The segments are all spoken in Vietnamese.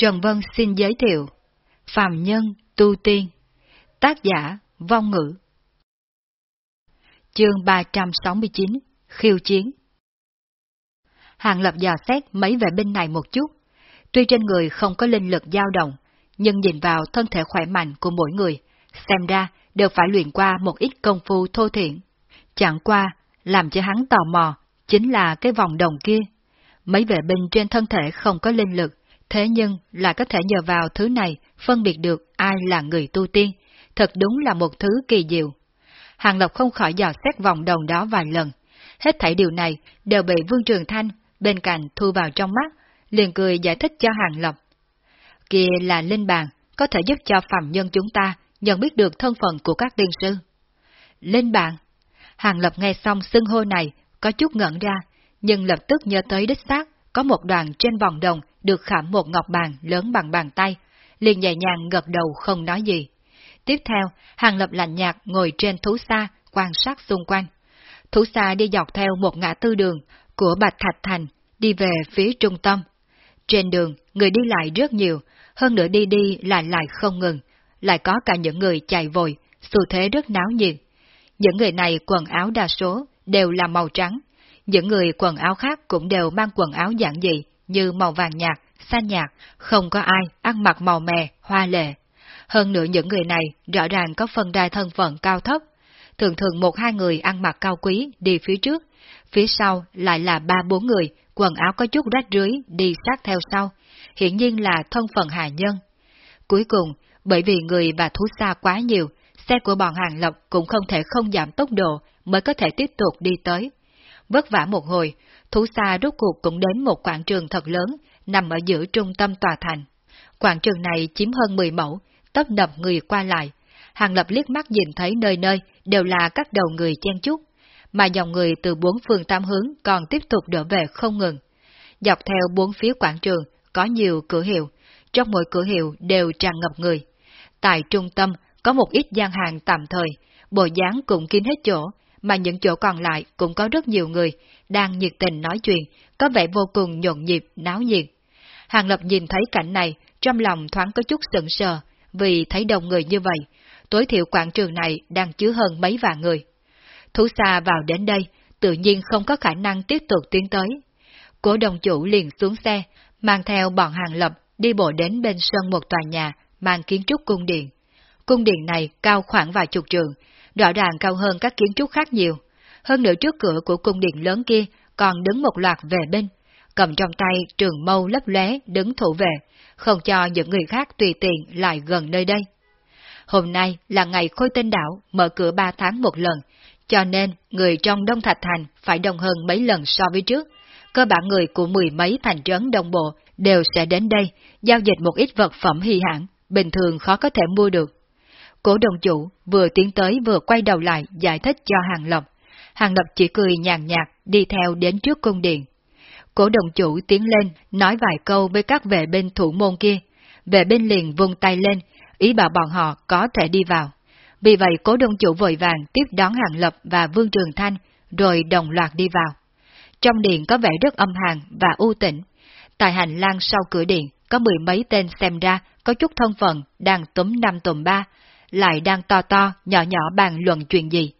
Trần Vân xin giới thiệu Phạm Nhân Tu Tiên Tác giả Vong Ngữ Chương 369 Khiêu Chiến Hàng Lập dò xét mấy vệ binh này một chút. Tuy trên người không có linh lực dao động, nhưng nhìn vào thân thể khỏe mạnh của mỗi người, xem ra đều phải luyện qua một ít công phu thô thiện. Chẳng qua, làm cho hắn tò mò, chính là cái vòng đồng kia. Mấy vệ binh trên thân thể không có linh lực, thế nhưng lại có thể nhờ vào thứ này phân biệt được ai là người tu tiên, thật đúng là một thứ kỳ diệu. Hàng Lộc không khỏi dò xét vòng đồng đó vài lần, hết thảy điều này đều bị Vương Trường Thanh bên cạnh thu vào trong mắt, liền cười giải thích cho Hàng Lộc. Kia là linh bàn, có thể giúp cho phạm nhân chúng ta nhận biết được thân phận của các tiên sư. Linh bàn. Hàng Lập nghe xong xưng hô này, có chút ngẩn ra, nhưng lập tức nhớ tới đích xác, có một đoàn trên vòng đồng được khảm một ngọc bàn lớn bằng bàn tay, liền nhẹ nhàng gật đầu không nói gì. Tiếp theo, Hàng Lập lạnh nhạt ngồi trên thú xa, quan sát xung quanh. Thú xa đi dọc theo một ngã tư đường của Bạch Thạch Thành, đi về phía trung tâm. Trên đường, người đi lại rất nhiều, hơn nữa đi đi lại lại không ngừng, lại có cả những người chạy vội, xu thế rất náo nhiệt. Những người này quần áo đa số đều là màu trắng, những người quần áo khác cũng đều mang quần áo giản dị như màu vàng nhạt, xanh nhạt, không có ai ăn mặc màu mè, hoa lệ. Hơn nữa những người này rõ ràng có phân đai thân phận cao thấp. Thường thường một hai người ăn mặc cao quý đi phía trước, phía sau lại là ba bốn người, quần áo có chút rách rưới đi sát theo sau, hiển nhiên là thân phận hạ nhân. Cuối cùng, bởi vì người và thú xa quá nhiều, xe của bọn hàng lộc cũng không thể không giảm tốc độ mới có thể tiếp tục đi tới. Vất vả một hồi, thú xa rốt cuộc cũng đến một quảng trường thật lớn, nằm ở giữa trung tâm tòa thành. Quảng trường này chiếm hơn 10 mẫu, tấp nập người qua lại. Hàng lập liếc mắt nhìn thấy nơi nơi đều là các đầu người chen chúc, mà dòng người từ bốn phương tam hướng còn tiếp tục đổ về không ngừng. Dọc theo bốn phía quảng trường có nhiều cửa hiệu, trong mỗi cửa hiệu đều tràn ngập người. Tại trung tâm có một ít gian hàng tạm thời, bộ dáng cũng kín hết chỗ, mà những chỗ còn lại cũng có rất nhiều người đang nhiệt tình nói chuyện, có vẻ vô cùng nhộn nhịp, náo nhiệt. Hàng Lập nhìn thấy cảnh này, trong lòng thoáng có chút sững sờ, vì thấy đông người như vậy, tối thiểu quảng trường này đang chứa hơn mấy vạn người. Thú xa vào đến đây, tự nhiên không có khả năng tiếp tục tiến tới. Cố đồng chủ liền xuống xe, mang theo bọn hàng lập đi bộ đến bên sân một tòa nhà mang kiến trúc cung điện. Cung điện này cao khoảng vài chục trường, rõ ràng cao hơn các kiến trúc khác nhiều. Hơn nữa trước cửa của cung điện lớn kia còn đứng một loạt vệ binh, cầm trong tay trường mâu lấp lóe đứng thủ vệ, không cho những người khác tùy tiện lại gần nơi đây. Hôm nay là ngày khôi tinh đảo mở cửa ba tháng một lần, cho nên người trong Đông Thạch Thành phải đông hơn mấy lần so với trước. Cơ bản người của mười mấy thành trấn đồng bộ đều sẽ đến đây, giao dịch một ít vật phẩm hy hãn, bình thường khó có thể mua được. Cổ đồng chủ vừa tiến tới vừa quay đầu lại giải thích cho Hàng Lập. Hàng Lập chỉ cười nhàn nhạt đi theo đến trước cung điện. Cổ đồng chủ tiến lên nói vài câu với các vệ binh thủ môn kia. Vệ binh liền vung tay lên, ý bảo bọn họ có thể đi vào. Vì vậy cố đông chủ vội vàng tiếp đón Hàng Lập và Vương Trường Thanh, rồi đồng loạt đi vào. Trong điện có vẻ rất âm hàn và u tĩnh. Tại hành lang sau cửa điện có mười mấy tên xem ra có chút thân phận đang túm năm tùm ba, lại đang to to, nhỏ nhỏ bàn luận chuyện gì.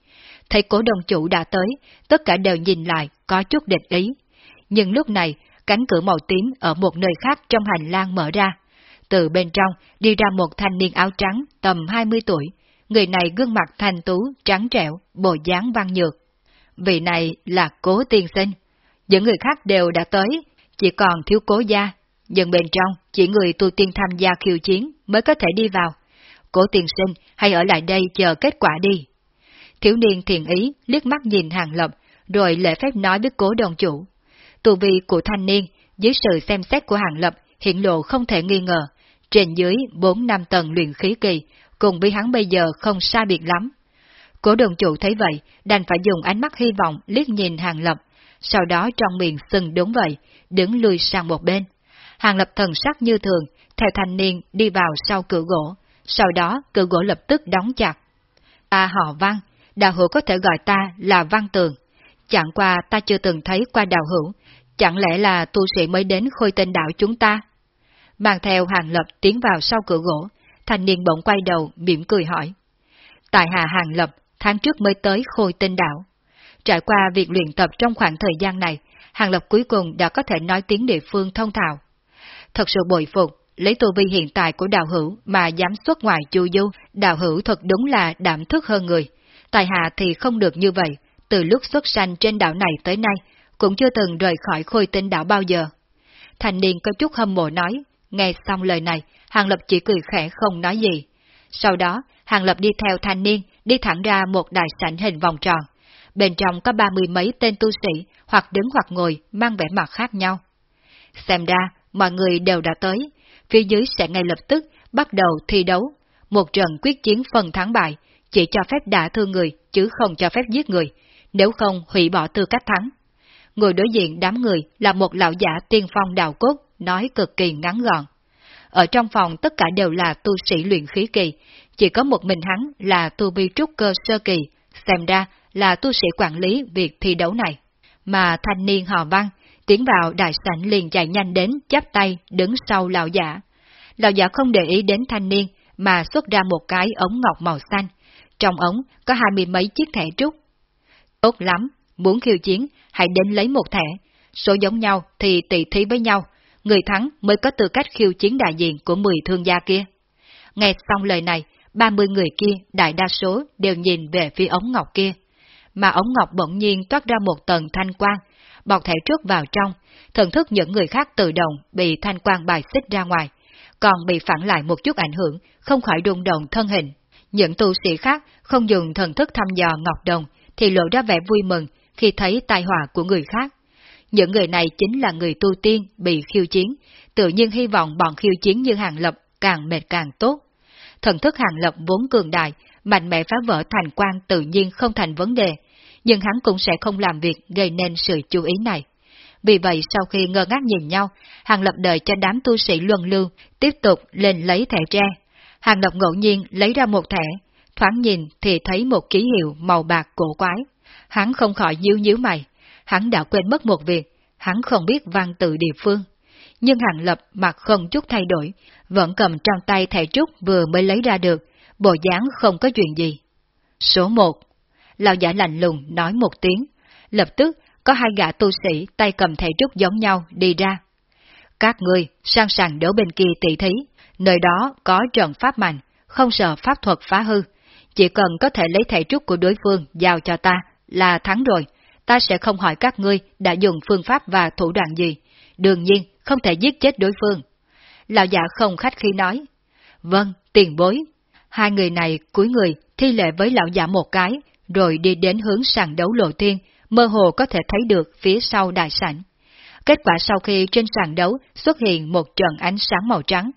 Thấy cố đồng chủ đã tới, tất cả đều nhìn lại, có chút địch ý. Nhưng lúc này, cánh cửa màu tím ở một nơi khác trong hành lang mở ra. Từ bên trong đi ra một thanh niên áo trắng tầm 20 tuổi, người này gương mặt thanh tú, trắng trẻo, bộ dáng văn nhược. Vị này là cố tiên sinh. Những người khác đều đã tới, chỉ còn thiếu cố gia, nhưng bên trong chỉ người tu tiên tham gia khiêu chiến mới có thể đi vào. Cố tiên sinh hãy ở lại đây chờ kết quả đi. Thiếu niên thiền ý liếc mắt nhìn hàng lập, rồi lễ phép nói với cố đồng chủ. Tù vị của thanh niên, dưới sự xem xét của hàng lập, hiện lộ không thể nghi ngờ. Trên dưới 4 năm tầng luyện khí kỳ, cùng với hắn bây giờ không xa biệt lắm. Cố đồng chủ thấy vậy, đành phải dùng ánh mắt hy vọng liếc nhìn hàng lập, sau đó trong miệng sừng đúng vậy, đứng lùi sang một bên. Hàng lập thần sắc như thường, theo thanh niên đi vào sau cửa gỗ, sau đó cửa gỗ lập tức đóng chặt. a họ văn, đạo hữu có thể gọi ta là văn tường. Chẳng qua ta chưa từng thấy qua đạo hữu, chẳng lẽ là tu sĩ mới đến khôi tên đạo chúng ta? mang theo hàng lập tiến vào sau cửa gỗ, thanh niên bỗng quay đầu, mỉm cười hỏi. Tại hạ hàng lập, tháng trước mới tới khôi tên đạo. Trải qua việc luyện tập trong khoảng thời gian này, hàng lập cuối cùng đã có thể nói tiếng địa phương thông thạo. Thật sự bội phục, lấy tu vi hiện tại của đạo hữu mà dám xuất ngoài chu du, đạo hữu thật đúng là đảm thức hơn người. Tài hạ thì không được như vậy, từ lúc xuất sanh trên đảo này tới nay, cũng chưa từng rời khỏi khôi tinh đảo bao giờ. Thành niên có chút hâm mộ nói, nghe xong lời này, Hàng Lập chỉ cười khẽ không nói gì. Sau đó, Hàng Lập đi theo thanh niên, đi thẳng ra một đại sảnh hình vòng tròn. Bên trong có ba mươi mấy tên tu sĩ, hoặc đứng hoặc ngồi, mang vẻ mặt khác nhau. Xem ra, mọi người đều đã tới, phía dưới sẽ ngay lập tức bắt đầu thi đấu. Một trận quyết chiến phần thắng bại, chỉ cho phép đả thương người, chứ không cho phép giết người, nếu không hủy bỏ tư cách thắng. Người đối diện đám người là một lão giả tiên phong đạo cốt, nói cực kỳ ngắn gọn. Ở trong phòng tất cả đều là tu sĩ luyện khí kỳ, chỉ có một mình hắn là tu bi trúc cơ sơ kỳ, xem ra là tu sĩ quản lý việc thi đấu này. Mà thanh niên họ văn, tiến vào đại sảnh liền chạy nhanh đến chắp tay đứng sau lão giả. Lão giả không để ý đến thanh niên mà xuất ra một cái ống ngọc màu xanh, trong ống có hai mươi mấy chiếc thẻ trúc. Tốt lắm, muốn khiêu chiến, hãy đến lấy một thẻ, số giống nhau thì tỷ thí với nhau, người thắng mới có tư cách khiêu chiến đại diện của 10 thương gia kia. Nghe xong lời này, 30 người kia đại đa số đều nhìn về phía ống ngọc kia, mà ống ngọc bỗng nhiên toát ra một tầng thanh quang, bọc thẻ trước vào trong, thần thức những người khác tự động bị thanh quang bài xích ra ngoài, còn bị phản lại một chút ảnh hưởng, không khỏi rung động thân hình. Những tu sĩ khác không dùng thần thức thăm dò Ngọc Đồng thì lộ ra vẻ vui mừng khi thấy tai họa của người khác. Những người này chính là người tu tiên bị khiêu chiến, tự nhiên hy vọng bọn khiêu chiến như Hàng Lập càng mệt càng tốt. Thần thức Hàng Lập vốn cường đại, mạnh mẽ phá vỡ thành quan tự nhiên không thành vấn đề, nhưng hắn cũng sẽ không làm việc gây nên sự chú ý này. Vì vậy sau khi ngơ ngác nhìn nhau, Hàng Lập đợi cho đám tu sĩ luân lưu tiếp tục lên lấy thẻ tre. Hàng Lập ngẫu nhiên lấy ra một thẻ, thoáng nhìn thì thấy một ký hiệu màu bạc cổ quái. Hắn không khỏi nhíu nhíu mày, hắn đã quên mất một việc, hắn không biết văn tự địa phương. Nhưng Hàng Lập mặt không chút thay đổi, vẫn cầm trong tay thẻ trúc vừa mới lấy ra được, bộ dáng không có chuyện gì. Số 1 Lão giả lạnh lùng nói một tiếng, lập tức có hai gã tu sĩ tay cầm thẻ trúc giống nhau đi ra. Các người sang sàng đỡ bên kia tỷ thí, nơi đó có trận pháp mạnh, không sợ pháp thuật phá hư, chỉ cần có thể lấy thẻ trúc của đối phương giao cho ta là thắng rồi, ta sẽ không hỏi các ngươi đã dùng phương pháp và thủ đoạn gì, đương nhiên không thể giết chết đối phương. Lão giả không khách khi nói, vâng, tiền bối. Hai người này cúi người thi lệ với lão giả một cái, rồi đi đến hướng sàn đấu lộ tiên, mơ hồ có thể thấy được phía sau đại sảnh. Kết quả sau khi trên sàn đấu xuất hiện một trận ánh sáng màu trắng,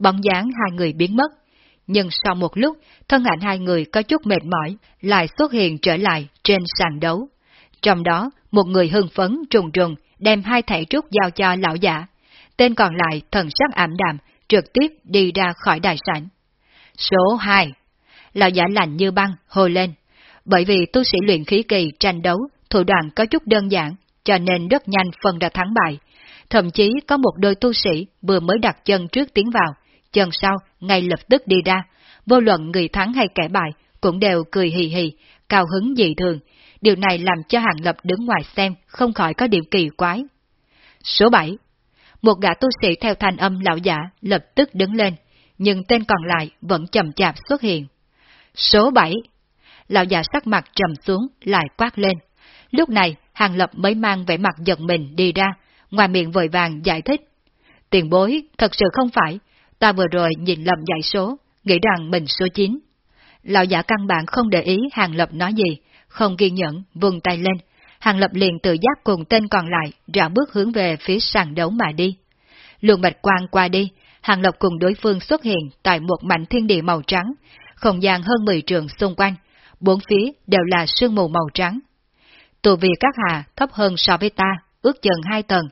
bóng dáng hai người biến mất. Nhưng sau một lúc, thân ảnh hai người có chút mệt mỏi, lại xuất hiện trở lại trên sàn đấu. Trong đó, một người hưng phấn trùng trùng đem hai thẻ trúc giao cho lão giả. Tên còn lại thần sắc ảm đạm, trực tiếp đi ra khỏi đại sảnh. Số 2 Lão giả lạnh như băng, hồ lên. Bởi vì tu sĩ luyện khí kỳ tranh đấu, thủ đoạn có chút đơn giản, cho nên rất nhanh phân ra thắng bại. Thậm chí có một đôi tu sĩ vừa mới đặt chân trước tiến vào, chân sau ngay lập tức đi ra, vô luận người thắng hay kẻ bại cũng đều cười hì hì, cao hứng dị thường. Điều này làm cho Hàng Lập đứng ngoài xem không khỏi có điểm kỳ quái. Số 7 Một gã tu sĩ theo thanh âm lão giả lập tức đứng lên, nhưng tên còn lại vẫn chậm chạp xuất hiện. Số 7 Lão già sắc mặt trầm xuống, lại quát lên. Lúc này, Hàng Lập mới mang vẻ mặt giận mình đi ra, ngoài miệng vội vàng giải thích. Tiền bối, thật sự không phải, ta vừa rồi nhìn lầm dạy số, nghĩ rằng mình số 9. Lão giả căn bản không để ý Hàng Lập nói gì, không ghi nhận, vùng tay lên. Hàng Lập liền tự giác cùng tên còn lại rảo bước hướng về phía sàn đấu mà đi. Luồng bạch quang qua đi, Hàng Lập cùng đối phương xuất hiện tại một mảnh thiên địa màu trắng, không gian hơn 10 trường xung quanh, bốn phía đều là sương mù màu trắng. Tù vì các hà thấp hơn so với ta, ước chừng hai tầng,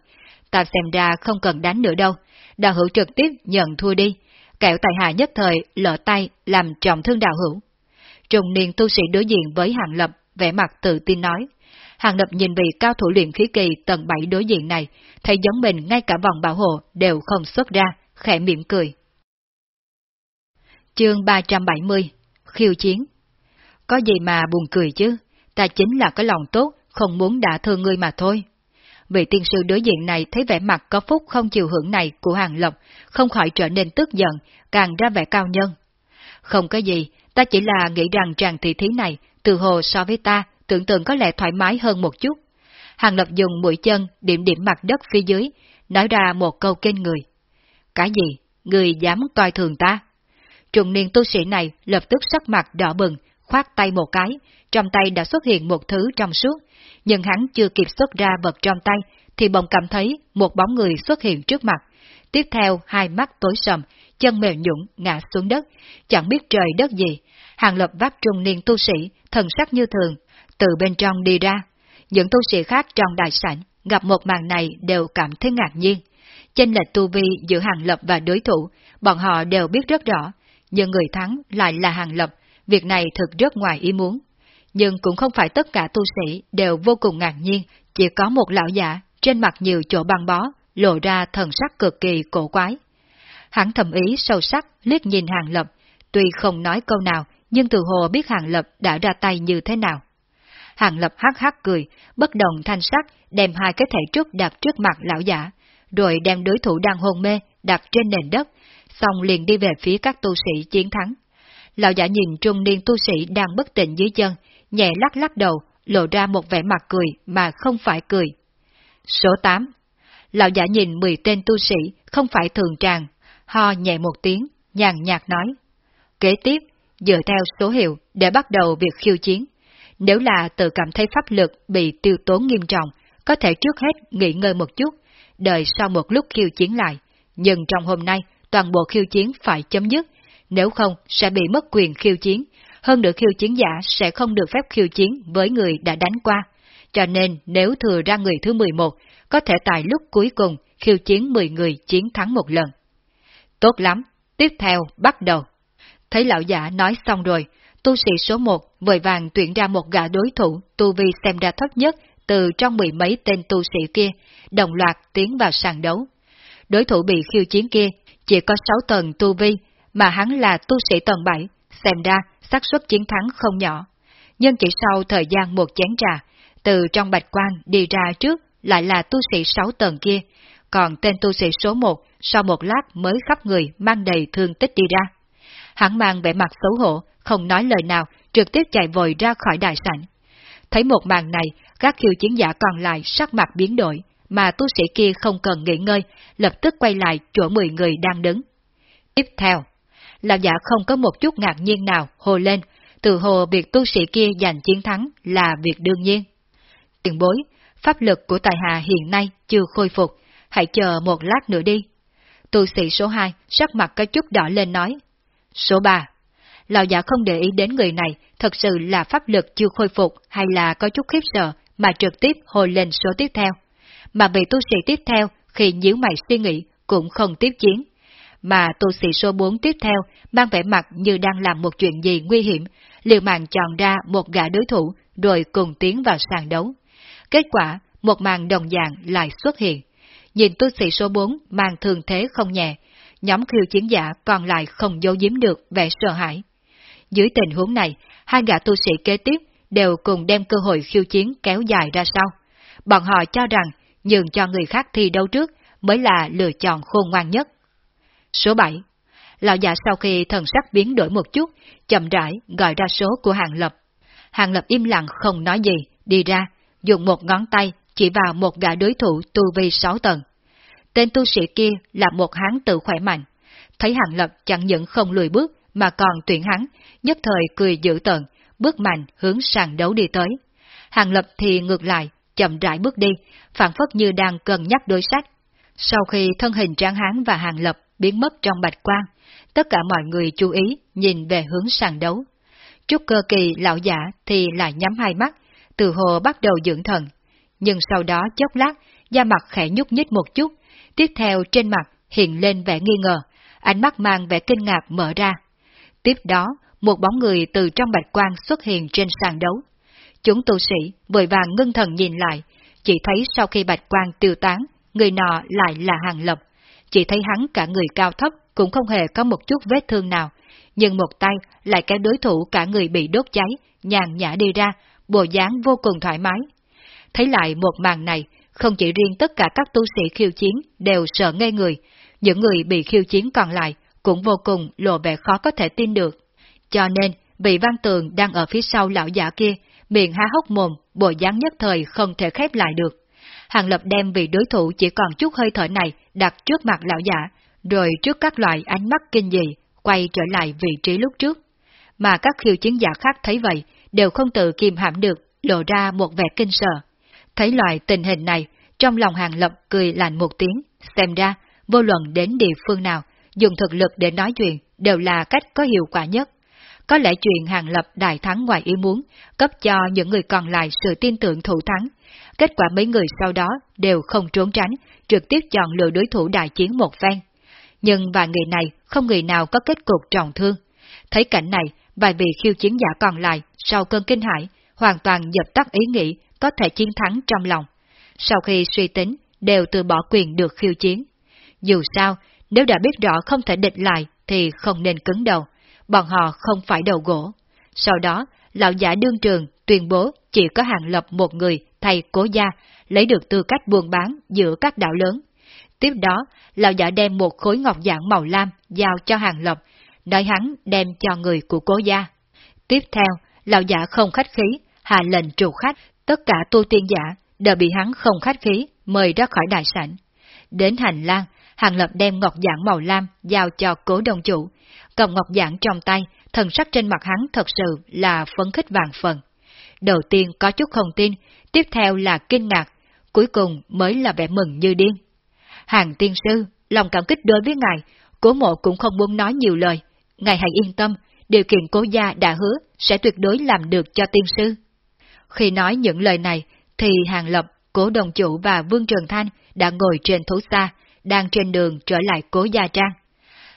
ta xem ra không cần đánh nữa đâu, đạo hữu trực tiếp nhận thua đi, kẻo tài hạ nhất thời lỡ tay làm trọng thương đạo hữu. Trùng niên tu sĩ đối diện với Hàng Lập, vẻ mặt tự tin nói. Hàng Lập nhìn vị cao thủ luyện khí kỳ tầng 7 đối diện này, thấy giống mình ngay cả vòng bảo hộ đều không xuất ra, khẽ mỉm cười. Chương 370 Khiêu chiến Có gì mà buồn cười chứ, ta chính là cái lòng tốt, không muốn đả thương ngươi mà thôi. Vị tiên sư đối diện này thấy vẻ mặt có phúc không chịu hưởng này của Hàng lộc không khỏi trở nên tức giận, càng ra vẻ cao nhân. Không có gì, ta chỉ là nghĩ rằng chàng tỷ thí này, từ hồ so với ta, tưởng tượng có lẽ thoải mái hơn một chút. Hàng Lập dùng mũi chân điểm điểm mặt đất phía dưới, nói ra một câu kênh người. Cái gì? Người dám coi thường ta? Trùng niên tu sĩ này lập tức sắc mặt đỏ bừng, khoát tay một cái, trong tay đã xuất hiện một thứ trong suốt, nhưng hắn chưa kịp xuất ra vật trong tay, thì bỗng cảm thấy một bóng người xuất hiện trước mặt. Tiếp theo hai mắt tối sầm, chân mềm nhũng ngã xuống đất, chẳng biết trời đất gì. Hàng lập vác trung niên tu sĩ, thần sắc như thường, từ bên trong đi ra. Những tu sĩ khác trong đại sảnh gặp một màn này đều cảm thấy ngạc nhiên. Chênh lệch tu vi giữa hàng lập và đối thủ, bọn họ đều biết rất rõ, nhưng người thắng lại là hàng lập, việc này thực rất ngoài ý muốn. Nhưng cũng không phải tất cả tu sĩ đều vô cùng ngạc nhiên, chỉ có một lão giả trên mặt nhiều chỗ băng bó, lộ ra thần sắc cực kỳ cổ quái. Hắn thầm ý sâu sắc liếc nhìn hàng lập, tuy không nói câu nào, nhưng từ hồ biết hàng lập đã ra tay như thế nào. Hàng lập hắc hắc cười, bất đồng thanh sắc, đem hai cái thể trúc đặt trước mặt lão giả, rồi đem đối thủ đang hôn mê đặt trên nền đất, xong liền đi về phía các tu sĩ chiến thắng. Lão giả nhìn trung niên tu sĩ đang bất tỉnh dưới chân, nhẹ lắc lắc đầu, lộ ra một vẻ mặt cười mà không phải cười. Số 8 Lão giả nhìn 10 tên tu sĩ, không phải thường tràng, ho nhẹ một tiếng, nhàn nhạt nói. Kế tiếp, dựa theo số hiệu để bắt đầu việc khiêu chiến. Nếu là tự cảm thấy pháp lực bị tiêu tốn nghiêm trọng, có thể trước hết nghỉ ngơi một chút, đợi sau một lúc khiêu chiến lại. Nhưng trong hôm nay, toàn bộ khiêu chiến phải chấm dứt, nếu không sẽ bị mất quyền khiêu chiến, hơn nữa khiêu chiến giả sẽ không được phép khiêu chiến với người đã đánh qua. Cho nên nếu thừa ra người thứ 11, có thể tại lúc cuối cùng khiêu chiến 10 người chiến thắng một lần. Tốt lắm, tiếp theo bắt đầu. Thấy lão giả nói xong rồi, tu sĩ số 1 vội vàng tuyển ra một gã đối thủ tu vi xem ra thấp nhất từ trong mười mấy tên tu sĩ kia, đồng loạt tiến vào sàn đấu. Đối thủ bị khiêu chiến kia chỉ có 6 tầng tu vi, mà hắn là tu sĩ tầng 7, xem ra xác suất chiến thắng không nhỏ. Nhưng chỉ sau thời gian một chén trà, từ trong bạch quan đi ra trước lại là tu sĩ sáu tầng kia, còn tên tu sĩ số một sau một lát mới khắp người mang đầy thương tích đi ra. Hắn mang vẻ mặt xấu hổ, không nói lời nào, trực tiếp chạy vội ra khỏi đại sảnh. Thấy một màn này, các khiêu chiến giả còn lại sắc mặt biến đổi, mà tu sĩ kia không cần nghỉ ngơi, lập tức quay lại chỗ 10 người đang đứng. Tiếp theo, lão giả không có một chút ngạc nhiên nào hồ lên, từ hồ việc tu sĩ kia giành chiến thắng là việc đương nhiên. Tiền bối, pháp lực của tài hạ hiện nay chưa khôi phục, hãy chờ một lát nữa đi. Tu sĩ số 2 sắc mặt có chút đỏ lên nói. Số 3. Lão giả không để ý đến người này, thật sự là pháp lực chưa khôi phục hay là có chút khiếp sợ mà trực tiếp hồi lên số tiếp theo. Mà vị tu sĩ tiếp theo khi nhíu mày suy nghĩ cũng không tiếp chiến. Mà tu sĩ số 4 tiếp theo mang vẻ mặt như đang làm một chuyện gì nguy hiểm, liều mạng chọn ra một gã đối thủ rồi cùng tiến vào sàn đấu. Kết quả, một màn đồng dạng lại xuất hiện. Nhìn tu sĩ số 4 mang thường thế không nhẹ, nhóm khiêu chiến giả còn lại không giấu giếm được vẻ sợ hãi. Dưới tình huống này, hai gã tu sĩ kế tiếp đều cùng đem cơ hội khiêu chiến kéo dài ra sau. Bọn họ cho rằng nhường cho người khác thi đấu trước mới là lựa chọn khôn ngoan nhất. Số 7 Lão già sau khi thần sắc biến đổi một chút, chậm rãi gọi ra số của Hàng Lập. Hàng Lập im lặng không nói gì, đi ra, dùng một ngón tay chỉ vào một gã đối thủ tu vi sáu tầng. Tên tu sĩ kia là một hán tự khỏe mạnh. Thấy Hàng Lập chẳng những không lùi bước mà còn tuyển hắn, nhất thời cười dữ tợn, bước mạnh hướng sàn đấu đi tới. Hàng Lập thì ngược lại, chậm rãi bước đi, phản phất như đang cân nhắc đối sách. Sau khi thân hình tráng hán và Hàng Lập biến mất trong bạch quang, tất cả mọi người chú ý nhìn về hướng sàn đấu. Trúc cơ kỳ lão giả thì lại nhắm hai mắt, từ hồ bắt đầu dưỡng thần. Nhưng sau đó chốc lát, da mặt khẽ nhúc nhích một chút, tiếp theo trên mặt hiện lên vẻ nghi ngờ, ánh mắt mang vẻ kinh ngạc mở ra. Tiếp đó, một bóng người từ trong bạch quang xuất hiện trên sàn đấu. Chúng tu sĩ vội vàng ngưng thần nhìn lại, chỉ thấy sau khi bạch quang tiêu tán, người nọ lại là hàng lập chỉ thấy hắn cả người cao thấp cũng không hề có một chút vết thương nào, nhưng một tay lại kéo đối thủ cả người bị đốt cháy, nhàn nhã đi ra, bộ dáng vô cùng thoải mái. Thấy lại một màn này, không chỉ riêng tất cả các tu sĩ khiêu chiến đều sợ ngây người, những người bị khiêu chiến còn lại cũng vô cùng lộ vẻ khó có thể tin được. Cho nên, vị văn tường đang ở phía sau lão giả kia, miệng há hốc mồm, bộ dáng nhất thời không thể khép lại được. Hàng Lập đem vị đối thủ chỉ còn chút hơi thở này đặt trước mặt lão giả, rồi trước các loại ánh mắt kinh dị, quay trở lại vị trí lúc trước. Mà các khiêu chiến giả khác thấy vậy, đều không tự kiềm hãm được, lộ ra một vẻ kinh sợ. Thấy loại tình hình này, trong lòng Hàng Lập cười lạnh một tiếng, xem ra, vô luận đến địa phương nào, dùng thực lực để nói chuyện đều là cách có hiệu quả nhất. Có lẽ chuyện Hàng Lập đại thắng ngoài ý muốn, cấp cho những người còn lại sự tin tưởng thủ thắng. Kết quả mấy người sau đó đều không trốn tránh, trực tiếp chọn lựa đối thủ đại chiến một phen. Nhưng vài người này không người nào có kết cục trọng thương. Thấy cảnh này, vài vị khiêu chiến giả còn lại, sau cơn kinh hãi, hoàn toàn dập tắt ý nghĩ có thể chiến thắng trong lòng. Sau khi suy tính, đều từ bỏ quyền được khiêu chiến. Dù sao, nếu đã biết rõ không thể địch lại thì không nên cứng đầu, bọn họ không phải đầu gỗ. Sau đó, lão giả đương trường tuyên bố chỉ có hàng lập một người thay cố gia lấy được tư cách buôn bán giữa các đảo lớn. Tiếp đó, lão giả đem một khối ngọc dạng màu lam giao cho hàng lập, nói hắn đem cho người của cố gia. Tiếp theo, lão giả không khách khí, hạ lệnh trụ khách, tất cả tu tiên giả đều bị hắn không khách khí mời ra khỏi đại sảnh. Đến hành lang, Hàng Lập đem ngọc dạng màu lam giao cho cố đồng chủ, cầm ngọc dạng trong tay, thần sắc trên mặt hắn thật sự là phấn khích vàng phần. Đầu tiên có chút không tin, tiếp theo là kinh ngạc, cuối cùng mới là vẻ mừng như điên. Hàng tiên sư, lòng cảm kích đối với ngài, cố mộ cũng không muốn nói nhiều lời. Ngài hãy yên tâm, điều kiện cố gia đã hứa sẽ tuyệt đối làm được cho tiên sư. Khi nói những lời này, thì Hàng Lập, cố đồng chủ và Vương Trường Thanh đã ngồi trên thú xa, đang trên đường trở lại cố gia trang.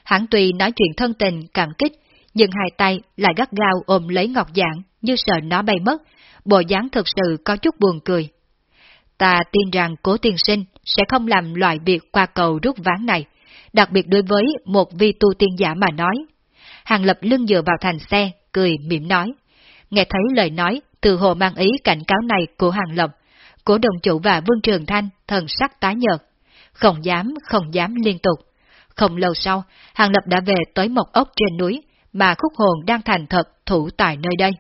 Hắn tuy nói chuyện thân tình, cảm kích, nhưng hai tay lại gắt gao ôm lấy ngọc dạng như sợ nó bay mất, bộ dáng thực sự có chút buồn cười. Ta tin rằng cố tiên sinh sẽ không làm loại việc qua cầu rút ván này, đặc biệt đối với một vi tu tiên giả mà nói. Hàng lập lưng dựa vào thành xe, cười mỉm nói. Nghe thấy lời nói, từ hồ mang ý cảnh cáo này của hàng lập, của đồng chủ và vương trường thanh thần sắc tái nhợt, không dám, không dám liên tục. Không lâu sau, Hàng Lập đã về tới một ốc trên núi, mà khúc hồn đang thành thật thủ tại nơi đây.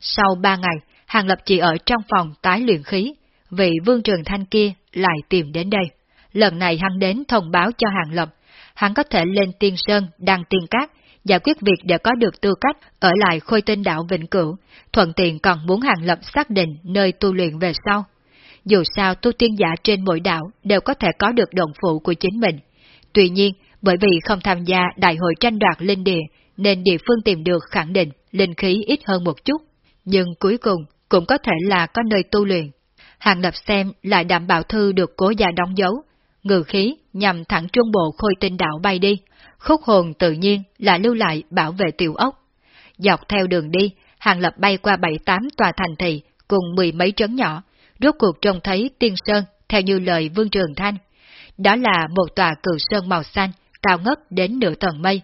Sau ba ngày, Hàng Lập chỉ ở trong phòng tái luyện khí, vị vương trường thanh kia lại tìm đến đây. Lần này hắn đến thông báo cho Hàng Lập, hắn có thể lên tiên sơn, đăng tiên cát, giải quyết việc để có được tư cách ở lại khôi tinh đạo Vĩnh Cửu, thuận tiện còn muốn Hàng Lập xác định nơi tu luyện về sau. Dù sao tu tiên giả trên mỗi đạo đều có thể có được đồng phụ của chính mình. Tuy nhiên, bởi vì không tham gia đại hội tranh đoạt linh địa, nên địa phương tìm được khẳng định linh khí ít hơn một chút. Nhưng cuối cùng cũng có thể là có nơi tu luyện. Hàng lập xem lại đảm bảo thư được cố gia đóng dấu, ngự khí nhằm thẳng trung bộ khôi tinh đạo bay đi, khúc hồn tự nhiên là lưu lại bảo vệ tiểu ốc. Dọc theo đường đi, hàng lập bay qua bảy tám tòa thành thị cùng mười mấy trấn nhỏ, rốt cuộc trông thấy tiên sơn theo như lời Vương Trường Thanh. Đó là một tòa cử sơn màu xanh, cao ngất đến nửa tầng mây,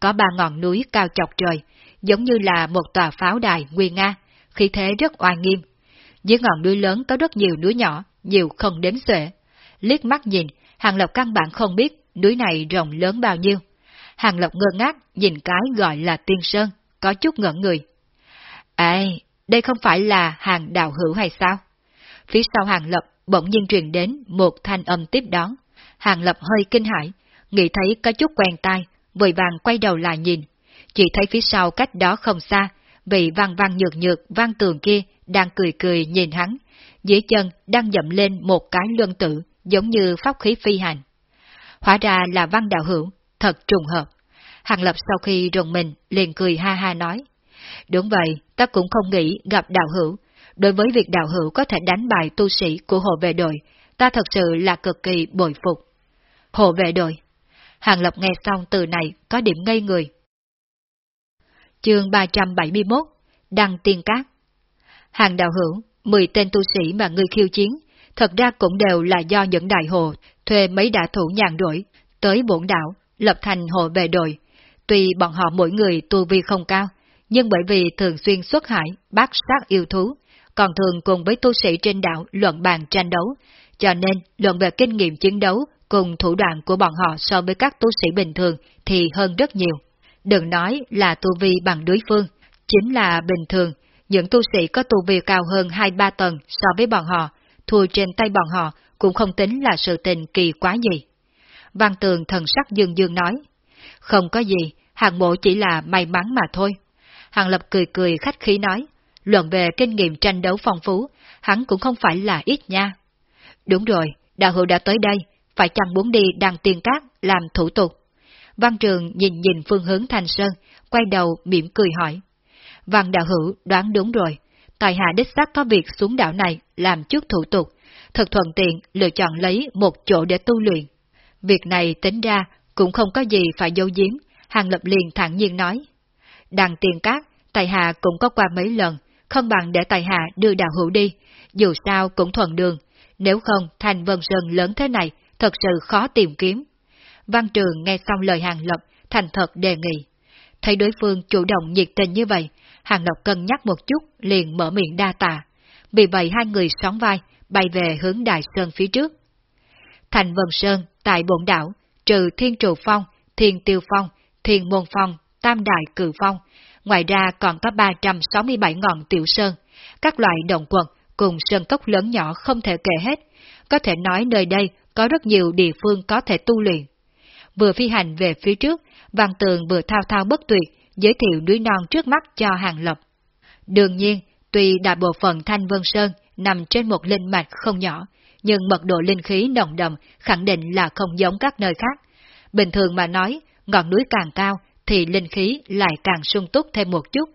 có ba ngọn núi cao chọc trời, giống như là một tòa pháo đài nguy nga, khí thế rất oai nghiêm. Dưới ngọn núi lớn có rất nhiều núi nhỏ, nhiều không đếm xuể. Liếc mắt nhìn, Hàng Lộc căn bản không biết núi này rộng lớn bao nhiêu. Hàng Lộc ngơ ngác nhìn cái gọi là tiên sơn, có chút ngẩn người. Ê, đây không phải là hàng đào hữu hay sao? Phía sau Hàng lộc bỗng nhiên truyền đến một thanh âm tiếp đón. Hàng Lập hơi kinh hãi, nghĩ thấy có chút quen tai, vội vàng quay đầu lại nhìn. Chỉ thấy phía sau cách đó không xa, vị vang vang nhược nhược vang tường kia đang cười cười nhìn hắn, dưới chân đang dậm lên một cái luân tử, giống như pháp khí phi hành. Hóa ra là văn đạo hữu, thật trùng hợp. Hàng Lập sau khi rùng mình liền cười ha ha nói. Đúng vậy, ta cũng không nghĩ gặp đạo hữu, đối với việc đạo hữu có thể đánh bại tu sĩ của hộ vệ đội, ta thật sự là cực kỳ bồi phục. Hộ vệ đội. Hàng Lập nghe xong từ này có điểm ngây người. Chương 371 Đăng Tiên Cát Hàng đạo hữu, 10 tên tu sĩ mà người khiêu chiến, thật ra cũng đều là do những đại hồ thuê mấy đả thủ nhàn rỗi, tới bổn đảo, lập thành hộ về đội. Tuy bọn họ mỗi người tu vi không cao, nhưng bởi vì thường xuyên xuất hải, bác sát yêu thú, còn thường cùng với tu sĩ trên đảo luận bàn tranh đấu, cho nên luận về kinh nghiệm chiến đấu cùng thủ đoạn của bọn họ so với các tu sĩ bình thường thì hơn rất nhiều. Đừng nói là tu vi bằng đối phương, chính là bình thường, những tu sĩ có tu vi cao hơn 2-3 tầng so với bọn họ, thua trên tay bọn họ cũng không tính là sự tình kỳ quá gì. Văn tường thần sắc dương dương nói, không có gì, hàng mộ chỉ là may mắn mà thôi. Hàng lập cười cười khách khí nói, luận về kinh nghiệm tranh đấu phong phú, hắn cũng không phải là ít nha. Đúng rồi, đạo hữu đã tới đây, phải chăng muốn đi đăng tiên cát làm thủ tục? Văn Trường nhìn nhìn phương hướng Thanh Sơn, quay đầu mỉm cười hỏi. Văn đạo hữu đoán đúng rồi, tài hạ đích xác có việc xuống đảo này làm trước thủ tục, thật thuận tiện lựa chọn lấy một chỗ để tu luyện. Việc này tính ra cũng không có gì phải dấu giếm, Hàng Lập liền thẳng nhiên nói. Đằng tiền cát, tài hạ cũng có qua mấy lần, không bằng để tài hạ đưa đạo hữu đi, dù sao cũng thuận đường, nếu không thành vân sơn lớn thế này, thật sự khó tìm kiếm. Văn Trường nghe xong lời Hàng Lập, thành thật đề nghị. Thấy đối phương chủ động nhiệt tình như vậy, Hàng Lập cân nhắc một chút, liền mở miệng đa tạ. Vì vậy hai người sóng vai, bay về hướng Đại Sơn phía trước. Thành Vân Sơn, tại bổn đảo, trừ Thiên Trụ Phong, Thiên Tiêu Phong, Thiên Môn Phong, Tam Đại Cử Phong, ngoài ra còn có 367 ngọn tiểu sơn, các loại động quật cùng sơn cốc lớn nhỏ không thể kể hết. Có thể nói nơi đây có rất nhiều địa phương có thể tu luyện. Vừa phi hành về phía trước, Văn Tường vừa thao thao bất tuyệt, giới thiệu núi non trước mắt cho Hàng Lập. Đương nhiên, tuy đại bộ phận Thanh Vân Sơn nằm trên một linh mạch không nhỏ, nhưng mật độ linh khí nồng đậm khẳng định là không giống các nơi khác. Bình thường mà nói, ngọn núi càng cao thì linh khí lại càng sung túc thêm một chút.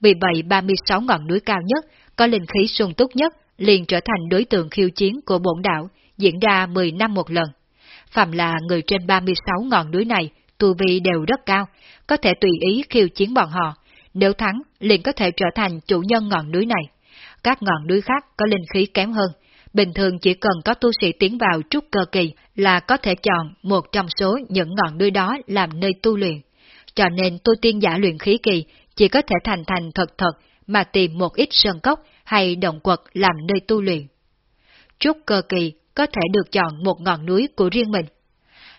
Vì vậy 36 ngọn núi cao nhất có linh khí sung túc nhất liền trở thành đối tượng khiêu chiến của bổn đảo, diễn ra 10 năm một lần. Phạm là người trên 36 ngọn núi này, tu vi đều rất cao, có thể tùy ý khiêu chiến bọn họ, nếu thắng liền có thể trở thành chủ nhân ngọn núi này. Các ngọn núi khác có linh khí kém hơn, bình thường chỉ cần có tu sĩ tiến vào trúc cơ kỳ là có thể chọn một trong số những ngọn núi đó làm nơi tu luyện. Cho nên tu tiên giả luyện khí kỳ chỉ có thể thành thành thật thật mà tìm một ít sơn cốc hay động quật làm nơi tu luyện. Trúc cơ kỳ có thể được chọn một ngọn núi của riêng mình.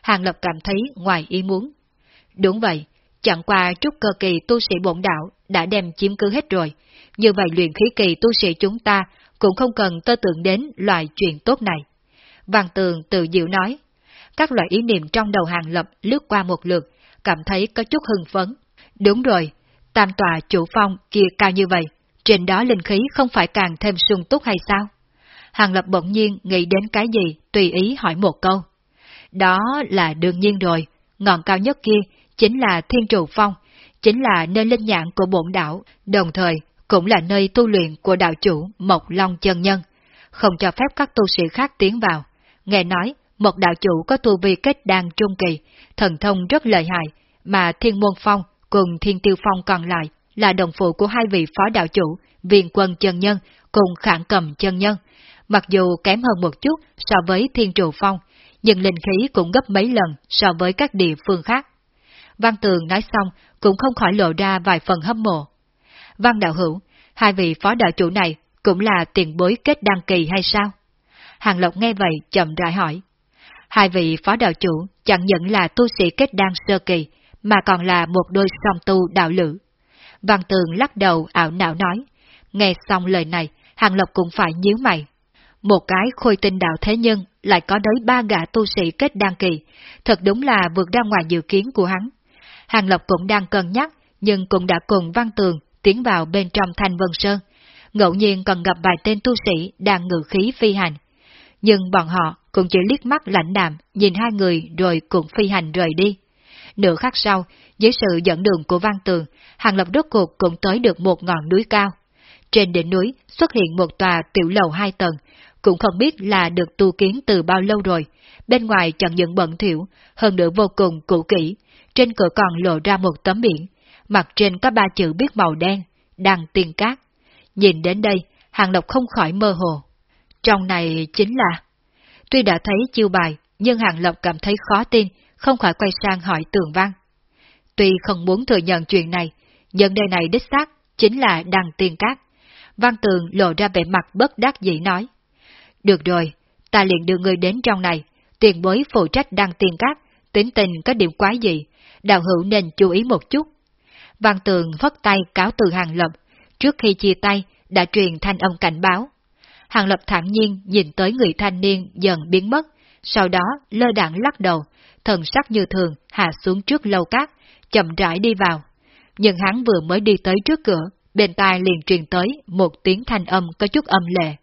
Hàng Lập cảm thấy ngoài ý muốn. Đúng vậy, chẳng qua trúc cơ kỳ tu sĩ bổn đạo đã đem chiếm cứ hết rồi, như vậy luyện khí kỳ tu sĩ chúng ta cũng không cần tơ tưởng đến loại chuyện tốt này. Văn Tường tự diệu nói, các loại ý niệm trong đầu Hàng Lập lướt qua một lượt, cảm thấy có chút hưng phấn. Đúng rồi, tam tòa chủ phong kia cao như vậy, trên đó linh khí không phải càng thêm sung túc hay sao? Hàng Lập bỗng nhiên nghĩ đến cái gì, tùy ý hỏi một câu. Đó là đương nhiên rồi, ngọn cao nhất kia chính là Thiên Trụ Phong, chính là nơi linh nhãn của bổn đảo, đồng thời cũng là nơi tu luyện của đạo chủ Mộc Long Chân Nhân, không cho phép các tu sĩ khác tiến vào. Nghe nói, một đạo chủ có tu vi kết đan trung kỳ, thần thông rất lợi hại, mà Thiên Môn Phong cùng Thiên Tiêu Phong còn lại là đồng phụ của hai vị phó đạo chủ, viên quân chân nhân cùng khẳng cầm chân nhân. Mặc dù kém hơn một chút so với Thiên Trụ Phong, nhưng linh khí cũng gấp mấy lần so với các địa phương khác. Văn Tường nói xong cũng không khỏi lộ ra vài phần hâm mộ. Văn Đạo Hữu, hai vị phó đạo chủ này cũng là tiền bối kết đăng kỳ hay sao? Hàng Lộc nghe vậy chậm rãi hỏi. Hai vị phó đạo chủ chẳng những là tu sĩ kết đăng sơ kỳ, mà còn là một đôi song tu đạo lữ. Văn Tường lắc đầu ảo não nói. Nghe xong lời này, Hàng Lộc cũng phải nhíu mày. Một cái khôi tinh đạo thế nhân lại có tới ba gã tu sĩ kết đăng kỳ, thật đúng là vượt ra ngoài dự kiến của hắn. Hàng Lộc cũng đang cân nhắc, nhưng cũng đã cùng Văn Tường tiến vào bên trong Thanh Vân Sơn, ngẫu nhiên còn gặp vài tên tu sĩ đang ngự khí phi hành. Nhưng bọn họ cũng chỉ liếc mắt lãnh đạm nhìn hai người rồi cũng phi hành rời đi. Nửa khắc sau, dưới sự dẫn đường của Văn Tường, Hàng Lập rốt cuộc cũng tới được một ngọn núi cao. Trên đỉnh núi xuất hiện một tòa tiểu lầu hai tầng, cũng không biết là được tu kiến từ bao lâu rồi. Bên ngoài chẳng những bẩn thiểu, hơn nữa vô cùng cũ kỹ, trên cửa còn lộ ra một tấm biển, mặt trên có ba chữ viết màu đen, đăng tiên cát. Nhìn đến đây, Hàng Lộc không khỏi mơ hồ. Trong này chính là... Tuy đã thấy chiêu bài, nhưng Hàng Lộc cảm thấy khó tin không khỏi quay sang hỏi tường văn. Tuy không muốn thừa nhận chuyện này, nhưng nơi này đích xác chính là đăng tiên cát. Văn tường lộ ra vẻ mặt bất đắc dĩ nói. Được rồi, ta liền đưa người đến trong này, tiền bối phụ trách đăng tiên cát, tính tình có điểm quái gì, đạo hữu nên chú ý một chút. Văn tường phất tay cáo từ hàng lập, trước khi chia tay đã truyền thanh âm cảnh báo. Hàng lập thản nhiên nhìn tới người thanh niên dần biến mất, sau đó lơ đảng lắc đầu, thần sắc như thường hạ xuống trước lâu cát, chậm rãi đi vào. Nhưng hắn vừa mới đi tới trước cửa, bên tai liền truyền tới một tiếng thanh âm có chút âm lệ.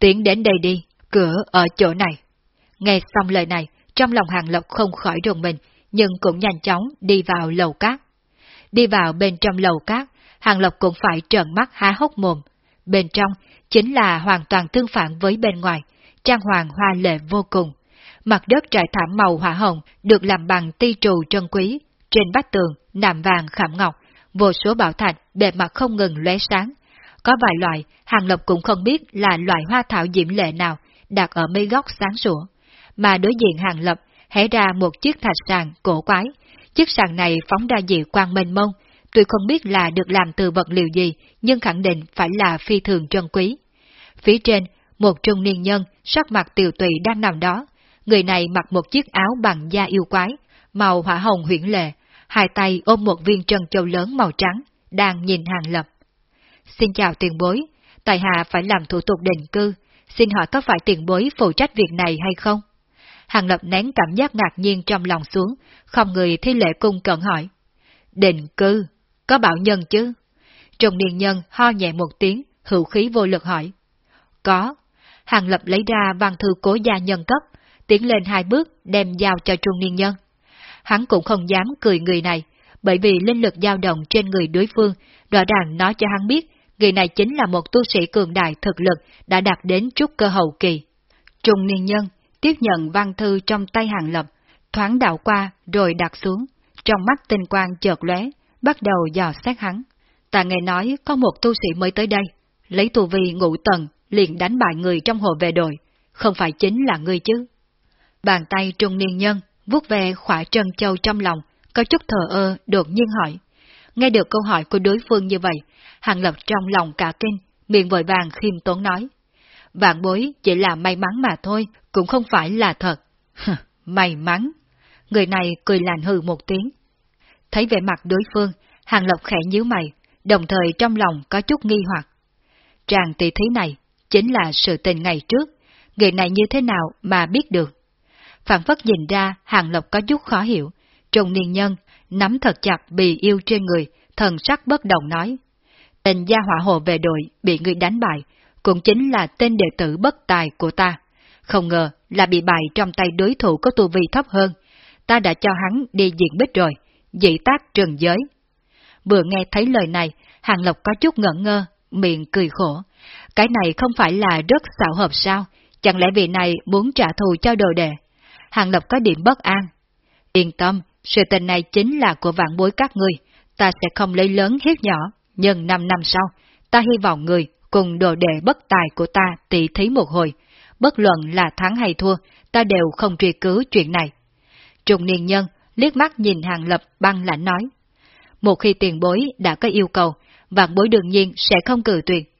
Tiến đến đây đi, cửa ở chỗ này. Nghe xong lời này, trong lòng hàng lập không khỏi rùng mình, nhưng cũng nhanh chóng đi vào lầu cát. Đi vào bên trong lầu cát, hàng lập cũng phải trợn mắt há hốc mồm. Bên trong chính là hoàn toàn tương phản với bên ngoài, trang hoàng hoa lệ vô cùng. Mặt đất trải thảm màu hỏa hồng được làm bằng ti trù trân quý, trên bát tường nạm vàng khảm ngọc, vô số bảo thạch bề mặt không ngừng lóe sáng. Có vài loại, Hàng Lập cũng không biết là loại hoa thảo diễm lệ nào đặt ở mấy góc sáng sủa. Mà đối diện Hàng Lập hé ra một chiếc thạch sàn cổ quái. Chiếc sàn này phóng ra dị quang mênh mông, tuy không biết là được làm từ vật liệu gì, nhưng khẳng định phải là phi thường trân quý. Phía trên, một trung niên nhân, sắc mặt tiều tụy đang nằm đó. Người này mặc một chiếc áo bằng da yêu quái, màu hỏa hồng huyển lệ, hai tay ôm một viên trân châu lớn màu trắng, đang nhìn hàng lập. Xin chào tiền bối, tại hạ phải làm thủ tục định cư, xin hỏi có phải tiền bối phụ trách việc này hay không? Hàng lập nén cảm giác ngạc nhiên trong lòng xuống, không người thi lễ cung cận hỏi. Định cư, có bảo nhân chứ? Trùng niên nhân ho nhẹ một tiếng, hữu khí vô lực hỏi. Có. Hàng lập lấy ra văn thư cố gia nhân cấp, tiến lên hai bước đem giao cho trung niên nhân. Hắn cũng không dám cười người này, bởi vì linh lực dao động trên người đối phương, rõ ràng nói cho hắn biết, người này chính là một tu sĩ cường đại thực lực đã đạt đến chút cơ hậu kỳ. Trung niên nhân tiếp nhận văn thư trong tay hàng lập, thoáng đạo qua rồi đặt xuống, trong mắt tinh quang chợt lóe, bắt đầu dò xét hắn. Ta nghe nói có một tu sĩ mới tới đây, lấy tu vi ngũ tầng, liền đánh bại người trong hồ về đội, không phải chính là ngươi chứ. Bàn tay trung niên nhân vuốt về khỏa trân châu trong lòng, có chút thờ ơ, đột nhiên hỏi. Nghe được câu hỏi của đối phương như vậy, Hàng Lập trong lòng cả kinh, miệng vội vàng khiêm tốn nói. Vạn bối chỉ là may mắn mà thôi, cũng không phải là thật. may mắn. Người này cười lạnh hừ một tiếng. Thấy vẻ mặt đối phương, Hàng Lập khẽ nhíu mày, đồng thời trong lòng có chút nghi hoặc. Tràng tỷ thí này chính là sự tình ngày trước, người này như thế nào mà biết được. Phản phất nhìn ra Hàng Lập có chút khó hiểu, trùng niên nhân nắm thật chặt bì yêu trên người, thần sắc bất động nói. Tên gia hỏa hồ về đội bị người đánh bại, cũng chính là tên đệ tử bất tài của ta. Không ngờ là bị bại trong tay đối thủ có tu vi thấp hơn. Ta đã cho hắn đi diện bích rồi, dị tác trần giới. Vừa nghe thấy lời này, Hàng Lộc có chút ngẩn ngơ, miệng cười khổ. Cái này không phải là rất xạo hợp sao? Chẳng lẽ vị này muốn trả thù cho đồ đệ? Hàng Lộc có điểm bất an. Yên tâm, sự tình này chính là của vạn bối các ngươi, ta sẽ không lấy lớn hiếp nhỏ, nhưng năm năm sau, ta hy vọng người cùng đồ đệ bất tài của ta tỷ thí một hồi, bất luận là thắng hay thua, ta đều không truy cứu chuyện này. Trùng niên nhân liếc mắt nhìn hàng lập băng lãnh nói. Một khi tiền bối đã có yêu cầu, vạn bối đương nhiên sẽ không cử tuyệt.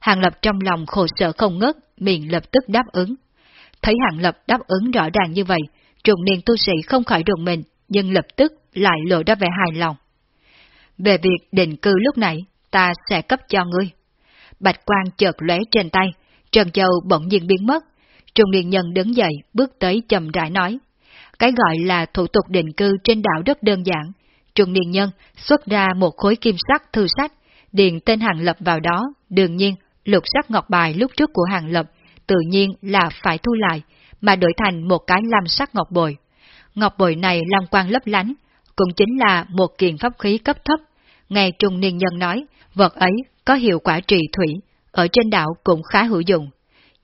Hàng lập trong lòng khổ sở không ngớt, miệng lập tức đáp ứng. Thấy hàng lập đáp ứng rõ ràng như vậy, trùng niên tu sĩ không khỏi rùng mình, nhưng lập tức lại lộ ra vẻ hài lòng. Về việc định cư lúc nãy, ta sẽ cấp cho ngươi. Bạch quang chợt lóe trên tay, Trần Châu bỗng nhiên biến mất. Trung niên nhân đứng dậy, bước tới chậm rãi nói. Cái gọi là thủ tục định cư trên đảo rất đơn giản. Trung niên nhân xuất ra một khối kim sắc thư sách, điền tên hàng lập vào đó, đương nhiên, lục sắc ngọc bài lúc trước của hàng lập, tự nhiên là phải thu lại, mà đổi thành một cái lam sắc ngọc bồi. Ngọc bội này lam quang lấp lánh, cũng chính là một kiện pháp khí cấp thấp. Nghe Trung Niên Nhân nói, vật ấy có hiệu quả trị thủy, ở trên đảo cũng khá hữu dụng.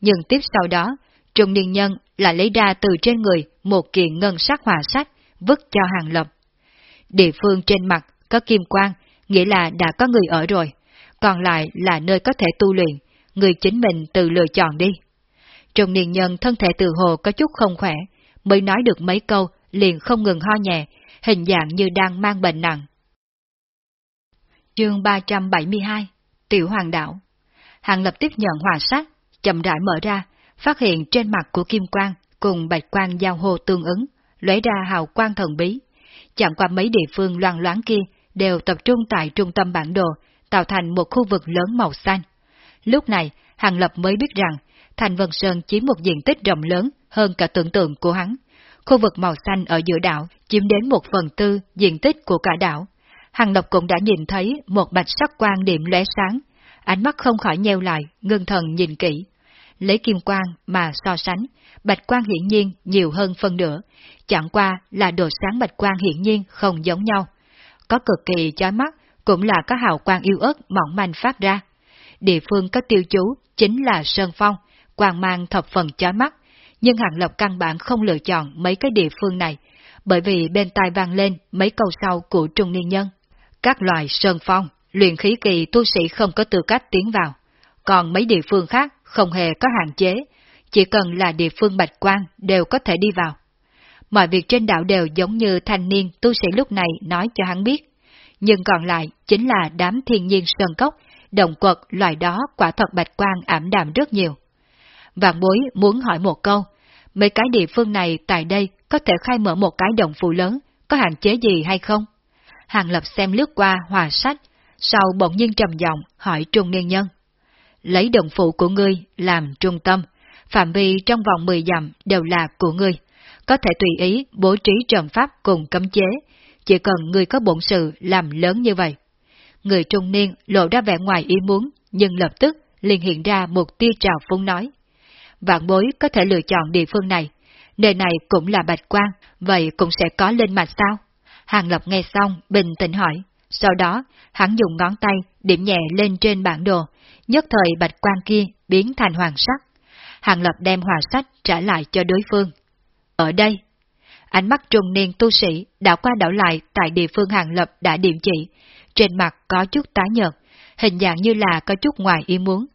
Nhưng tiếp sau đó, Trung Niên Nhân lại lấy ra từ trên người một kiện ngân sắc hòa sắc, vứt cho hàng lập. Địa phương trên mặt có kim quang, nghĩa là đã có người ở rồi, còn lại là nơi có thể tu luyện, người chính mình tự lựa chọn đi. Trung Niên Nhân thân thể từ hồ có chút không khỏe, mới nói được mấy câu liền không ngừng ho nhẹ, hình dạng như đang mang bệnh nặng. Chương 372 Tiểu Hoàng Đảo Hàng lập tiếp nhận hòa sát, chậm rãi mở ra, phát hiện trên mặt của Kim Quang cùng Bạch Quang giao hồ tương ứng, lóe ra hào quang thần bí. Chẳng qua mấy địa phương loan loáng kia đều tập trung tại trung tâm bản đồ, tạo thành một khu vực lớn màu xanh. Lúc này, Hàng Lập mới biết rằng, Thành Vân Sơn chiếm một diện tích rộng lớn hơn cả tưởng tượng của hắn. Khu vực màu xanh ở giữa đảo chiếm đến một phần tư diện tích của cả đảo. Hàng Lập cũng đã nhìn thấy một bạch sắc quang điểm lóe sáng, ánh mắt không khỏi nheo lại, ngưng thần nhìn kỹ. Lấy kim quang mà so sánh, bạch quang hiển nhiên nhiều hơn phân nửa, chẳng qua là độ sáng bạch quang hiển nhiên không giống nhau. Có cực kỳ chói mắt, cũng là có hào quang yêu ớt mỏng manh phát ra. Địa phương có tiêu chú chính là Sơn Phong, quang mang thập phần chói mắt, nhưng Hàng Lập căn bản không lựa chọn mấy cái địa phương này, bởi vì bên tai vang lên mấy câu sau của trung niên nhân. Các loài Sơn Phong, luyện khí kỳ tu sĩ không có tư cách tiến vào, còn mấy địa phương khác không hề có hạn chế, chỉ cần là địa phương bạch quan đều có thể đi vào. Mọi việc trên đảo đều giống như thanh niên tu sĩ lúc này nói cho hắn biết, nhưng còn lại chính là đám thiên nhiên sơn cốc, động quật loài đó quả thật bạch quan ảm đạm rất nhiều. Vạn bối muốn hỏi một câu, mấy cái địa phương này tại đây có thể khai mở một cái đồng phụ lớn, có hạn chế gì hay không? Hàng Lập xem lướt qua hòa sách, sau bỗng nhiên trầm giọng hỏi trung niên nhân. Lấy đồng phụ của ngươi làm trung tâm, phạm vi trong vòng 10 dặm đều là của ngươi, có thể tùy ý bố trí trận pháp cùng cấm chế, chỉ cần ngươi có bổn sự làm lớn như vậy. Người trung niên lộ ra vẻ ngoài ý muốn, nhưng lập tức liền hiện ra một tia trào phúng nói. Vạn bối có thể lựa chọn địa phương này, nơi này cũng là bạch quan, vậy cũng sẽ có lên mạch sao? Hàng Lập nghe xong, bình tĩnh hỏi. Sau đó, hắn dùng ngón tay điểm nhẹ lên trên bản đồ, nhất thời bạch quan kia biến thành hoàng sắc. Hàng Lập đem hòa sách trả lại cho đối phương. Ở đây, ánh mắt trung niên tu sĩ đảo qua đảo lại tại địa phương Hàng Lập đã điểm chỉ, trên mặt có chút tái nhợt, hình dạng như là có chút ngoài ý muốn.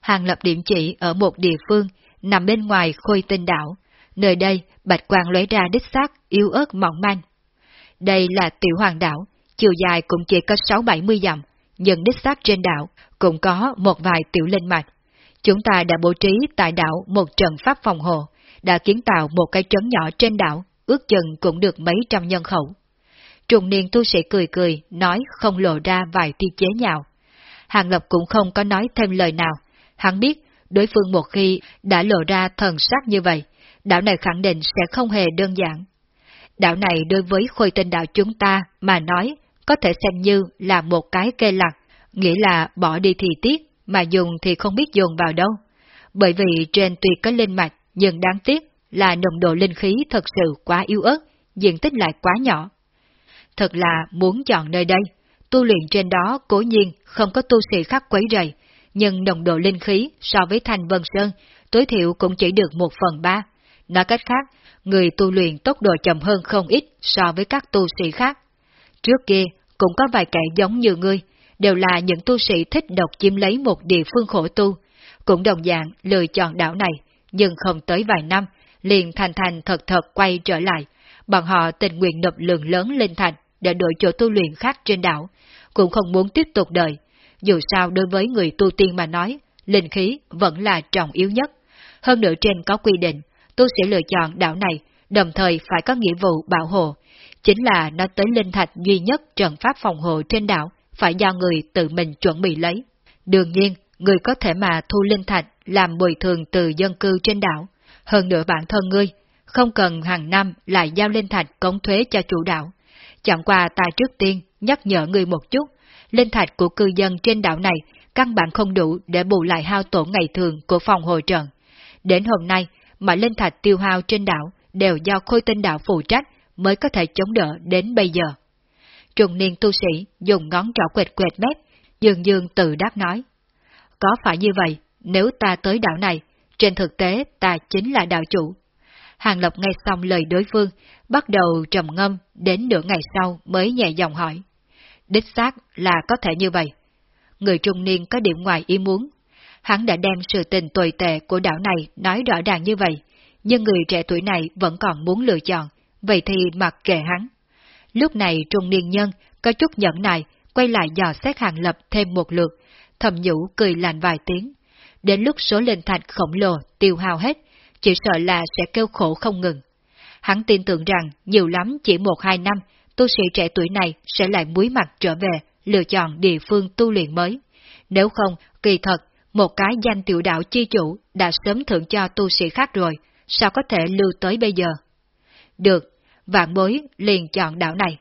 Hàng Lập điểm chỉ ở một địa phương nằm bên ngoài khôi tinh đảo, nơi đây bạch quang lóe ra đích xác yếu ớt mỏng manh. Đây là tiểu hoàng đảo, chiều dài cũng chỉ có 6-70 dặm, nhưng đích xác trên đảo cũng có một vài tiểu linh mạch. Chúng ta đã bố trí tại đảo một trận pháp phòng hộ, đã kiến tạo một cái trấn nhỏ trên đảo, ước chừng cũng được mấy trăm nhân khẩu. Trùng niên tu sĩ cười cười, nói không lộ ra vài tiêu chế nhạo. Hàng Lập cũng không có nói thêm lời nào, hắn biết đối phương một khi đã lộ ra thần sắc như vậy, đảo này khẳng định sẽ không hề đơn giản. Đảo này đối với khôi tinh đạo chúng ta mà nói, có thể xem như là một cái kê lạc, nghĩa là bỏ đi thì tiếc, mà dùng thì không biết dùng vào đâu. Bởi vì trên tuy có linh mạch, nhưng đáng tiếc là nồng độ linh khí thật sự quá yếu ớt, diện tích lại quá nhỏ. Thật là muốn chọn nơi đây, tu luyện trên đó cố nhiên không có tu sĩ khác quấy rầy, nhưng nồng độ linh khí so với Thanh Vân Sơn tối thiểu cũng chỉ được một phần ba. Nói cách khác, người tu luyện tốc độ chậm hơn không ít so với các tu sĩ khác. Trước kia, cũng có vài kẻ giống như ngươi, đều là những tu sĩ thích độc chiếm lấy một địa phương khổ tu, cũng đồng dạng lựa chọn đảo này, nhưng không tới vài năm, liền thành thành thật thật quay trở lại. Bọn họ tình nguyện nộp lượng lớn lên thành để đổi chỗ tu luyện khác trên đảo, cũng không muốn tiếp tục đợi. Dù sao đối với người tu tiên mà nói, linh khí vẫn là trọng yếu nhất. Hơn nữa trên có quy định, tu sĩ lựa chọn đảo này, đồng thời phải có nghĩa vụ bảo hộ, chính là nó tới linh thạch duy nhất trận pháp phòng hộ trên đảo, phải do người tự mình chuẩn bị lấy. Đương nhiên, người có thể mà thu linh thạch làm bồi thường từ dân cư trên đảo. Hơn nữa bản thân ngươi, không cần hàng năm lại giao linh thạch cống thuế cho chủ đảo. Chẳng qua ta trước tiên nhắc nhở ngươi một chút, linh thạch của cư dân trên đảo này căn bản không đủ để bù lại hao tổn ngày thường của phòng hội trận. Đến hôm nay, mà linh thạch tiêu hao trên đảo đều do khôi tinh đạo phụ trách mới có thể chống đỡ đến bây giờ. Trùng niên tu sĩ dùng ngón trỏ quệt quệt mép, dường dường tự đáp nói. Có phải như vậy, nếu ta tới đảo này, trên thực tế ta chính là đạo chủ. Hàng Lập nghe xong lời đối phương, bắt đầu trầm ngâm, đến nửa ngày sau mới nhẹ giọng hỏi. Đích xác là có thể như vậy. Người trung niên có điểm ngoài ý muốn. Hắn đã đem sự tình tồi tệ của đảo này nói rõ ràng như vậy, nhưng người trẻ tuổi này vẫn còn muốn lựa chọn, vậy thì mặc kệ hắn. Lúc này trung niên nhân có chút nhẫn nại, quay lại dò xét hàng lập thêm một lượt, thầm nhũ cười lành vài tiếng. Đến lúc số linh thạch khổng lồ tiêu hao hết, chỉ sợ là sẽ kêu khổ không ngừng. Hắn tin tưởng rằng nhiều lắm chỉ một hai năm, tu sĩ trẻ tuổi này sẽ lại muối mặt trở về, lựa chọn địa phương tu luyện mới. Nếu không, kỳ thật, một cái danh tiểu đạo chi chủ đã sớm thưởng cho tu sĩ khác rồi, sao có thể lưu tới bây giờ? Được, vạn bối liền chọn đảo này.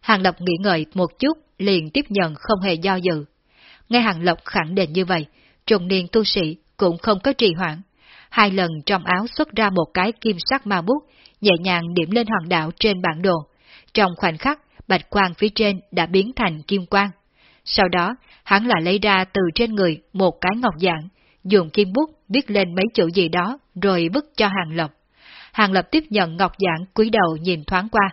Hàng Lập nghĩ ngợi một chút, liền tiếp nhận không hề do dự. Nghe Hàng Lập khẳng định như vậy, trùng niên tu sĩ cũng không có trì hoãn. Hai lần trong áo xuất ra một cái kim sắc ma bút, nhẹ nhàng điểm lên hòn đảo trên bản đồ. Trong khoảnh khắc, bạch quang phía trên đã biến thành kim quang. Sau đó, hắn lại lấy ra từ trên người một cái ngọc dạng, dùng kim bút viết lên mấy chữ gì đó, rồi bức cho Hàng Lập. Hàng Lập tiếp nhận ngọc dạng cúi đầu nhìn thoáng qua.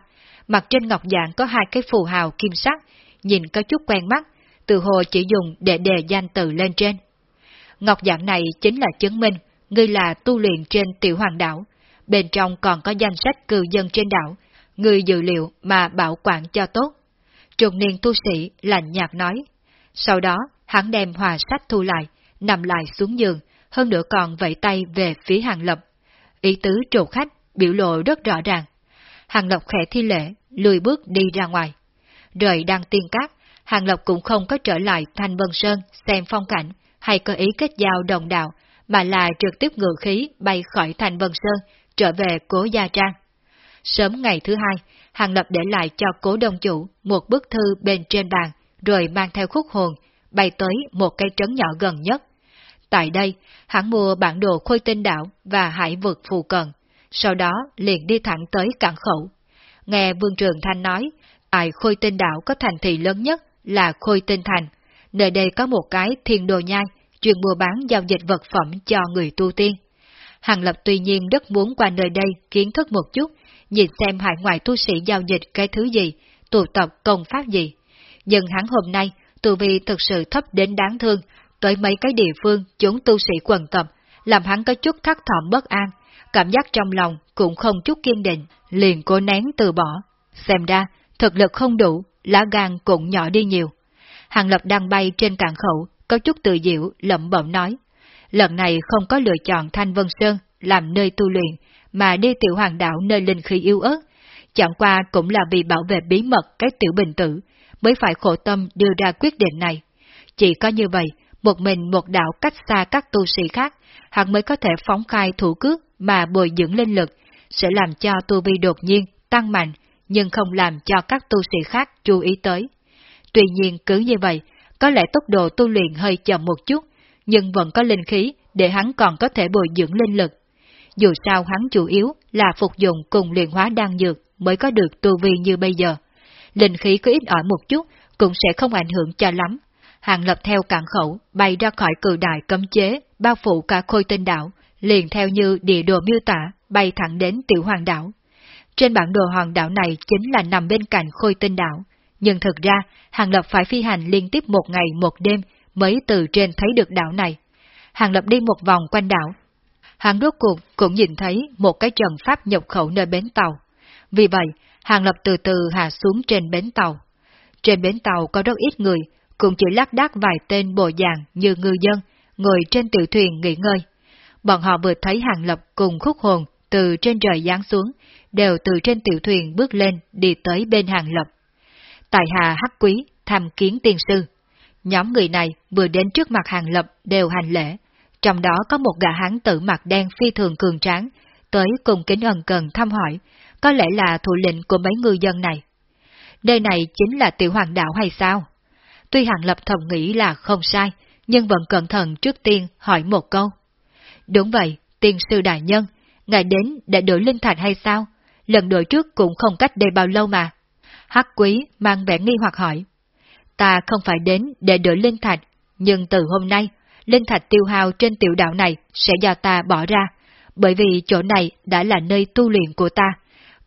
Mặt trên ngọc dạng có hai cái phù hào kim sắc, nhìn có chút quen mắt, từ hồ chỉ dùng để đề danh từ lên trên. Ngọc dạng này chính là chứng minh, ngươi là tu luyện trên tiểu hoàng đảo, bên trong còn có danh sách cư dân trên đảo, người dự liệu mà bảo quản cho tốt. Trùng niên tu sĩ lạnh nhạt nói. Sau đó, hắn đem hòa sách thu lại, nằm lại xuống giường, hơn nữa còn vẫy tay về phía hàng lập. Ý tứ trù khách, biểu lộ rất rõ ràng. Hàng lập khẽ thi lễ, lùi bước đi ra ngoài. Rời đang tiên cát, hàng lập cũng không có trở lại Thanh Vân Sơn xem phong cảnh, hay có ý kết giao đồng đạo, mà là trực tiếp ngự khí bay khỏi thành Vân Sơn, trở về cố gia trang. Sớm ngày thứ hai, Hàng Lập để lại cho cố đông chủ một bức thư bên trên bàn, rồi mang theo khúc hồn, bay tới một cây trấn nhỏ gần nhất. Tại đây, hắn mua bản đồ khôi tinh đảo và hải vực phù cận, sau đó liền đi thẳng tới cảng khẩu. Nghe Vương Trường Thanh nói, tại khôi tinh đảo có thành thị lớn nhất là khôi tinh thành, nơi đây có một cái thiên đồ nhai, chuyên mua bán giao dịch vật phẩm cho người tu tiên. Hàng Lập tuy nhiên rất muốn qua nơi đây kiến thức một chút, nhìn xem hải ngoại tu sĩ giao dịch cái thứ gì, tụ tập công pháp gì. Nhưng hắn hôm nay, tu vi thực sự thấp đến đáng thương, tới mấy cái địa phương chúng tu sĩ quần tập, làm hắn có chút thắt thỏm bất an, cảm giác trong lòng cũng không chút kiên định, liền cố nén từ bỏ. Xem ra, thực lực không đủ, lá gan cũng nhỏ đi nhiều. Hàng Lập đang bay trên cạn khẩu, có chút tự diệu, lẩm bẩm nói. Lần này không có lựa chọn Thanh Vân Sơn làm nơi tu luyện, mà đi tiểu hoàng đảo nơi linh khí yếu ớt, chẳng qua cũng là vì bảo vệ bí mật cái tiểu bình tử, mới phải khổ tâm đưa ra quyết định này. Chỉ có như vậy, một mình một đạo cách xa các tu sĩ khác, hắn mới có thể phóng khai thủ cước mà bồi dưỡng linh lực, sẽ làm cho tu vi đột nhiên tăng mạnh, nhưng không làm cho các tu sĩ khác chú ý tới. Tuy nhiên cứ như vậy, có lẽ tốc độ tu luyện hơi chậm một chút, nhưng vẫn có linh khí để hắn còn có thể bồi dưỡng linh lực. Dù sao hắn chủ yếu là phục dụng cùng luyện hóa đan dược mới có được tu vi như bây giờ. Linh khí có ít ỏi một chút cũng sẽ không ảnh hưởng cho lắm. Hàng lập theo cạn khẩu, bay ra khỏi cử đại cấm chế, bao phủ cả khôi tinh đảo, liền theo như địa đồ miêu tả, bay thẳng đến tiểu hoàng đảo. Trên bản đồ hoàng đảo này chính là nằm bên cạnh khôi tinh đảo, nhưng thực ra, Hàng Lập phải phi hành liên tiếp một ngày một đêm mới từ trên thấy được đảo này. Hàng Lập đi một vòng quanh đảo. Hàng rốt cuộc cũng nhìn thấy một cái trận pháp nhập khẩu nơi bến tàu. Vì vậy, Hàng Lập từ từ hạ xuống trên bến tàu. Trên bến tàu có rất ít người, cũng chỉ lác đác vài tên bộ dạng như ngư dân, ngồi trên tiểu thuyền nghỉ ngơi. Bọn họ vừa thấy Hàng Lập cùng khúc hồn từ trên trời giáng xuống, đều từ trên tiểu thuyền bước lên đi tới bên Hàng Lập. Tại hạ hắc quý, tham kiến tiên sư. Nhóm người này vừa đến trước mặt hàng lập đều hành lễ, trong đó có một gã hán tử mặt đen phi thường cường tráng, tới cùng kính ẩn cần thăm hỏi, có lẽ là thủ lĩnh của mấy ngư dân này. Nơi này chính là tiểu hoàng đảo hay sao? Tuy hàng lập thầm nghĩ là không sai, nhưng vẫn cẩn thận trước tiên hỏi một câu. Đúng vậy, tiên sư đại nhân, ngài đến để đổi linh thạch hay sao? Lần đổi trước cũng không cách đây bao lâu mà. Hắc quý mang vẻ nghi hoặc hỏi. Ta không phải đến để đổi linh thạch, nhưng từ hôm nay, linh thạch tiêu hao trên tiểu đạo này sẽ do ta bỏ ra, bởi vì chỗ này đã là nơi tu luyện của ta.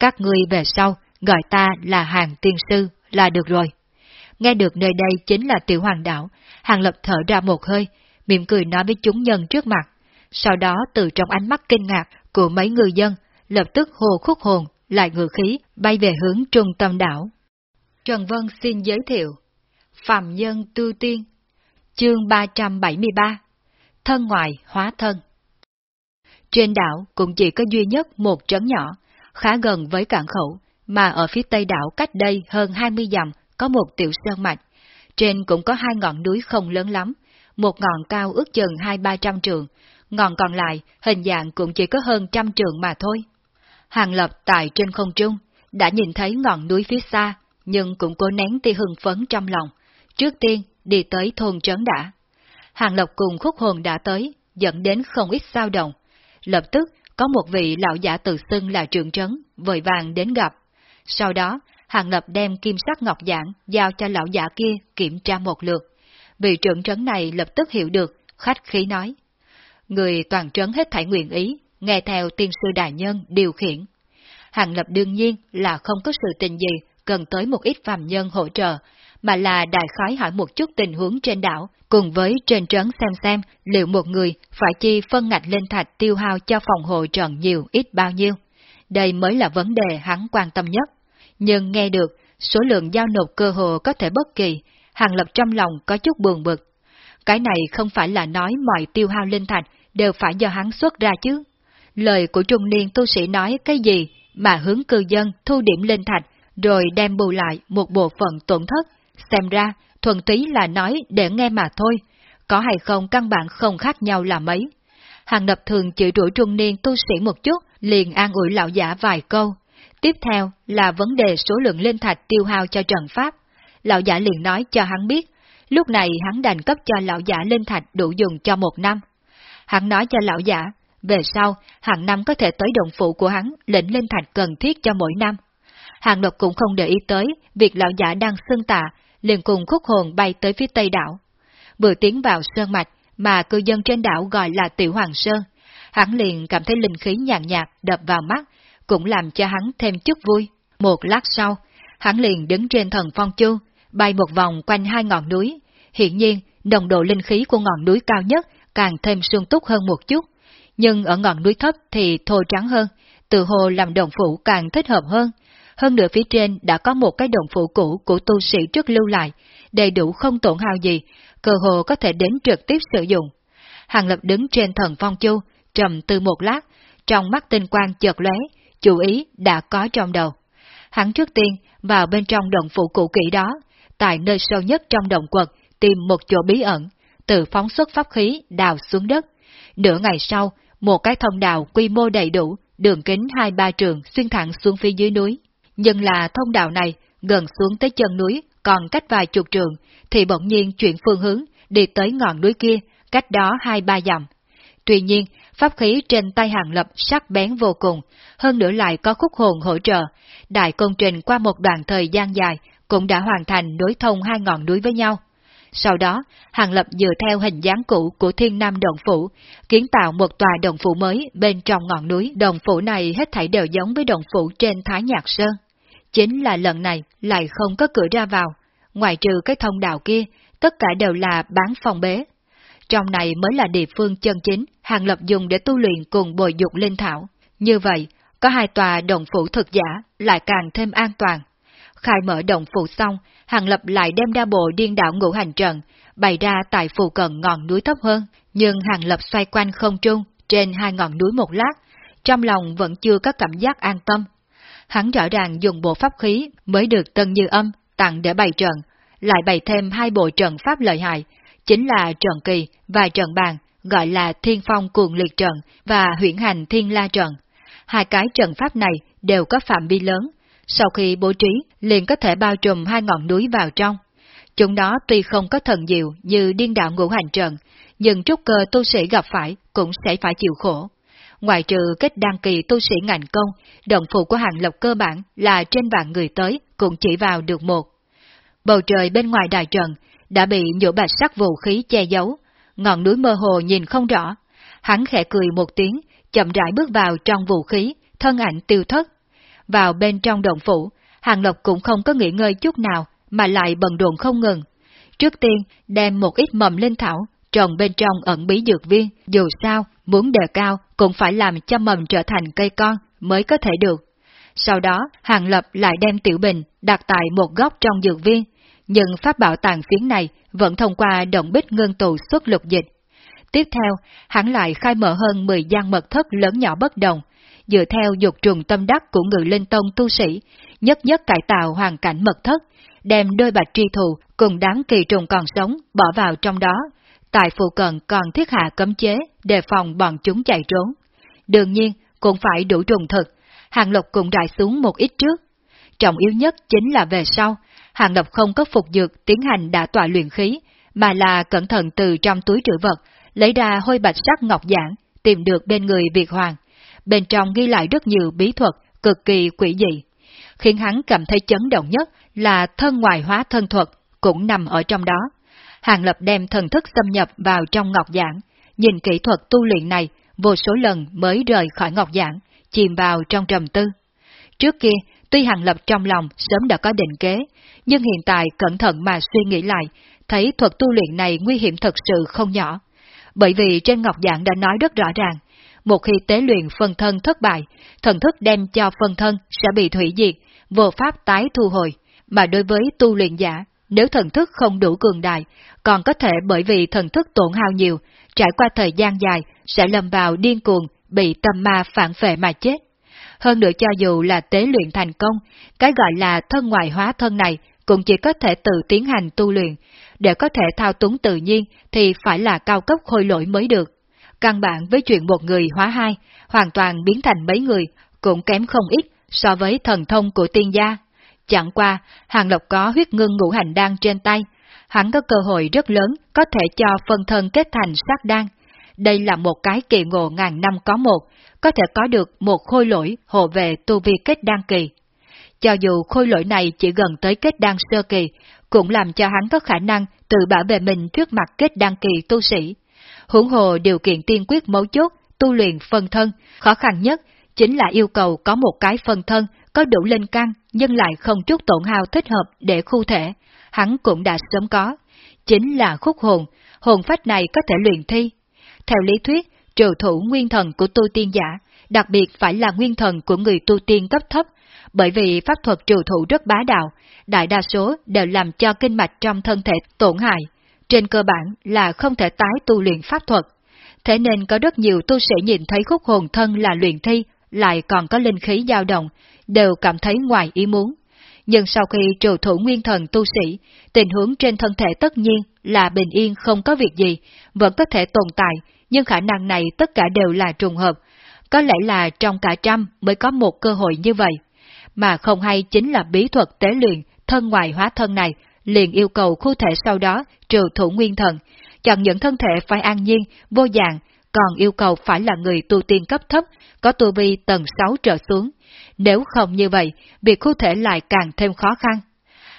Các ngươi về sau gọi ta là hàng tiên sư là được rồi. Nghe được nơi đây chính là tiểu hoàng đảo, hàng lập thở ra một hơi, mỉm cười nói với chúng nhân trước mặt. Sau đó từ trong ánh mắt kinh ngạc của mấy người dân, lập tức hồ khúc hồn lại ngựa khí bay về hướng trung tâm đảo. Trần Vân xin giới thiệu. Phạm Nhân Tu Tiên Chương 373 Thân ngoại hóa thân Trên đảo cũng chỉ có duy nhất một trấn nhỏ, khá gần với cảng khẩu, mà ở phía tây đảo cách đây hơn 20 dặm có một tiểu sơn mạch. Trên cũng có hai ngọn núi không lớn lắm, một ngọn cao ước chừng hai ba trăm trường, ngọn còn lại hình dạng cũng chỉ có hơn trăm trường mà thôi. Hàng lập tại trên không trung, đã nhìn thấy ngọn núi phía xa, nhưng cũng cố nén tia hưng phấn trong lòng. Trước tiên, đi tới thôn trấn đã. Hàng lộc cùng khúc hồn đã tới, dẫn đến không ít sao động. Lập tức, có một vị lão giả tự xưng là trưởng trấn, vội vàng đến gặp. Sau đó, Hàng Lập đem kim sắc ngọc giảng giao cho lão giả kia kiểm tra một lượt. Vị trưởng trấn này lập tức hiểu được, khách khí nói. Người toàn trấn hết thảy nguyện ý, nghe theo tiên sư đại nhân điều khiển. Hàng Lập đương nhiên là không có sự tình gì cần tới một ít phàm nhân hỗ trợ, mà là đại khái hỏi một chút tình huống trên đảo, cùng với trên trấn xem xem liệu một người phải chi phân ngạch lên thạch tiêu hao cho phòng hộ trận nhiều ít bao nhiêu. Đây mới là vấn đề hắn quan tâm nhất. Nhưng nghe được, số lượng giao nộp cơ hồ có thể bất kỳ, hàng lập trong lòng có chút buồn bực. Cái này không phải là nói mọi tiêu hao linh thạch đều phải do hắn xuất ra chứ. Lời của trung niên tu sĩ nói cái gì mà hướng cư dân thu điểm linh thạch rồi đem bù lại một bộ phận tổn thất, xem ra thuần túy là nói để nghe mà thôi, có hay không căn bản không khác nhau là mấy. Hàng lập thường chửi rủi trung niên tu sĩ một chút, liền an ủi lão giả vài câu. Tiếp theo là vấn đề số lượng linh thạch tiêu hao cho trận pháp. Lão giả liền nói cho hắn biết, lúc này hắn đành cấp cho lão giả linh thạch đủ dùng cho một năm. Hắn nói cho lão giả, về sau, hàng năm có thể tới đồng phụ của hắn lĩnh linh thạch cần thiết cho mỗi năm. Hàng Lập cũng không để ý tới việc lão giả đang xưng tạ, liền cùng khúc hồn bay tới phía tây đảo. Vừa tiến vào sơn mạch mà cư dân trên đảo gọi là Tiểu Hoàng Sơn, hắn liền cảm thấy linh khí nhàn nhạt đập vào mắt, cũng làm cho hắn thêm chút vui. Một lát sau, hắn liền đứng trên thần phong chu, bay một vòng quanh hai ngọn núi. Hiện nhiên, nồng độ linh khí của ngọn núi cao nhất càng thêm sung túc hơn một chút, nhưng ở ngọn núi thấp thì thô trắng hơn, từ hồ làm đồng phủ càng thích hợp hơn, hơn nữa phía trên đã có một cái đồng phụ cũ của tu sĩ trước lưu lại, đầy đủ không tổn hao gì, cơ hồ có thể đến trực tiếp sử dụng. Hàng lập đứng trên thần phong chu, trầm tư một lát, trong mắt tinh quang chợt lóe, chú ý đã có trong đầu. Hắn trước tiên vào bên trong đồng phủ cũ kỹ đó, tại nơi sâu nhất trong đồng quật, tìm một chỗ bí ẩn, tự phóng xuất pháp khí đào xuống đất. Nửa ngày sau, một cái thông đào quy mô đầy đủ, đường kính hai ba trường xuyên thẳng xuống phía dưới núi. Nhưng là thông đạo này, gần xuống tới chân núi, còn cách vài chục trường, thì bỗng nhiên chuyển phương hướng, đi tới ngọn núi kia, cách đó hai ba dặm. Tuy nhiên, pháp khí trên tay hàng lập sắc bén vô cùng, hơn nữa lại có khúc hồn hỗ trợ. Đại công trình qua một đoạn thời gian dài cũng đã hoàn thành nối thông hai ngọn núi với nhau. Sau đó, Hàng Lập dựa theo hình dáng cũ của Thiên Nam Đồng Phủ, kiến tạo một tòa đồng phủ mới bên trong ngọn núi. Đồng phủ này hết thảy đều giống với đồng phủ trên Thái Nhạc Sơn. Chính là lần này lại không có cửa ra vào, ngoài trừ cái thông đạo kia, tất cả đều là bán phòng bế. Trong này mới là địa phương chân chính Hàng Lập dùng để tu luyện cùng bồi dục linh thảo. Như vậy, có hai tòa đồng phủ thực giả lại càng thêm an toàn. Khai mở đồng phủ xong, Hàng Lập lại đem đa bộ điên đảo ngũ hành trận, bày ra tại phù cận ngọn núi thấp hơn, nhưng Hàng Lập xoay quanh không trung, trên hai ngọn núi một lát, trong lòng vẫn chưa có cảm giác an tâm. Hắn rõ ràng dùng bộ pháp khí mới được Tân Như Âm tặng để bày trận, lại bày thêm hai bộ trận pháp lợi hại, chính là trận kỳ và trận bàn, gọi là Thiên Phong Cuồng Liệt Trận và Huyễn Hành Thiên La Trận. Hai cái trận pháp này đều có phạm vi lớn, sau khi bố trí liền có thể bao trùm hai ngọn núi vào trong. Chúng đó tuy không có thần diệu như điên đạo ngũ hành trận, nhưng trúc cơ tu sĩ gặp phải cũng sẽ phải chịu khổ. Ngoài trừ kết đăng kỳ tu sĩ ngành công, động phụ của hàng lộc cơ bản là trên vạn người tới cũng chỉ vào được một. Bầu trời bên ngoài đại trận đã bị nhũ bạch sắc vũ khí che giấu, ngọn núi mơ hồ nhìn không rõ. Hắn khẽ cười một tiếng, chậm rãi bước vào trong vũ khí, thân ảnh tiêu thất. Vào bên trong động phủ, Hàng Lộc cũng không có nghỉ ngơi chút nào, mà lại bận rộn không ngừng. Trước tiên, đem một ít mầm linh thảo, trồng bên trong ẩn bí dược viên, dù sao, muốn đề cao cũng phải làm cho mầm trở thành cây con mới có thể được. Sau đó, Hàng Lập lại đem tiểu bình đặt tại một góc trong dược viên, nhưng pháp bảo tàn phiến này vẫn thông qua động bích ngân tù xuất lục dịch. Tiếp theo, hắn lại khai mở hơn 10 gian mật thất lớn nhỏ bất đồng, dựa theo dục trùng tâm đắc của người linh tông tu sĩ, nhất nhất cải tạo hoàn cảnh mật thất, đem đôi bạch tri thù cùng đám kỳ trùng còn sống bỏ vào trong đó. Tại phụ cận còn thiết hạ cấm chế, đề phòng bọn chúng chạy trốn. Đương nhiên, cũng phải đủ trùng thực, Hàng Lộc cũng đại xuống một ít trước. Trọng yếu nhất chính là về sau, Hàng Lộc không có phục dược tiến hành đã tọa luyện khí, mà là cẩn thận từ trong túi trữ vật, lấy ra hôi bạch sắc ngọc giản, tìm được bên người Việt Hoàng. Bên trong ghi lại rất nhiều bí thuật, cực kỳ quỷ dị. Khiến hắn cảm thấy chấn động nhất là thân ngoài hóa thân thuật, cũng nằm ở trong đó. Hàng Lập đem thần thức xâm nhập vào trong ngọc giảng, nhìn kỹ thuật tu luyện này vô số lần mới rời khỏi ngọc giảng, chìm vào trong trầm tư. Trước kia, tuy Hàng Lập trong lòng sớm đã có định kế, nhưng hiện tại cẩn thận mà suy nghĩ lại, thấy thuật tu luyện này nguy hiểm thật sự không nhỏ. Bởi vì trên ngọc giảng đã nói rất rõ ràng, một khi tế luyện phân thân thất bại, thần thức đem cho phân thân sẽ bị thủy diệt, vô pháp tái thu hồi, mà đối với tu luyện giả, nếu thần thức không đủ cường đại, còn có thể bởi vì thần thức tổn hao nhiều, trải qua thời gian dài sẽ lâm vào điên cuồng, bị tâm ma phản phệ mà chết. Hơn nữa cho dù là tế luyện thành công, cái gọi là thân ngoại hóa thân này cũng chỉ có thể tự tiến hành tu luyện, để có thể thao túng tự nhiên thì phải là cao cấp khôi lỗi mới được. Căn bản với chuyện một người hóa hai, hoàn toàn biến thành mấy người, cũng kém không ít so với thần thông của tiên gia. Chẳng qua, Hàng Lộc có huyết ngưng ngũ hành đan trên tay, hắn có cơ hội rất lớn có thể cho phân thân kết thành sát đan. Đây là một cái kỳ ngộ ngàn năm có một, có thể có được một khôi lỗi hộ về tu vi kết đan kỳ. Cho dù khôi lỗi này chỉ gần tới kết đan sơ kỳ, cũng làm cho hắn có khả năng tự bảo vệ mình trước mặt kết đan kỳ tu sĩ. Hưởng hồ điều kiện tiên quyết mấu chốt, tu luyện phân thân, khó khăn nhất chính là yêu cầu có một cái phân thân có đủ linh căn nhưng lại không chút tổn hao thích hợp để khu thể, hắn cũng đã sớm có. Chính là khúc hồn, hồn phách này có thể luyện thi. Theo lý thuyết, trừ thủ nguyên thần của tu tiên giả, đặc biệt phải là nguyên thần của người tu tiên cấp thấp, bởi vì pháp thuật trừ thủ rất bá đạo, đại đa số đều làm cho kinh mạch trong thân thể tổn hại, trên cơ bản là không thể tái tu luyện pháp thuật. Thế nên có rất nhiều tu sĩ nhìn thấy khúc hồn thân là luyện thi, lại còn có linh khí dao động, đều cảm thấy ngoài ý muốn. Nhưng sau khi trừ thủ nguyên thần tu sĩ, tình huống trên thân thể tất nhiên là bình yên không có việc gì, vẫn có thể tồn tại, nhưng khả năng này tất cả đều là trùng hợp. Có lẽ là trong cả trăm mới có một cơ hội như vậy. Mà không hay chính là bí thuật tế luyện thân ngoài hóa thân này, liền yêu cầu khu thể sau đó trừ thủ nguyên thần, chọn những thân thể phải an nhiên, vô dạng, còn yêu cầu phải là người tu tiên cấp thấp, có tu vi tầng 6 trở xuống. Nếu không như vậy, việc khu thể lại càng thêm khó khăn.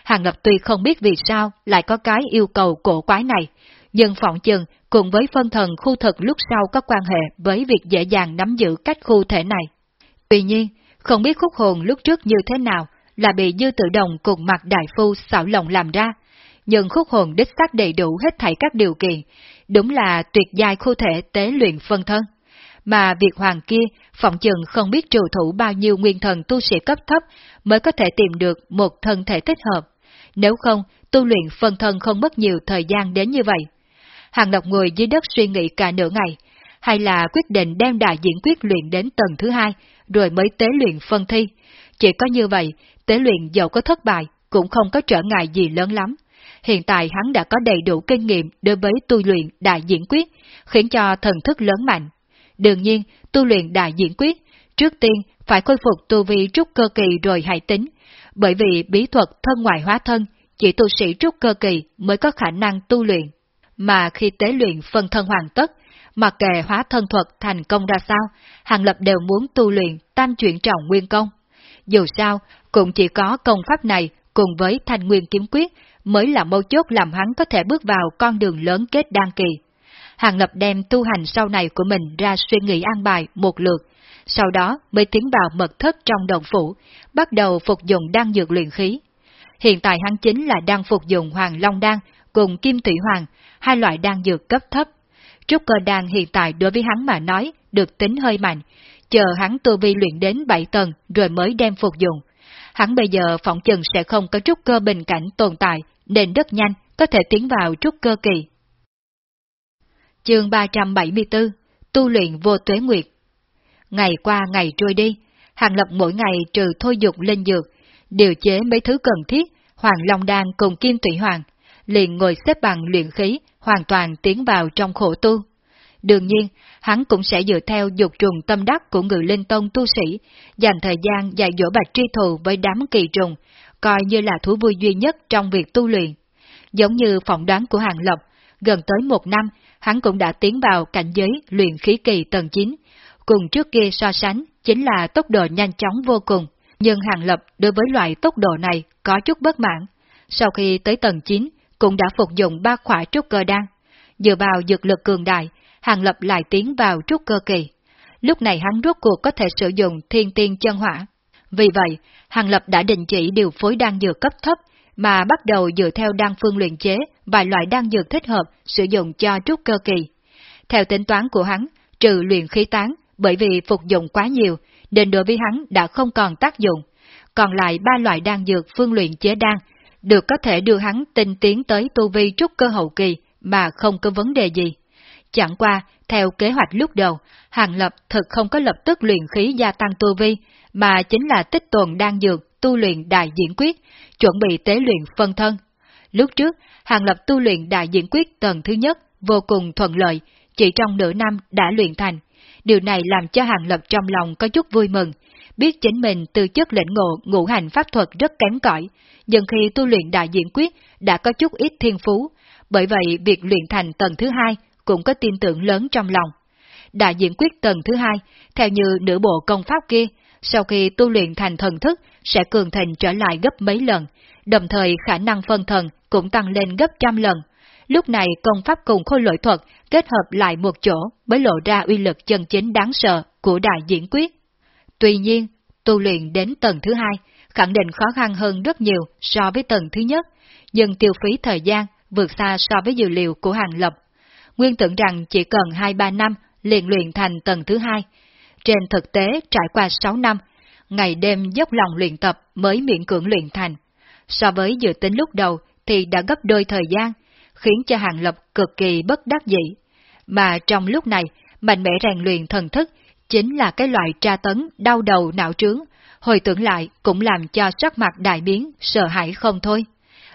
Hàng Lập tuy không biết vì sao lại có cái yêu cầu cổ quái này, nhưng phỏng chừng cùng với phân thần khu thực lúc sau có quan hệ với việc dễ dàng nắm giữ cách khu thể này. Tuy nhiên, không biết khúc hồn lúc trước như thế nào là bị dư tự động cùng mặt đại phu xảo lòng làm ra, nhưng khúc hồn đích xác đầy đủ hết thảy các điều kiện, đúng là tuyệt giai khu thể tế luyện phân thân. Mà việc hoàng kia, phỏng chừng không biết trụ thủ bao nhiêu nguyên thần tu sĩ cấp thấp mới có thể tìm được một thân thể thích hợp. Nếu không, tu luyện phân thân không mất nhiều thời gian đến như vậy. Hàng độc người dưới đất suy nghĩ cả nửa ngày, hay là quyết định đem đại diễn quyết luyện đến tầng thứ hai, rồi mới tế luyện phân thi. Chỉ có như vậy, tế luyện dẫu có thất bại, cũng không có trở ngại gì lớn lắm. Hiện tại hắn đã có đầy đủ kinh nghiệm đối với tu luyện đại diễn quyết, khiến cho thần thức lớn mạnh. Đương nhiên, tu luyện đại diễn quyết, trước tiên phải khôi phục tu vi trúc cơ kỳ rồi hãy tính, bởi vì bí thuật thân ngoại hóa thân, chỉ tu sĩ trúc cơ kỳ mới có khả năng tu luyện. Mà khi tế luyện phân thân hoàn tất, mặc kệ hóa thân thuật thành công ra sao, Hàng Lập đều muốn tu luyện tam chuyển trọng nguyên công. Dù sao, cũng chỉ có công pháp này cùng với thanh nguyên kiếm quyết mới là mâu chốt làm hắn có thể bước vào con đường lớn kết đan kỳ. Hàng Lập đem tu hành sau này của mình ra suy nghĩ an bài một lượt, sau đó mới tiến vào mật thất trong đồng phủ, bắt đầu phục dụng đan dược luyện khí. Hiện tại hắn chính là đang phục dụng Hoàng Long Đan cùng Kim Thủy Hoàng, hai loại đan dược cấp thấp. Trúc cơ đan hiện tại đối với hắn mà nói được tính hơi mạnh, chờ hắn tu vi luyện đến 7 tầng rồi mới đem phục dụng. Hắn bây giờ phỏng chừng sẽ không có trúc cơ bình cảnh tồn tại, nên rất nhanh có thể tiến vào trúc cơ kỳ. Chương 374 Tu luyện vô tuế nguyệt Ngày qua ngày trôi đi, Hàng Lập mỗi ngày trừ thôi dục lên dược, điều chế mấy thứ cần thiết, Hoàng Long Đan cùng Kim Tụy Hoàng, liền ngồi xếp bằng luyện khí, hoàn toàn tiến vào trong khổ tu. Đương nhiên, hắn cũng sẽ dựa theo dục trùng tâm đắc của người linh tông tu sĩ, dành thời gian dạy dỗ bạch tri thù với đám kỳ trùng, coi như là thú vui duy nhất trong việc tu luyện. Giống như phỏng đoán của Hàng Lập, gần tới một năm, hắn cũng đã tiến vào cảnh giới luyện khí kỳ tầng 9, cùng trước kia so sánh chính là tốc độ nhanh chóng vô cùng, nhưng Hàng Lập đối với loại tốc độ này có chút bất mãn. Sau khi tới tầng 9, cũng đã phục dụng ba khỏa trúc cơ đan. Dựa vào dược lực cường đại, Hàng Lập lại tiến vào trúc cơ kỳ. Lúc này hắn rốt cuộc có thể sử dụng thiên tiên chân hỏa. Vì vậy, Hàng Lập đã đình chỉ điều phối đan dược cấp thấp, mà bắt đầu dựa theo đan phương luyện chế vài loại đan dược thích hợp sử dụng cho trúc cơ kỳ. Theo tính toán của hắn, trừ luyện khí tán, bởi vì phục dụng quá nhiều, nên đối với hắn đã không còn tác dụng. Còn lại ba loại đan dược phương luyện chế đan, được có thể đưa hắn tinh tiến tới tu vi trúc cơ hậu kỳ mà không có vấn đề gì. Chẳng qua, theo kế hoạch lúc đầu, Hàng Lập thực không có lập tức luyện khí gia tăng tu vi, mà chính là tích tuần đan dược tu luyện đại diễn quyết, chuẩn bị tế luyện phân thân. Lúc trước, Hàng Lập tu luyện đại diễn quyết tầng thứ nhất vô cùng thuận lợi, chỉ trong nửa năm đã luyện thành. Điều này làm cho Hàng Lập trong lòng có chút vui mừng, biết chính mình từ chất lĩnh ngộ ngũ hành pháp thuật rất kém cỏi, nhưng khi tu luyện đại diễn quyết đã có chút ít thiên phú, bởi vậy việc luyện thành tầng thứ hai cũng có tin tưởng lớn trong lòng. Đại diễn quyết tầng thứ hai, theo như nửa bộ công pháp kia, sau khi tu luyện thành thần thức sẽ cường thịnh trở lại gấp mấy lần, đồng thời khả năng phân thần cũng tăng lên gấp trăm lần. Lúc này công pháp cùng khôi lỗi thuật kết hợp lại một chỗ mới lộ ra uy lực chân chính đáng sợ của đại diễn quyết. Tuy nhiên, tu luyện đến tầng thứ hai khẳng định khó khăn hơn rất nhiều so với tầng thứ nhất, nhưng tiêu phí thời gian vượt xa so với dữ liệu của Hàng Lập. Nguyên tưởng rằng chỉ cần 2-3 năm liền luyện thành tầng thứ hai. Trên thực tế trải qua 6 năm, ngày đêm dốc lòng luyện tập mới miễn cưỡng luyện thành. So với dự tính lúc đầu thì đã gấp đôi thời gian, khiến cho Hàng Lập cực kỳ bất đắc dĩ. Mà trong lúc này, mạnh mẽ rèn luyện thần thức chính là cái loại tra tấn đau đầu não trướng, hồi tưởng lại cũng làm cho sắc mặt đại biến, sợ hãi không thôi.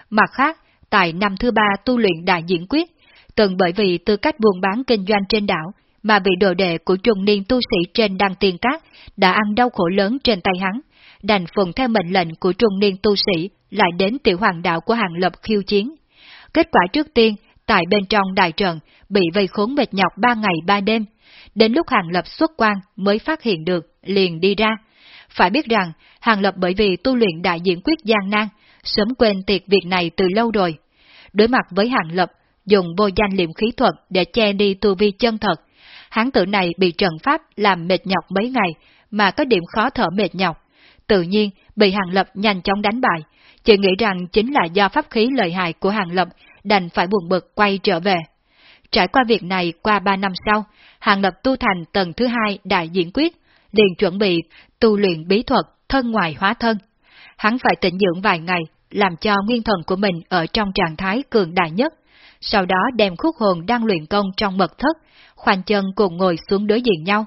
Mặt khác, tại năm thứ ba tu luyện đại diễn quyết, từng bởi vì tư cách buôn bán kinh doanh trên đảo, mà bị đồ đệ của trung niên tu sĩ trên đăng tiên cát đã ăn đau khổ lớn trên tay hắn, đành phụng theo mệnh lệnh của trung niên tu sĩ lại đến tiểu hoàng đạo của hàng lập khiêu chiến. Kết quả trước tiên, tại bên trong đại trận, bị vây khốn mệt nhọc ba ngày ba đêm. Đến lúc hàng lập xuất quan mới phát hiện được, liền đi ra. Phải biết rằng, hàng lập bởi vì tu luyện đại diễn quyết gian nan, sớm quên tiệt việc này từ lâu rồi. Đối mặt với hàng lập, dùng vô danh liệm khí thuật để che đi tu vi chân thật. Hán tử này bị trận pháp làm mệt nhọc mấy ngày, mà có điểm khó thở mệt nhọc. Tự nhiên, bị hàng lập nhanh chóng đánh bại, chỉ nghĩ rằng chính là do pháp khí lợi hại của hàng lập, đành phải buồn bực quay trở về. Trải qua việc này qua ba năm sau, hàng lập tu thành tầng thứ hai đại diễn quyết, liền chuẩn bị tu luyện bí thuật thân ngoài hóa thân. Hắn phải tĩnh dưỡng vài ngày, làm cho nguyên thần của mình ở trong trạng thái cường đại nhất, sau đó đem khúc hồn đang luyện công trong mật thất, khoanh chân cùng ngồi xuống đối diện nhau.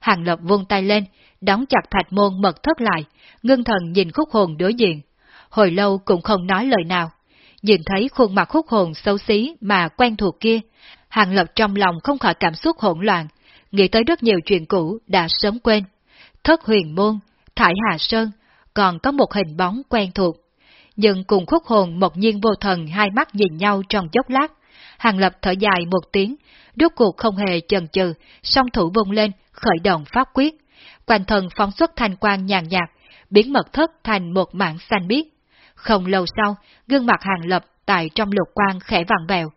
Hàng Lập vung tay lên, đóng chặt thạch môn mật thất lại, ngưng thần nhìn khúc hồn đối diện. Hồi lâu cũng không nói lời nào. Nhìn thấy khuôn mặt khúc hồn xấu xí mà quen thuộc kia, Hàng Lập trong lòng không khỏi cảm xúc hỗn loạn, nghĩ tới rất nhiều chuyện cũ đã sớm quên. Thất huyền môn, thải hà sơn, còn có một hình bóng quen thuộc nhưng cùng khúc hồn một nhiên vô thần hai mắt nhìn nhau trong chốc lát. Hàng lập thở dài một tiếng, rốt cuộc không hề chần chừ, song thủ vung lên, khởi động pháp quyết. Quanh thần phóng xuất thanh quang nhàn nhạt, biến mật thất thành một mảng xanh biếc. Không lâu sau, gương mặt hàng lập tại trong lục quang khẽ vàng bèo.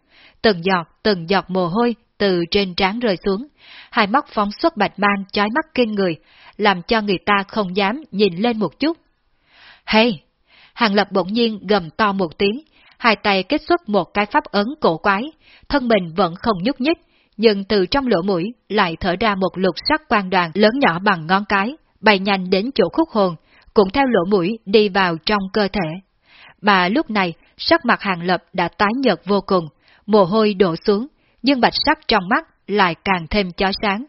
Từng giọt, từng giọt mồ hôi từ trên trán rơi xuống. Hai mắt phóng xuất bạch mang chói mắt kinh người, làm cho người ta không dám nhìn lên một chút. Hey, Hàng Lập bỗng nhiên gầm to một tiếng, hai tay kết xuất một cái pháp ấn cổ quái, thân mình vẫn không nhúc nhích, nhưng từ trong lỗ mũi lại thở ra một lục sắc quang đoàn lớn nhỏ bằng ngón cái, bay nhanh đến chỗ khúc hồn, cũng theo lỗ mũi đi vào trong cơ thể. Mà lúc này, sắc mặt hàng lập đã tái nhợt vô cùng, mồ hôi đổ xuống, nhưng bạch sắc trong mắt lại càng thêm chói sáng.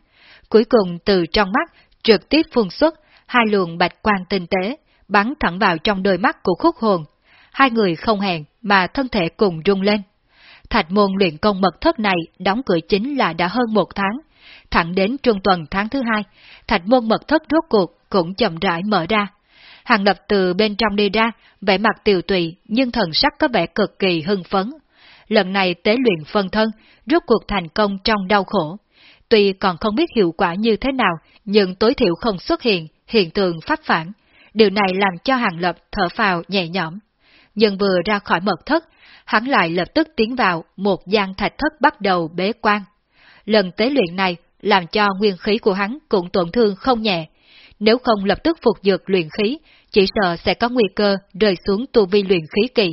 Cuối cùng từ trong mắt trực tiếp phun xuất hai luồng bạch quang tinh tế, bắn thẳng vào trong đôi mắt của khúc hồn. Hai người không hẹn mà thân thể cùng rung lên. Thạch môn luyện công mật thất này đóng cửa chính là đã hơn một tháng. Thẳng đến trung tuần tháng thứ hai, thạch môn mật thất rốt cuộc cũng chậm rãi mở ra. Hàng lập từ bên trong đi ra, vẻ mặt tiều tụy nhưng thần sắc có vẻ cực kỳ hưng phấn. Lần này tế luyện phân thân, rốt cuộc thành công trong đau khổ. Tuy còn không biết hiệu quả như thế nào, nhưng tối thiểu không xuất hiện hiện tượng phát phản. Điều này làm cho Hàng Lập thở phào nhẹ nhõm. Nhưng vừa ra khỏi mật thất, hắn lại lập tức tiến vào một gian thạch thất bắt đầu bế quan. Lần tế luyện này làm cho nguyên khí của hắn cũng tổn thương không nhẹ. Nếu không lập tức phục dược luyện khí, chỉ sợ sẽ có nguy cơ rơi xuống tu vi luyện khí kỳ.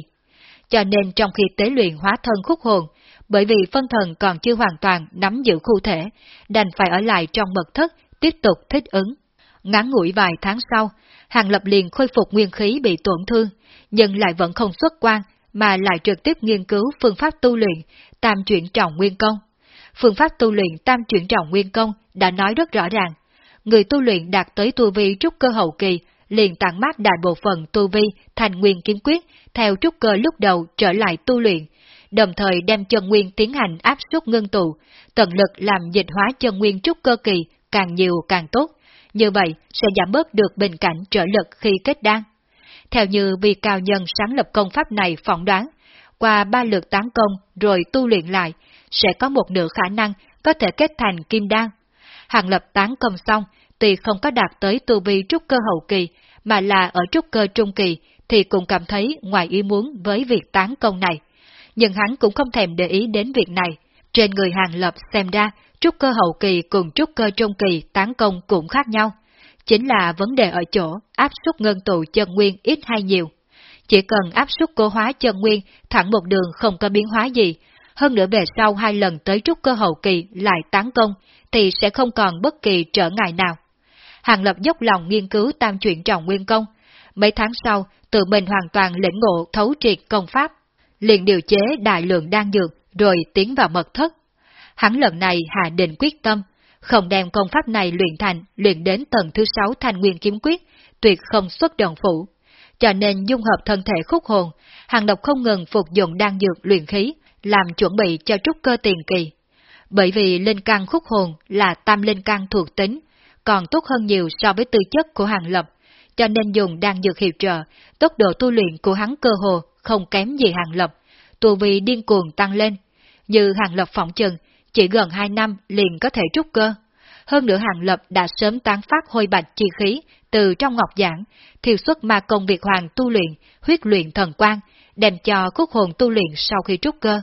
Cho nên trong khi tế luyện hóa thân khúc hồn, bởi vì phân thần còn chưa hoàn toàn nắm giữ khu thể, đành phải ở lại trong mật thất, tiếp tục thích ứng. Ngắn ngủi vài tháng sau, Hàng Lập liền khôi phục nguyên khí bị tổn thương, nhưng lại vẫn không xuất quan, mà lại trực tiếp nghiên cứu phương pháp tu luyện tam chuyển trọng nguyên công. Phương pháp tu luyện tam chuyển trọng nguyên công đã nói rất rõ ràng. Người tu luyện đạt tới tu vi trúc cơ hậu kỳ liền tặng mát đại bộ phận tu vi thành nguyên kiếm quyết theo trúc cơ lúc đầu trở lại tu luyện, đồng thời đem chân nguyên tiến hành áp suất ngưng tụ, tận lực làm dịch hóa chân nguyên trúc cơ kỳ càng nhiều càng tốt, như vậy sẽ giảm bớt được bình cảnh trở lực khi kết đan. Theo như vị cao nhân sáng lập công pháp này phỏng đoán, qua ba lượt tán công rồi tu luyện lại, sẽ có một nửa khả năng có thể kết thành kim đan. Hàng lập tán công xong, tuy không có đạt tới tu vi trúc cơ hậu kỳ, mà là ở trúc cơ trung kỳ, thì cũng cảm thấy ngoài ý muốn với việc tán công này. Nhưng hắn cũng không thèm để ý đến việc này. Trên người hàng lập xem ra, trúc cơ hậu kỳ cùng trúc cơ trung kỳ tán công cũng khác nhau. Chính là vấn đề ở chỗ áp suất ngân tụ chân nguyên ít hay nhiều. Chỉ cần áp suất cố hóa chân nguyên thẳng một đường không có biến hóa gì, hơn nữa về sau hai lần tới trúc cơ hậu kỳ lại tán công, thì sẽ không còn bất kỳ trở ngại nào. Hàng Lập dốc lòng nghiên cứu tam chuyện trọng nguyên công. Mấy tháng sau, tự mình hoàn toàn lĩnh ngộ thấu triệt công pháp, liền điều chế đại lượng đan dược, rồi tiến vào mật thất. Hắn lần này hạ định quyết tâm, không đem công pháp này luyện thành, luyện đến tầng thứ sáu thành nguyên kiếm quyết, tuyệt không xuất đồng phủ. Cho nên dung hợp thân thể khúc hồn, hàng độc không ngừng phục dụng đan dược luyện khí, làm chuẩn bị cho trúc cơ tiền kỳ. Bởi vì linh căn khúc hồn là tam linh căn thuộc tính, còn tốt hơn nhiều so với tư chất của hàng lập, cho nên dùng đan dược hiệu trợ, tốc độ tu luyện của hắn cơ hồ không kém gì hàng lập, tu vi điên cuồng tăng lên. Như hàng lập phỏng chừng, chỉ gần hai năm liền có thể trúc cơ. Hơn nữa hàng lập đã sớm tán phát hôi bạch chi khí từ trong ngọc giảng, thiêu xuất ma công việc hoàng tu luyện, huyết luyện thần quang, đem cho khúc hồn tu luyện sau khi trúc cơ.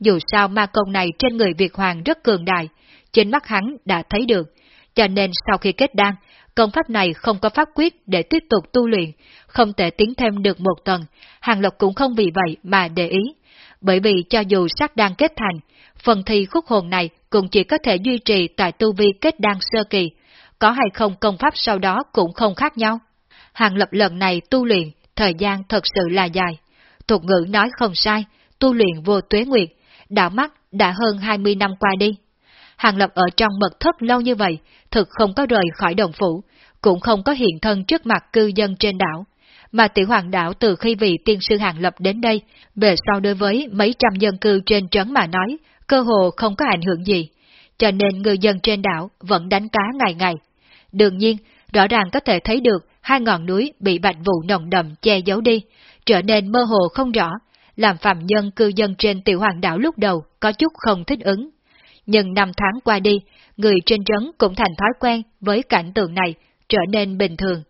Dù sao ma công này trên người Việt Hoàng rất cường đại, trên mắt hắn đã thấy được, cho nên sau khi kết đan, công pháp này không có pháp quyết để tiếp tục tu luyện, không thể tiến thêm được một tầng, Hàng lập cũng không vì vậy mà để ý. Bởi vì cho dù sát đan kết thành, phần thi khúc hồn này cũng chỉ có thể duy trì tại tu vi kết đan sơ kỳ, có hay không công pháp sau đó cũng không khác nhau. Hàng Lập lần này tu luyện, thời gian thật sự là dài. Thuật ngữ nói không sai, tu luyện vô tuế nguyệt, đảo mắt đã hơn 20 năm qua đi. Hàng Lập ở trong mật thất lâu như vậy, thực không có rời khỏi đồng phủ, cũng không có hiện thân trước mặt cư dân trên đảo. Mà tiểu hoàng đảo từ khi vị tiên sư Hàng Lập đến đây, về sau đối với mấy trăm dân cư trên trấn mà nói, cơ hồ không có ảnh hưởng gì. Cho nên người dân trên đảo vẫn đánh cá ngày ngày. Đương nhiên, rõ ràng có thể thấy được hai ngọn núi bị bạch vụ nồng đậm che giấu đi, trở nên mơ hồ không rõ, làm phạm nhân cư dân trên tiểu hoàng đảo lúc đầu có chút không thích ứng. Nhưng năm tháng qua đi, người trên trấn cũng thành thói quen với cảnh tượng này, trở nên bình thường.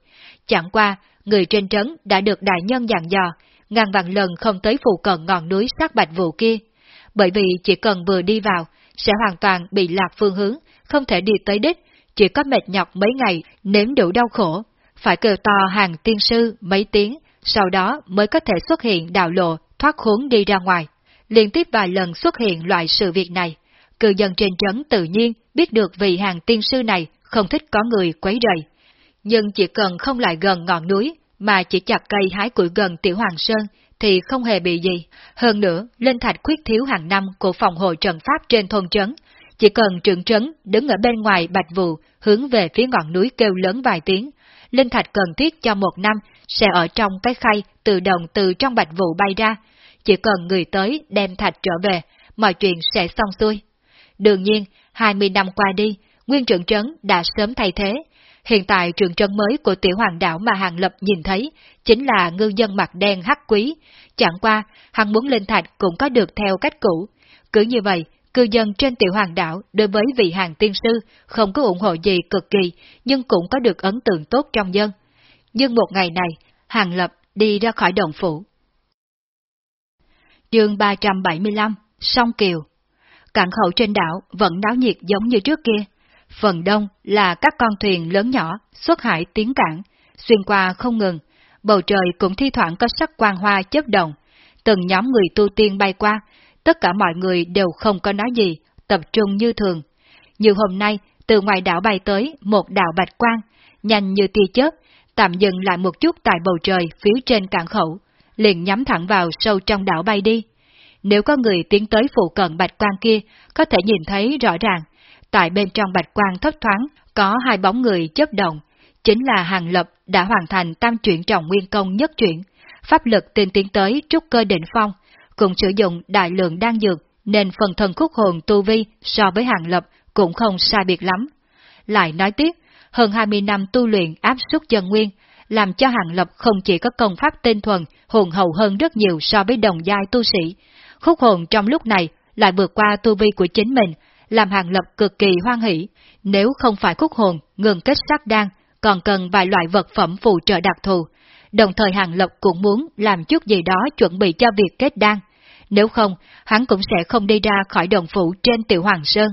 Chẳng qua, người trên trấn đã được đại nhân dặn dò, ngàn vạn lần không tới phụ cận ngọn núi sát bạch vụ kia. Bởi vì chỉ cần vừa đi vào, sẽ hoàn toàn bị lạc phương hướng, không thể đi tới đích, chỉ có mệt nhọc mấy ngày, nếm đủ đau khổ, phải kêu to hàng tiên sư mấy tiếng, sau đó mới có thể xuất hiện đạo lộ, thoát khốn đi ra ngoài. Liên tiếp vài lần xuất hiện loại sự việc này, cư dân trên trấn tự nhiên biết được vị hàng tiên sư này không thích có người quấy rầy. Nhưng chỉ cần không lại gần ngọn núi, mà chỉ chặt cây hái củi gần Tiểu Hoàng Sơn, thì không hề bị gì. Hơn nữa, Linh Thạch khuyết thiếu hàng năm của phòng hội trận pháp trên thôn trấn. Chỉ cần trưởng trấn đứng ở bên ngoài bạch vụ, hướng về phía ngọn núi kêu lớn vài tiếng. Linh Thạch cần thiết cho một năm sẽ ở trong cái khay tự động từ trong bạch vụ bay ra. Chỉ cần người tới đem thạch trở về, mọi chuyện sẽ xong xuôi. Đương nhiên, 20 năm qua đi, nguyên trưởng trấn đã sớm thay thế. Hiện tại trường trấn mới của tiểu hoàng đảo mà Hàng Lập nhìn thấy chính là ngư dân mặt đen hắc quý. Chẳng qua, hắn muốn lên thạch cũng có được theo cách cũ. Cứ như vậy, cư dân trên tiểu hoàng đảo đối với vị hàng tiên sư không có ủng hộ gì cực kỳ, nhưng cũng có được ấn tượng tốt trong dân. Nhưng một ngày này, Hàng Lập đi ra khỏi đồng phủ. Chương 375, Sông Kiều cạn khẩu trên đảo vẫn náo nhiệt giống như trước kia. Phần đông là các con thuyền lớn nhỏ xuất hải tiến cảng, xuyên qua không ngừng. Bầu trời cũng thi thoảng có sắc quang hoa chớp động. Từng nhóm người tu tiên bay qua, tất cả mọi người đều không có nói gì, tập trung như thường. Như hôm nay, từ ngoài đảo bay tới một đạo bạch quang, nhanh như tia chớp, tạm dừng lại một chút tại bầu trời phía trên cảng khẩu, liền nhắm thẳng vào sâu trong đảo bay đi. Nếu có người tiến tới phụ cận bạch quang kia, có thể nhìn thấy rõ ràng, tại bên trong bạch quang thấp thoáng có hai bóng người chấp động, chính là Hàng Lập đã hoàn thành tam chuyển trọng nguyên công nhất chuyển, pháp lực tiên tiến tới trúc cơ đỉnh phong, cũng sử dụng đại lượng đan dược, nên phần thân khúc hồn tu vi so với Hàng Lập cũng không sai biệt lắm. Lại nói tiếp, hơn 20 năm tu luyện áp suất dân nguyên, làm cho Hàng Lập không chỉ có công pháp tinh thuần, hồn hậu hơn rất nhiều so với đồng giai tu sĩ. Khúc hồn trong lúc này lại vượt qua tu vi của chính mình, làm Hàng Lập cực kỳ hoan hỷ. Nếu không phải khúc hồn ngừng kết sắc đan, còn cần vài loại vật phẩm phụ trợ đặc thù. Đồng thời Hàng Lập cũng muốn làm chút gì đó chuẩn bị cho việc kết đan. Nếu không, hắn cũng sẽ không đi ra khỏi đồng phủ trên tiểu Hoàng Sơn.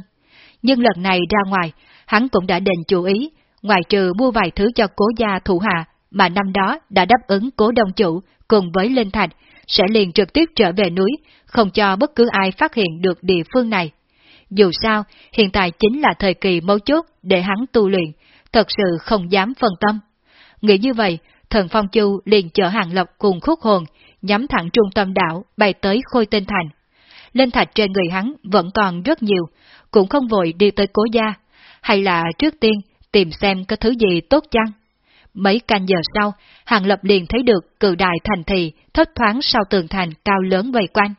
Nhưng lần này ra ngoài, hắn cũng đã định chú ý, ngoài trừ mua vài thứ cho cố gia thủ hạ mà năm đó đã đáp ứng cố đông chủ cùng với Linh Thạch, sẽ liền trực tiếp trở về núi, không cho bất cứ ai phát hiện được địa phương này. Dù sao, hiện tại chính là thời kỳ mấu chốt để hắn tu luyện, thật sự không dám phân tâm. Nghĩ như vậy, thần Phong Chu liền chở hàng lập cùng khúc hồn, nhắm thẳng trung tâm đảo, bay tới khôi tinh thành. Lên thạch trên người hắn vẫn còn rất nhiều, cũng không vội đi tới cố gia, hay là trước tiên tìm xem có thứ gì tốt chăng. Mấy canh giờ sau, Hàng Lập liền thấy được cự đại thành thị thất thoáng sau tường thành cao lớn vây quanh.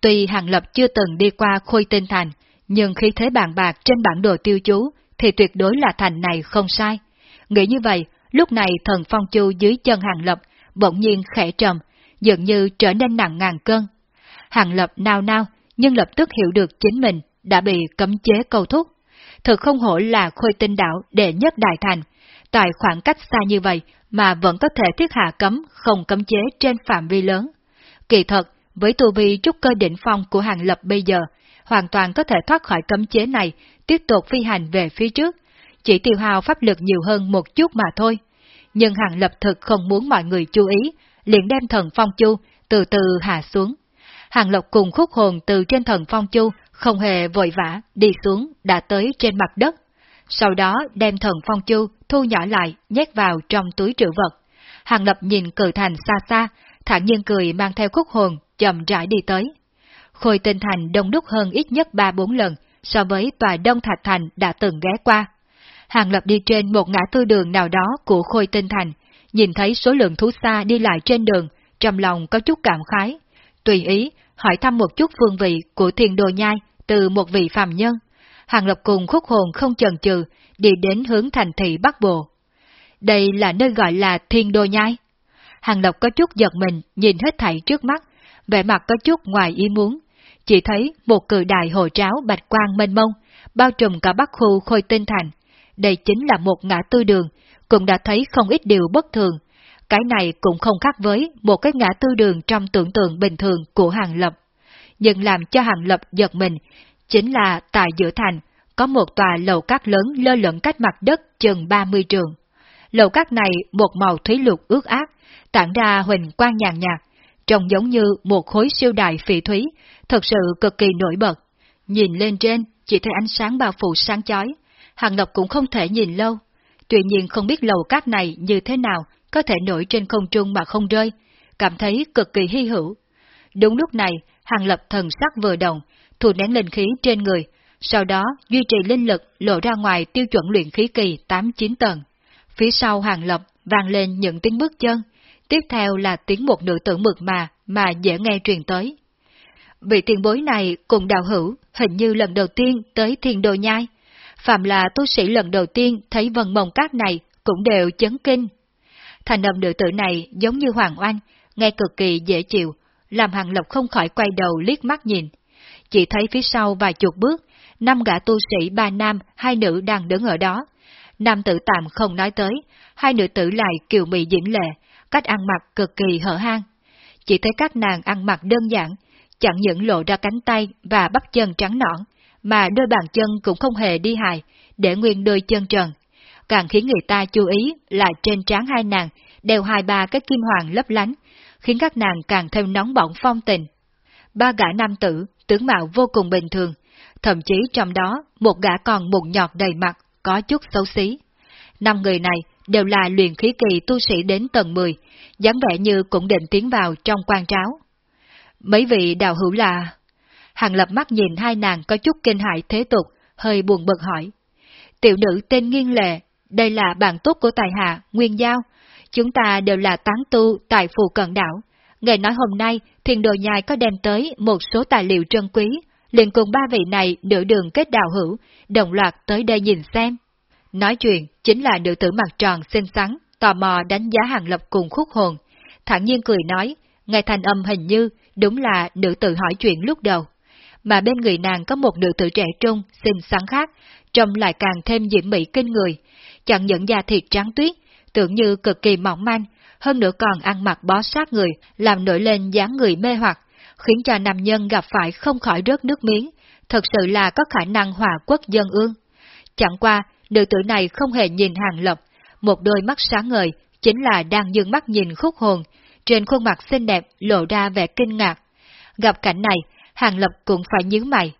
Tuy Hàng Lập chưa từng đi qua khôi tinh thành, nhưng khi thấy bàn bạc trên bản đồ tiêu chú, thì tuyệt đối là thành này không sai. Nghĩ như vậy, lúc này thần phong chu dưới chân Hàng Lập bỗng nhiên khẽ trầm, dường như trở nên nặng ngàn cân. Hàng Lập nao nao, nhưng lập tức hiểu được chính mình đã bị cấm chế cầu thúc. Thật không hổ là khôi tinh đảo đệ nhất đại thành, tại khoảng cách xa như vậy mà vẫn có thể thiết hạ cấm không cấm chế trên phạm vi lớn. Kỳ thật, với tu vi trúc cơ đỉnh phong của Hàng Lập bây giờ, hoàn toàn có thể thoát khỏi cấm chế này, tiếp tục phi hành về phía trước, chỉ tiêu hao pháp lực nhiều hơn một chút mà thôi. Nhưng Hàng Lập thực không muốn mọi người chú ý, liền đem thần phong chu từ từ hạ xuống. Hàng Lập cùng khúc hồn từ trên thần phong chu không hề vội vã đi xuống đã tới trên mặt đất. Sau đó đem thần phong chu thu nhỏ lại nhét vào trong túi trữ vật. Hàng Lập nhìn cử thành xa xa, thản nhiên cười mang theo khúc hồn chậm rãi đi tới. Khôi tinh thành đông đúc hơn ít nhất 3-4 lần so với tòa đông thạch thành đã từng ghé qua. Hàng Lập đi trên một ngã tư đường nào đó của Khôi tinh thành, nhìn thấy số lượng thú xa đi lại trên đường, trong lòng có chút cảm khái. Tùy ý, hỏi thăm một chút phương vị của thiên đồ nhai từ một vị phàm nhân. Hàng Lập cùng khúc hồn không chần chừ, đi đến hướng thành thị Bắc Bộ. Đây là nơi gọi là thiên đô nhai. Hàng Lập có chút giật mình nhìn hết thảy trước mắt, vẻ mặt có chút ngoài ý muốn. Chỉ thấy một cự đại hồ tráo bạch quang mênh mông, bao trùm cả bắc khu khôi tinh thành. Đây chính là một ngã tư đường, cũng đã thấy không ít điều bất thường. Cái này cũng không khác với một cái ngã tư đường trong tưởng tượng bình thường của Hàng Lập. Nhưng làm cho Hàng Lập giật mình, chính là tại giữa thành, có một tòa lầu cát lớn lơ lửng cách mặt đất chừng 30 trường. Lầu cát này một màu thúy lục ướt ác, tản ra huỳnh quang nhàn nhạt, trông giống như một khối siêu đại phỉ thúy, thật sự cực kỳ nổi bật. Nhìn lên trên, chỉ thấy ánh sáng bao phủ sáng chói, Hàng Lập cũng không thể nhìn lâu. Tuy nhiên không biết lầu cát này như thế nào có thể nổi trên không trung mà không rơi, cảm thấy cực kỳ hy hữu. Đúng lúc này, Hàng Lập thần sắc vừa động, thu nén linh khí trên người, sau đó duy trì linh lực lộ ra ngoài tiêu chuẩn luyện khí kỳ 8-9 tầng. Phía sau Hàng Lập vang lên những tiếng bước chân, tiếp theo là tiếng một nữ tử mực mà mà dễ nghe truyền tới. Vị tiền bối này cùng đạo hữu hình như lần đầu tiên tới thiên đồ nhai. Phạm là tu sĩ lần đầu tiên thấy vần mộng cát này cũng đều chấn kinh. Thành âm nữ tử này giống như Hoàng Oanh, nghe cực kỳ dễ chịu, làm Hàng lộc không khỏi quay đầu liếc mắt nhìn. Chỉ thấy phía sau vài chục bước, năm gã tu sĩ ba nam, hai nữ đang đứng ở đó. Nam tử tạm không nói tới, hai nữ tử lại kiều mị diễn lệ, cách ăn mặc cực kỳ hở hang. Chỉ thấy các nàng ăn mặc đơn giản, chẳng những lộ ra cánh tay và bắp chân trắng nõn, mà đôi bàn chân cũng không hề đi hài, để nguyên đôi chân trần. Càng khiến người ta chú ý là trên trán hai nàng đều hai ba cái kim hoàng lấp lánh, khiến các nàng càng thêm nóng bỏng phong tình. Ba gã nam tử, tướng mạo vô cùng bình thường, thậm chí trong đó một gã còn mụn nhọt đầy mặt, có chút xấu xí. Năm người này đều là luyện khí kỳ tu sĩ đến tầng 10, dáng vẻ như cũng định tiến vào trong quan tráo. Mấy vị đạo hữu là... Hàng lập mắt nhìn hai nàng có chút kinh hại thế tục, hơi buồn bực hỏi. Tiểu nữ tên Nghiên Lệ, đây là bạn tốt của tài hạ, Nguyên Giao. Chúng ta đều là tán tu tại phù cận đảo. Nghe nói hôm nay, thiền đồ nhai có đem tới một số tài liệu trân quý, liền cùng ba vị này nửa đường kết đạo hữu, đồng loạt tới đây nhìn xem. Nói chuyện chính là nữ tử mặt tròn xinh xắn, tò mò đánh giá hàng lập cùng khúc hồn. Thẳng nhiên cười nói, nghe thành âm hình như đúng là nữ tử hỏi chuyện lúc đầu. Mà bên người nàng có một nữ tử trẻ trung, xinh xắn khác, trông lại càng thêm diễm mỹ kinh người. Chẳng những da thịt trắng tuyết, tưởng như cực kỳ mỏng manh, hơn nữa còn ăn mặc bó sát người, làm nổi lên dáng người mê hoặc, khiến cho nam nhân gặp phải không khỏi rớt nước miếng, thật sự là có khả năng hòa quốc dân ương. Chẳng qua, nữ tử này không hề nhìn hàng lập, một đôi mắt sáng ngời, chính là đang dương mắt nhìn khúc hồn, trên khuôn mặt xinh đẹp lộ ra vẻ kinh ngạc. Gặp cảnh này, hàng lập cũng phải nhíu mày.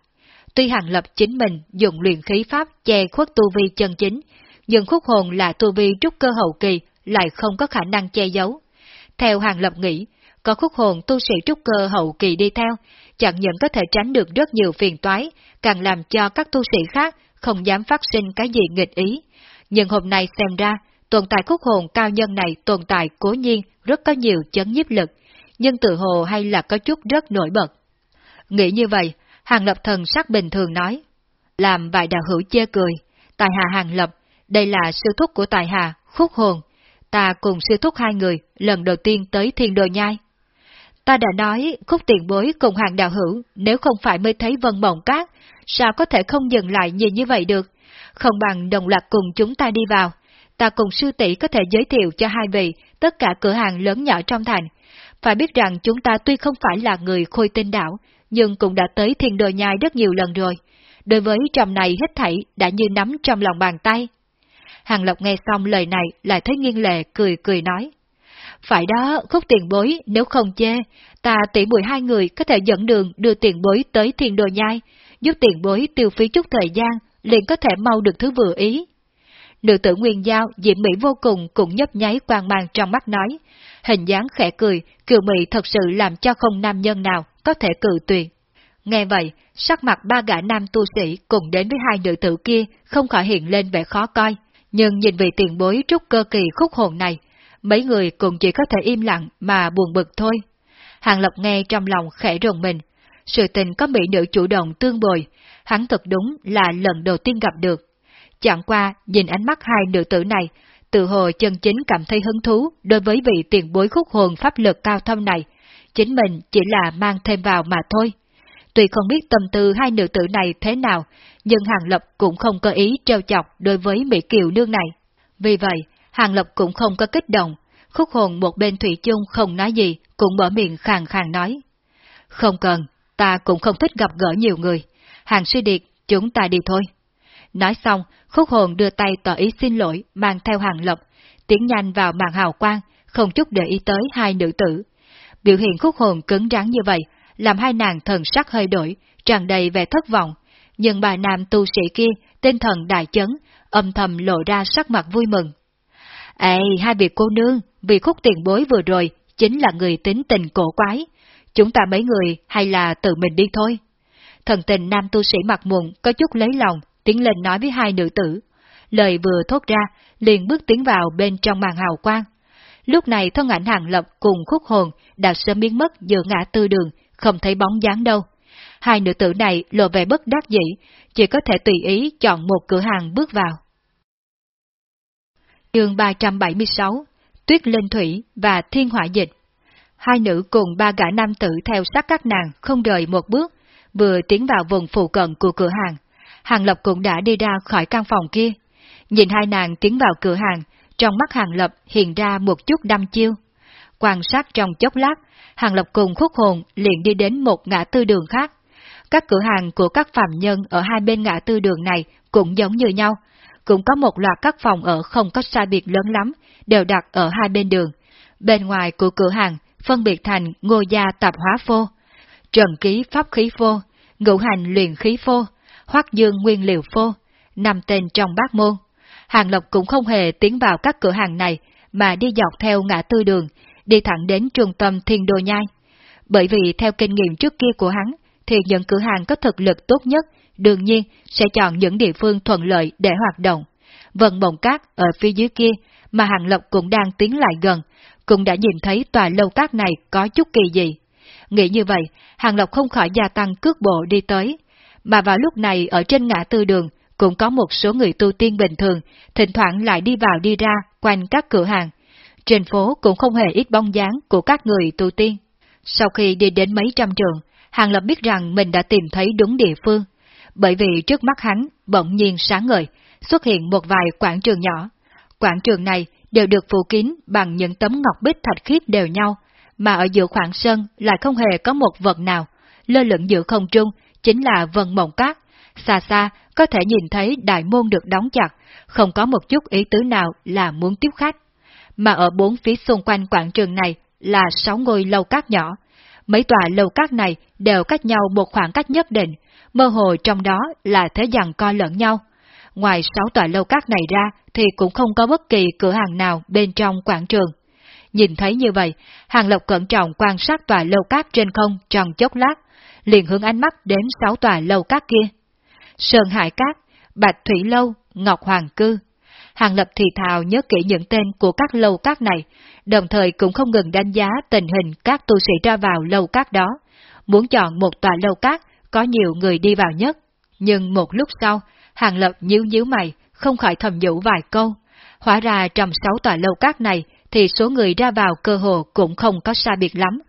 Tuy hàng lập chính mình dùng luyện khí pháp che khuất tu vi chân chính, nhưng khúc hồn là tu vi trúc cơ hậu kỳ lại không có khả năng che giấu. Theo hàng lập nghĩ, có khúc hồn tu sĩ trúc cơ hậu kỳ đi theo, chẳng những có thể tránh được rất nhiều phiền toái, càng làm cho các tu sĩ khác không dám phát sinh cái gì nghịch ý. Nhưng hôm nay xem ra, tồn tại khúc hồn cao nhân này tồn tại cố nhiên rất có nhiều chấn nhiếp lực, nhưng tự hồ hay là có chút rất nổi bật. Nghĩ như vậy, Hàng Lập thần sắc bình thường nói, làm vài đạo hữu chê cười, Tài Hà Hàng Lập, đây là sư thúc của Tài Hà, khúc hồn, ta cùng sư thúc hai người lần đầu tiên tới thiên đồ nhai. Ta đã nói khúc tiền bối cùng hàng đạo hữu, nếu không phải mới thấy vân mộng cát, sao có thể không dừng lại nhìn như vậy được? Không bằng đồng loạt cùng chúng ta đi vào. Ta cùng sư tỷ có thể giới thiệu cho hai vị tất cả cửa hàng lớn nhỏ trong thành. Phải biết rằng chúng ta tuy không phải là người khôi tinh đảo, nhưng cũng đã tới thiên đồ nhai rất nhiều lần rồi. Đối với trầm này hết thảy đã như nắm trong lòng bàn tay. Hàng Lộc nghe xong lời này lại thấy nghiêng lệ cười cười nói. Phải đó, khúc tiền bối, nếu không chê, ta tỷ mùi hai người có thể dẫn đường đưa tiền bối tới thiên đồ nhai, giúp tiền bối tiêu phí chút thời gian, liền có thể mau được thứ vừa ý. Nữ tử Nguyên Giao diễm mỹ vô cùng cũng nhấp nháy quang mang trong mắt nói, hình dáng khẽ cười, kiều mỹ thật sự làm cho không nam nhân nào có thể cự tuyệt. Nghe vậy, sắc mặt ba gã nam tu sĩ cùng đến với hai nữ tử kia không khỏi hiện lên vẻ khó coi, nhưng nhìn vị tiền bối trúc cơ kỳ khúc hồn này, mấy người cũng chỉ có thể im lặng mà buồn bực thôi. Hàng Lập nghe trong lòng khẽ rùng mình, sự tình có mỹ nữ chủ động tương bồi, hắn thật đúng là lần đầu tiên gặp được. Chẳng qua, nhìn ánh mắt hai nữ tử này, tự hồ chân chính cảm thấy hứng thú đối với vị tiền bối khúc hồn pháp lực cao thâm này, chính mình chỉ là mang thêm vào mà thôi. Tuy không biết tâm tư hai nữ tử này thế nào, nhưng Hàng Lập cũng không có ý treo chọc đối với Mỹ Kiều nương này. Vì vậy, Hàng Lập cũng không có kích động, khúc hồn một bên Thủy chung không nói gì, cũng mở miệng khàng khàng nói. Không cần, ta cũng không thích gặp gỡ nhiều người. Hàng suy điệt, chúng ta đi thôi. Nói xong, khúc hồn đưa tay tỏ ý xin lỗi, mang theo hàng lập, tiến nhanh vào màn hào quang, không chút để ý tới hai nữ tử. Biểu hiện khúc hồn cứng rắn như vậy, làm hai nàng thần sắc hơi đổi, tràn đầy vẻ thất vọng. nhưng bà nam tu sĩ kia, tinh thần đại chấn, âm thầm lộ ra sắc mặt vui mừng. Ê, hai vị cô nương, vì khúc tiền bối vừa rồi, chính là người tính tình cổ quái. Chúng ta mấy người hay là tự mình đi thôi. Thần tình nam tu sĩ mặt mụn có chút lấy lòng, tiến lên nói với hai nữ tử. Lời vừa thốt ra, liền bước tiến vào bên trong màn hào quang. Lúc này thân ảnh hàng lập cùng khúc hồn đã sớm biến mất giữa ngã tư đường, không thấy bóng dáng đâu. Hai nữ tử này lộ vẻ bất đắc dĩ, chỉ có thể tùy ý chọn một cửa hàng bước vào. Chương 376 Tuyết Linh Thủy và Thiên Hỏa Dịch Hai nữ cùng ba gã nam tử theo sát các nàng không rời một bước, vừa tiến vào vùng phụ cận của cửa hàng. Hàng Lập cũng đã đi ra khỏi căn phòng kia. Nhìn hai nàng tiến vào cửa hàng, trong mắt Hàng Lập hiện ra một chút đăm chiêu. Quan sát trong chốc lát, Hàng Lập cùng khúc hồn liền đi đến một ngã tư đường khác. Các cửa hàng của các phạm nhân ở hai bên ngã tư đường này cũng giống như nhau, cũng có một loạt các phòng ở không có sai biệt lớn lắm, đều đặt ở hai bên đường. Bên ngoài của cửa hàng phân biệt thành ngô gia tạp hóa phô, trần ký pháp khí phô, ngũ hành luyện khí phô, hoắc dương nguyên liệu phô, nằm tên trong bát môn. Hàng Lộc cũng không hề tiến vào các cửa hàng này, mà đi dọc theo ngã tư đường, đi thẳng đến trung tâm thiên đô nhai. Bởi vì theo kinh nghiệm trước kia của hắn, thì những cửa hàng có thực lực tốt nhất, đương nhiên sẽ chọn những địa phương thuận lợi để hoạt động. Vận Mộng Cát ở phía dưới kia, mà Hàng Lộc cũng đang tiến lại gần, cũng đã nhìn thấy tòa lâu cát này có chút kỳ gì. Nghĩ như vậy, Hàng Lộc không khỏi gia tăng cước bộ đi tới, mà vào lúc này ở trên ngã tư đường, cũng có một số người tu tiên bình thường, thỉnh thoảng lại đi vào đi ra quanh các cửa hàng. Trên phố cũng không hề ít bóng dáng của các người tu tiên. Sau khi đi đến mấy trăm trường, Hàng Lập biết rằng mình đã tìm thấy đúng địa phương, bởi vì trước mắt hắn bỗng nhiên sáng ngời, xuất hiện một vài quảng trường nhỏ. Quảng trường này đều được phủ kín bằng những tấm ngọc bích thạch khiết đều nhau, mà ở giữa khoảng sân lại không hề có một vật nào, lơ lửng giữa không trung chính là vân mộng cát, xa xa có thể nhìn thấy đại môn được đóng chặt, không có một chút ý tứ nào là muốn tiếp khách. Mà ở bốn phía xung quanh quảng trường này là sáu ngôi lâu cát nhỏ, mấy tòa lâu cát này đều cách nhau một khoảng cách nhất định, mơ hồ trong đó là thế giằng co lẫn nhau. Ngoài sáu tòa lâu cát này ra thì cũng không có bất kỳ cửa hàng nào bên trong quảng trường. Nhìn thấy như vậy, Hàng Lộc cẩn trọng quan sát tòa lâu cát trên không trong chốc lát, liền hướng ánh mắt đến sáu tòa lâu cát kia. Sơn Hải Cát, Bạch Thủy Lâu, Ngọc Hoàng Cư. Hàng Lập thì thào nhớ kỹ những tên của các lâu cát này, đồng thời cũng không ngừng đánh giá tình hình các tu sĩ ra vào lâu cát đó, muốn chọn một tòa lâu cát có nhiều người đi vào nhất. Nhưng một lúc sau, Hàng Lập nhíu nhíu mày, không khỏi thầm nhủ vài câu. Hóa ra trong sáu tòa lâu cát này thì số người ra vào cơ hồ cũng không có xa biệt lắm,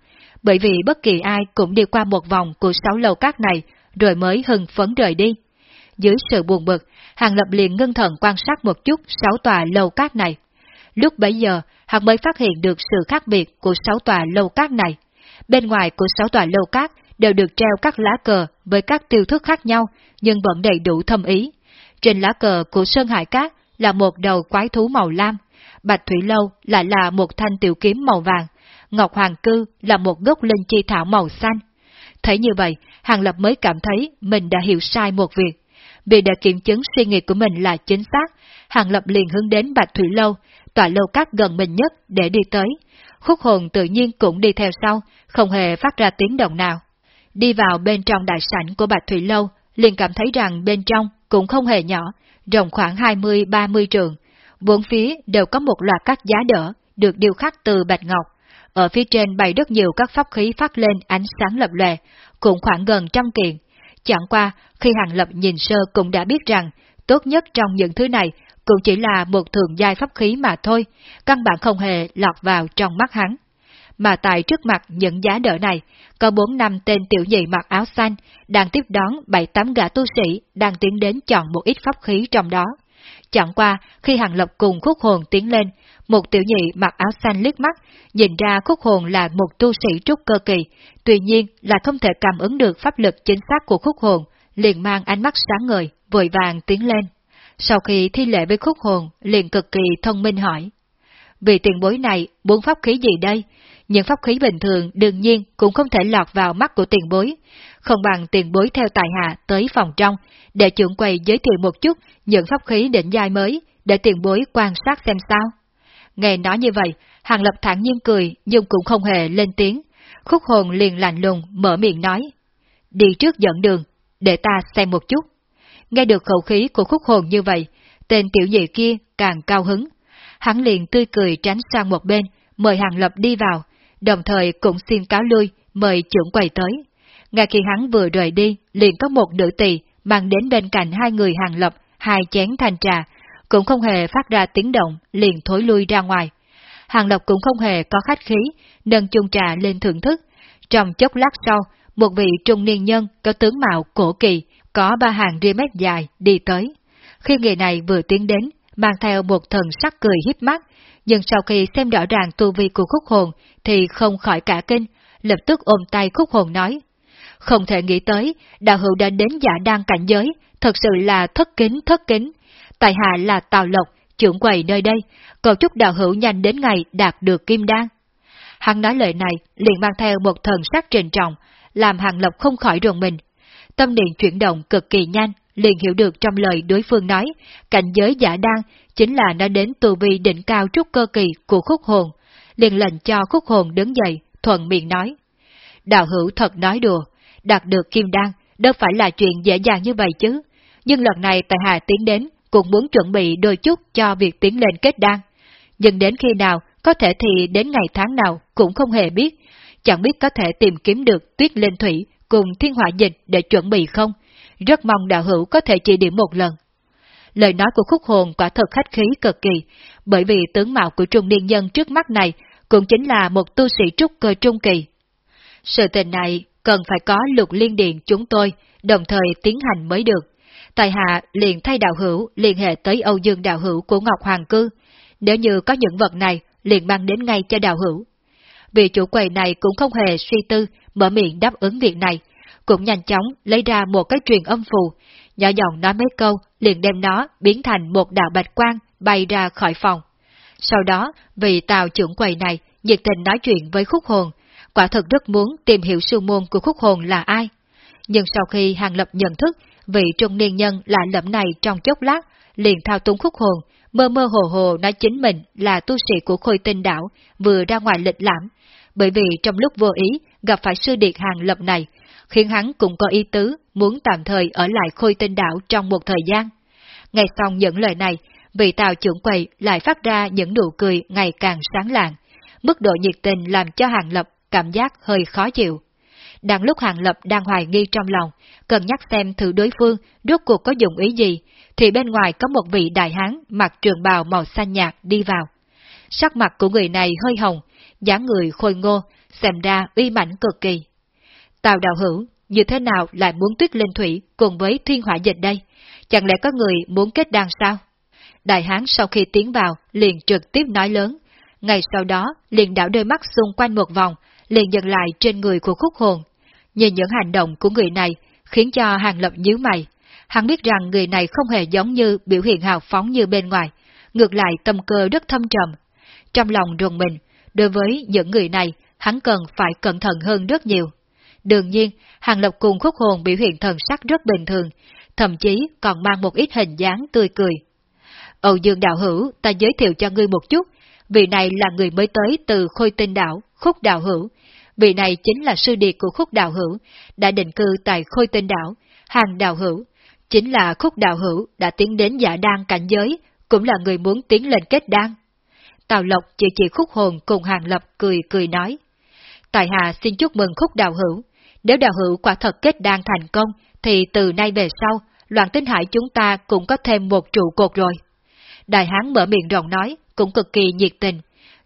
bởi vì bất kỳ ai cũng đi qua một vòng của sáu lầu cát này rồi mới hưng phấn rời đi. Dưới sự buồn bực, Hàng Lập liền ngưng thần quan sát một chút sáu tòa lầu cát này. Lúc bấy giờ, hàng mới phát hiện được sự khác biệt của sáu tòa lầu cát này. Bên ngoài của sáu tòa lầu cát đều được treo các lá cờ với các tiêu thức khác nhau, nhưng vẫn đầy đủ thâm ý. Trên lá cờ của Sơn Hải Cát là một đầu quái thú màu lam, Bạch Thủy Lâu lại là một thanh tiểu kiếm màu vàng, Ngọc Hoàng Cư là một gốc linh chi thảo màu xanh. Thấy như vậy, Hàng Lập mới cảm thấy mình đã hiểu sai một việc. Vì đã kiểm chứng suy nghĩ của mình là chính xác, Hàng Lập liền hướng đến Bạch Thủy Lâu, tòa lâu cát gần mình nhất để đi tới. Khúc hồn tự nhiên cũng đi theo sau, không hề phát ra tiếng động nào. Đi vào bên trong đại sảnh của Bạch Thủy Lâu, liền cảm thấy rằng bên trong cũng không hề nhỏ, rộng khoảng 20-30 trường. Bốn phía đều có một loạt các giá đỡ, được điêu khắc từ bạch ngọc. Ở phía trên bày rất nhiều các pháp khí phát lên ánh sáng lập lòe, cũng khoảng gần trăm kiện. Chẳng qua, khi Hàng Lập nhìn sơ cũng đã biết rằng, tốt nhất trong những thứ này cũng chỉ là một thường giai pháp khí mà thôi, căn bản không hề lọt vào trong mắt hắn. Mà tại trước mặt những giá đỡ này, có bốn năm tên tiểu nhị mặc áo xanh, đang tiếp đón bảy tám gã tu sĩ đang tiến đến chọn một ít pháp khí trong đó. Chẳng qua, khi Hàng Lập cùng khúc hồn tiến lên, một tiểu nhị mặc áo xanh liếc mắt, nhìn ra khúc hồn là một tu sĩ trúc cơ kỳ, tuy nhiên là không thể cảm ứng được pháp lực chính xác của khúc hồn, liền mang ánh mắt sáng ngời, vội vàng tiến lên. Sau khi thi lễ với khúc hồn, liền cực kỳ thông minh hỏi. Vì tiền bối này, bốn pháp khí gì đây? Những pháp khí bình thường đương nhiên cũng không thể lọt vào mắt của tiền bối. không bằng tiền bối theo tài hạ tới phòng trong, để trưởng quầy giới thiệu một chút những pháp khí đỉnh giai mới, để tiền bối quan sát xem sao. Nghe nói như vậy, Hàng Lập thẳng nhiên cười, nhưng cũng không hề lên tiếng. Khúc hồn liền lạnh lùng, mở miệng nói. Đi trước dẫn đường, để ta xem một chút. Nghe được khẩu khí của khúc hồn như vậy, tên tiểu nhị kia càng cao hứng. Hắn liền tươi cười tránh sang một bên, mời Hàng Lập đi vào, đồng thời cũng xin cáo lui, mời trưởng quầy tới. Ngay khi hắn vừa rời đi, liền có một nữ tỳ mang đến bên cạnh hai người Hàng Lập hai chén thanh trà, cũng không hề phát ra tiếng động, liền thối lui ra ngoài. Hàng Lập cũng không hề có khách khí, nâng chung trà lên thưởng thức. Trong chốc lát sau, một vị trung niên nhân có tướng mạo cổ kỳ, có ba hàng ria mét dài đi tới. Khi người này vừa tiến đến, mang theo một thần sắc cười hiếp mắt, nhưng sau khi xem rõ ràng tu vi của khúc hồn thì không khỏi cả kinh, lập tức ôm tay khúc hồn nói. Không thể nghĩ tới, đạo hữu đã đến giả đang cảnh giới, thật sự là thất kính thất kính. Tại hạ là Tào Lộc, trưởng quầy nơi đây, cầu chúc đạo hữu nhanh đến ngày đạt được kim đan. Hắn nói lời này liền mang theo một thần sắc trình trọng, làm hàng lộc không khỏi rùng mình. Tâm niệm chuyển động cực kỳ nhanh, liền hiểu được trong lời đối phương nói, cảnh giới giả đan chính là nó đến tu vi đỉnh cao trúc cơ kỳ của khúc hồn, liền lệnh cho khúc hồn đứng dậy, thuận miệng nói. Đạo hữu thật nói đùa, đạt được kim đan đâu phải là chuyện dễ dàng như vậy chứ, nhưng lần này tại hạ tiến đến cũng muốn chuẩn bị đôi chút cho việc tiến lên kết đan. Nhưng đến khi nào, có thể thì đến ngày tháng nào cũng không hề biết, chẳng biết có thể tìm kiếm được tuyết lên thủy cùng thiên hỏa dịch để chuẩn bị không, rất mong đạo hữu có thể chỉ điểm một lần. Lời nói của khúc hồn quả thật khách khí cực kỳ, bởi vì tướng mạo của trung niên nhân trước mắt này cũng chính là một tu sĩ trúc cơ trung kỳ. Sự tình này cần phải có lục liên điện chúng tôi đồng thời tiến hành mới được. Tài hạ liền thay đạo hữu liên hệ tới Âu Dương đạo hữu của Ngọc Hoàng Cư. Nếu như có những vật này, liền mang đến ngay cho đạo hữu. Vị chủ quầy này cũng không hề suy tư, mở miệng đáp ứng việc này, cũng nhanh chóng lấy ra một cái truyền âm phù, nhỏ giọng nói mấy câu, liền đem nó biến thành một đạo bạch quang bay ra khỏi phòng. Sau đó, vị tàu trưởng quầy này nhiệt tình nói chuyện với khúc hồn, quả thật rất muốn tìm hiểu sư môn của khúc hồn là ai. Nhưng sau khi Hàng Lập nhận thức vị trung niên nhân lạ lẫm này trong chốc lát, liền thao túng khúc hồn, mơ mơ hồ hồ nói chính mình là tu sĩ của khôi tinh đảo, vừa ra ngoài lịch lãm, bởi vì trong lúc vô ý gặp phải sư điệt Hàng Lập này, khiến hắn cũng có ý tứ muốn tạm thời ở lại khôi tinh đảo trong một thời gian. Ngay xong những lời này, vị tàu trưởng quầy lại phát ra những nụ cười ngày càng sáng lạng, mức độ nhiệt tình làm cho Hàng Lập cảm giác hơi khó chịu. Đang lúc Hàng Lập đang hoài nghi trong lòng, cần nhắc xem thử đối phương rốt cuộc có dụng ý gì, thì bên ngoài có một vị đại hán mặc trường bào màu xanh nhạt đi vào. Sắc mặt của người này hơi hồng, dáng người khôi ngô, xem ra uy mãnh cực kỳ. Tào đạo hữu, như thế nào lại muốn tuyết lên thủy cùng với thiên hỏa dịch đây? Chẳng lẽ có người muốn kết đàn sao? Đại hán sau khi tiến vào liền trực tiếp nói lớn, ngày sau đó liền đảo đôi mắt xung quanh một vòng, liền dừng lại trên người của khúc hồn. Nhìn những hành động của người này khiến cho Hàng Lập nhíu mày. Hắn biết rằng người này không hề giống như biểu hiện hào phóng như bên ngoài, ngược lại tâm cơ rất thâm trầm. Trong lòng rùng mình, đối với những người này, hắn cần phải cẩn thận hơn rất nhiều. Đương nhiên, Hàng Lập cùng khúc hồn biểu hiện thần sắc rất bình thường, thậm chí còn mang một ít hình dáng tươi cười. Âu Dương Đạo Hữu, ta giới thiệu cho ngươi một chút, vị này là người mới tới từ Khôi Tinh Đảo, Khúc Đạo Hữu. Vị này chính là sư điệt của Khúc Đạo Hữu, đã định cư tại Khôi Tinh Đảo, Hàng Đạo Hữu. Chính là Khúc Đạo Hữu đã tiến đến giả đan cảnh giới, cũng là người muốn tiến lên kết đan. Tào Lộc chỉ chỉ Khúc Hồn cùng Hàng Lập cười cười nói. Tài hạ xin chúc mừng Khúc Đạo Hữu. Nếu Đạo Hữu quả thật kết đan thành công, thì từ nay về sau, loạn tinh hải chúng ta cũng có thêm một trụ cột rồi. Đại hán mở miệng rộng nói, cũng cực kỳ nhiệt tình,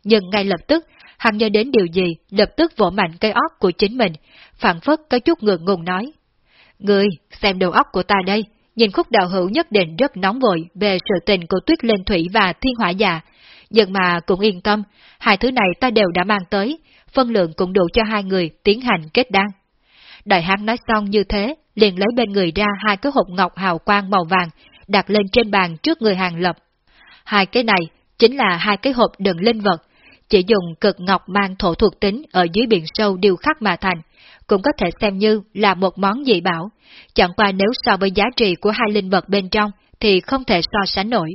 nhưng ngay lập tức, hắn nhớ đến điều gì, lập tức vỗ mạnh cây óc của chính mình, phản phất có chút ngượng ngùng nói. người xem đầu óc của ta đây, nhìn khúc đạo hữu nhất định rất nóng vội về sự tình của tuyết lên thủy và thiên hỏa già, nhưng mà cũng yên tâm, hai thứ này ta đều đã mang tới, phân lượng cũng đủ cho hai người tiến hành kết đan. Đại hán nói xong như thế, liền lấy bên người ra hai cái hộp ngọc hào quang màu vàng, đặt lên trên bàn trước người hàng lập. Hai cái này chính là hai cái hộp đựng linh vật, chỉ dùng cực ngọc mang thổ thuộc tính ở dưới biển sâu điều khắc mà thành, cũng có thể xem như là một món dị bảo, chẳng qua nếu so với giá trị của hai linh vật bên trong thì không thể so sánh nổi.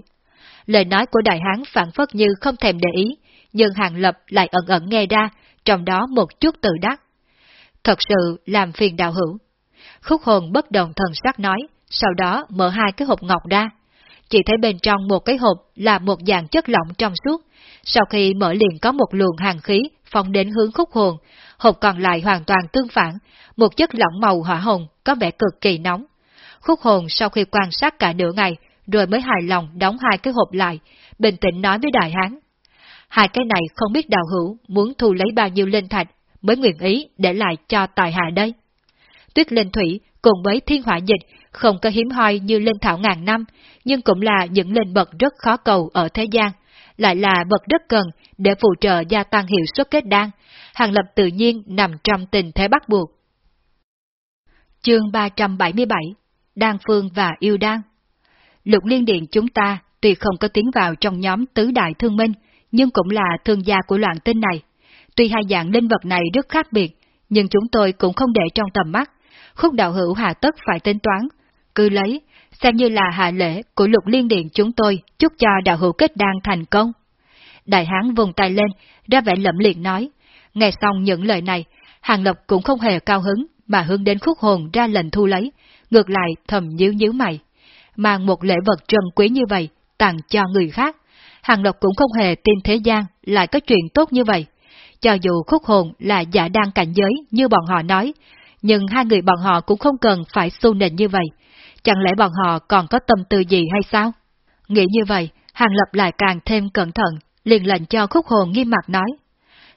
Lời nói của đại hán phản phất như không thèm để ý, nhưng Hàng Lập lại ẩn ẩn nghe ra, trong đó một chút tự đắc. Thật sự làm phiền đạo hữu. Khúc hồn bất đồng thần sắc nói, sau đó mở hai cái hộp ngọc ra. Chỉ thấy bên trong một cái hộp là một dạng chất lỏng trong suốt, sau khi mở liền có một luồng hàng khí phong đến hướng khúc hồn, hộp còn lại hoàn toàn tương phản, một chất lỏng màu hỏa hồng có vẻ cực kỳ nóng. Khúc hồn sau khi quan sát cả nửa ngày, rồi mới hài lòng đóng hai cái hộp lại, bình tĩnh nói với đại hán. Hai cái này không biết đạo hữu muốn thu lấy bao nhiêu linh thạch mới nguyện ý để lại cho tài hạ đây. Tuyết linh thủy cùng với thiên hỏa dịch không có hiếm hoi như linh thảo ngàn năm, nhưng cũng là những linh vật rất khó cầu ở thế gian, lại là vật rất cần để phụ trợ gia tăng hiệu suất kết đan, hàng lập tự nhiên nằm trong tình thế bắt buộc. Chương 377 Đan Phương và Yêu Đan Lục Liên Điện chúng ta tuy không có tiến vào trong nhóm tứ đại thương minh, nhưng cũng là thương gia của loạn tinh này. Tuy hai dạng linh vật này rất khác biệt, nhưng chúng tôi cũng không để trong tầm mắt. Khúc đạo hữu hạ tất phải tính toán, cứ lấy, xem như là hạ lễ của lục liên điện chúng tôi chúc cho đạo hữu kết đan thành công. Đại hán vùng tay lên, ra vẻ lẫm liệt nói. Nghe xong những lời này, Hàng Lộc cũng không hề cao hứng, mà hướng đến khúc hồn ra lệnh thu lấy, ngược lại thầm nhíu nhíu mày. Mang một lễ vật trân quý như vậy, tặng cho người khác. Hàng Lộc cũng không hề tin thế gian lại có chuyện tốt như vậy. Cho dù khúc hồn là giả đang cảnh giới như bọn họ nói, nhưng hai người bọn họ cũng không cần phải xu nịnh như vậy. Chẳng lẽ bọn họ còn có tâm tư gì hay sao? Nghĩ như vậy, Hàng Lập lại càng thêm cẩn thận, liền lệnh cho khúc hồn nghiêm mặt nói.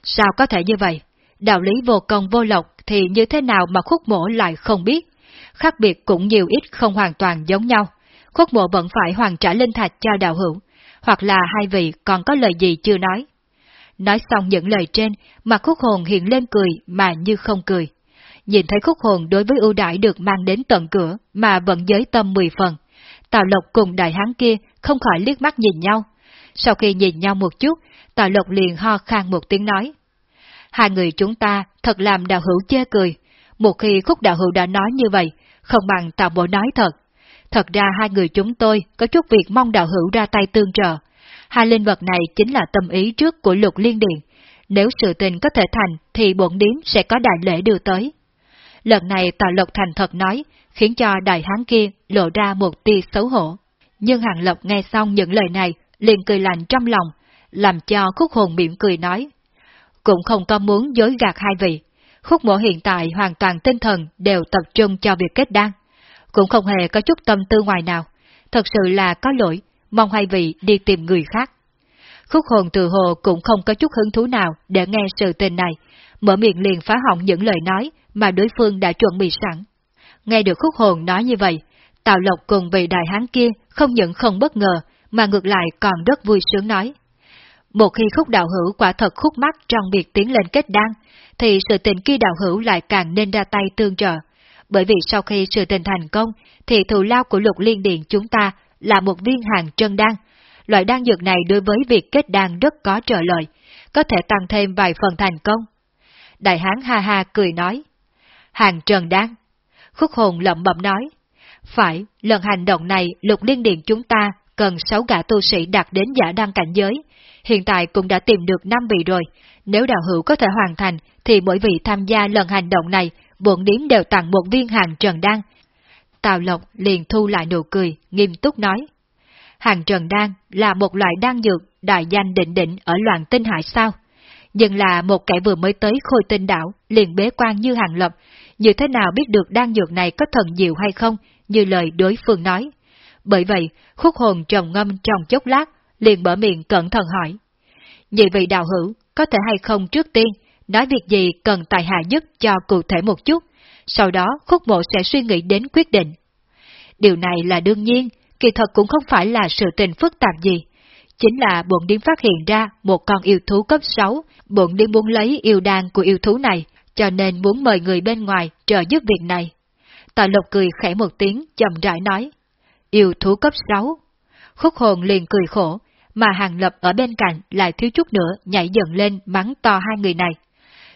Sao có thể như vậy? Đạo lý vô công vô lộc thì như thế nào mà khúc mổ lại không biết? Khác biệt cũng nhiều ít không hoàn toàn giống nhau. Khúc mộ vẫn phải hoàn trả linh thạch cho đạo hữu, hoặc là hai vị còn có lời gì chưa nói. Nói xong những lời trên, mà khúc hồn hiện lên cười mà như không cười. Nhìn thấy khúc hồn đối với ưu đãi được mang đến tận cửa mà vẫn giới tâm mười phần. Tào Lộc cùng đại hán kia không khỏi liếc mắt nhìn nhau. Sau khi nhìn nhau một chút, Tào Lộc liền ho khan một tiếng nói. Hai người chúng ta thật làm đạo hữu chê cười. Một khi khúc đạo hữu đã nói như vậy, không bằng Tào Bộ nói thật. Thật ra hai người chúng tôi có chút việc mong đạo hữu ra tay tương trợ. Hai linh vật này chính là tâm ý trước của lục liên điện. Nếu sự tình có thể thành thì bổn điếm sẽ có đại lễ đưa tới. Lần này Tào Lộc thành thật nói, khiến cho đại hán kia lộ ra một tia xấu hổ. Nhưng Hàng Lộc nghe xong những lời này, liền cười lạnh trong lòng, làm cho khúc hồn miệng cười nói. Cũng không có muốn dối gạt hai vị. Khúc mộ hiện tại hoàn toàn tinh thần đều tập trung cho việc kết đan. Cũng không hề có chút tâm tư ngoài nào. Thật sự là có lỗi, mong hai vị đi tìm người khác. Khúc hồn từ hồ cũng không có chút hứng thú nào để nghe sự tình này, mở miệng liền phá hỏng những lời nói mà đối phương đã chuẩn bị sẵn. Nghe được khúc hồn nói như vậy, Tào Lộc cùng vị đại hán kia không những không bất ngờ, mà ngược lại còn rất vui sướng nói. Một khi khúc đạo hữu quả thật khúc mắt trong việc tiến lên kết đan, thì sự tình kia đạo hữu lại càng nên ra tay tương trợ. Bởi vì sau khi sự tình thành công, thì thù lao của lục liên điện chúng ta là một viên hàng trân đan. Loại đan dược này đối với việc kết đan rất có trợ lợi, có thể tăng thêm vài phần thành công. Đại hán ha ha cười nói. Hàng trần đan. Khúc hồn lẩm bẩm nói. Phải, lần hành động này lục liên điện chúng ta cần sáu gã tu sĩ đạt đến giả đăng cảnh giới. Hiện tại cũng đã tìm được năm vị rồi. Nếu đạo hữu có thể hoàn thành, thì mỗi vị tham gia lần hành động này, bổn điếm đều tặng một viên hàng trần đan. Tào Lộc liền thu lại nụ cười, nghiêm túc nói. Hàng trần đan là một loại đan dược đại danh định định ở loạn tinh hải sao? Nhưng là một kẻ vừa mới tới khôi tinh đảo, liền bế quan như hàng lập, như thế nào biết được đan dược này có thần diệu hay không, như lời đối phương nói. Bởi vậy, khúc hồn trầm ngâm trong chốc lát, liền mở miệng cẩn thận hỏi. Nhị vị đạo hữu, có thể hay không trước tiên, nói việc gì cần tài hạ nhất cho cụ thể một chút, sau đó khúc mộ sẽ suy nghĩ đến quyết định. Điều này là đương nhiên, kỳ thật cũng không phải là sự tình phức tạp gì. Chính là bọn điếm phát hiện ra một con yêu thú cấp 6, bọn điếm muốn lấy yêu đan của yêu thú này, cho nên muốn mời người bên ngoài trợ giúp việc này. Tạ Lộc cười khẽ một tiếng, chậm rãi nói. Yêu thú cấp 6. Khúc hồn liền cười khổ, mà Hàng Lập ở bên cạnh lại thiếu chút nữa nhảy dần lên mắng to hai người này.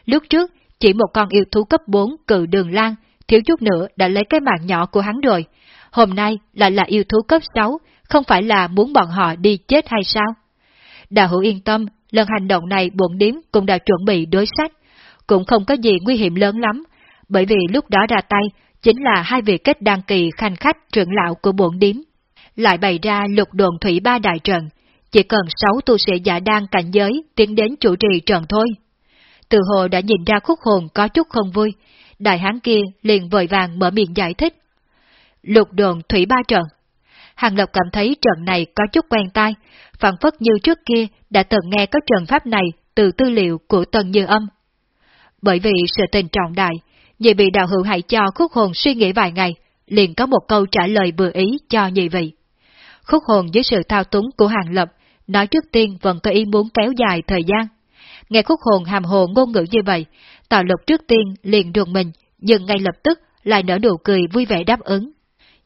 Lúc trước, chỉ một con yêu thú cấp 4 cự đường lan, thiếu chút nữa đã lấy cái mạng nhỏ của hắn rồi. Hôm nay lại là yêu thú cấp 6, không phải là muốn bọn họ đi chết hay sao? Đào hữu yên tâm, lần hành động này bổn điếm cũng đã chuẩn bị đối sách, cũng không có gì nguy hiểm lớn lắm, bởi vì lúc đó ra tay chính là hai vị kết đăng kỳ khanh khách trưởng lão của bổn điếm. Lại bày ra lục đồn thủy ba đại trận, chỉ cần sáu tu sĩ giả đan cảnh giới tiến đến chủ trì trận thôi. Từ hồ đã nhìn ra khúc hồn có chút không vui, đại hán kia liền vội vàng mở miệng giải thích. Lục đồn thủy ba trận. Hàng lộc cảm thấy trận này có chút quen tai, phản phất như trước kia đã từng nghe có trận pháp này từ tư liệu của Tần Như Âm. Bởi vì sự tình trọng đại, nhị vị đạo hữu hãy cho khúc hồn suy nghĩ vài ngày, liền có một câu trả lời vừa ý cho nhị vị. Khúc hồn dưới sự thao túng của Hàng Lập, nói trước tiên vẫn có ý muốn kéo dài thời gian. Nghe khúc hồn hàm hồ ngôn ngữ như vậy, Tào Lộc trước tiên liền ruột mình, nhưng ngay lập tức lại nở nụ cười vui vẻ đáp ứng.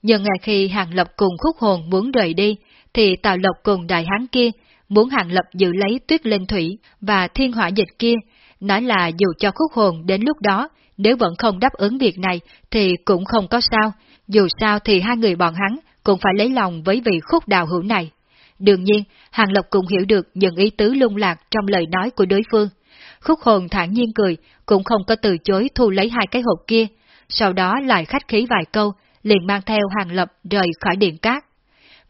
Nhưng ngay khi Hàng Lập cùng khúc hồn muốn rời đi, thì Tào Lộc cùng đại hán kia muốn Hàng Lập giữ lấy tuyết linh thủy và thiên hỏa dịch kia, nói là dù cho khúc hồn đến lúc đó, nếu vẫn không đáp ứng việc này thì cũng không có sao, dù sao thì hai người bọn hắn cũng phải lấy lòng với vị khúc đào hữu này. Đương nhiên, Hàng lộc cũng hiểu được những ý tứ lung lạc trong lời nói của đối phương. Khúc hồn thản nhiên cười, cũng không có từ chối thu lấy hai cái hộp kia, sau đó lại khách khí vài câu, liền mang theo Hàng Lập rời khỏi điện cát.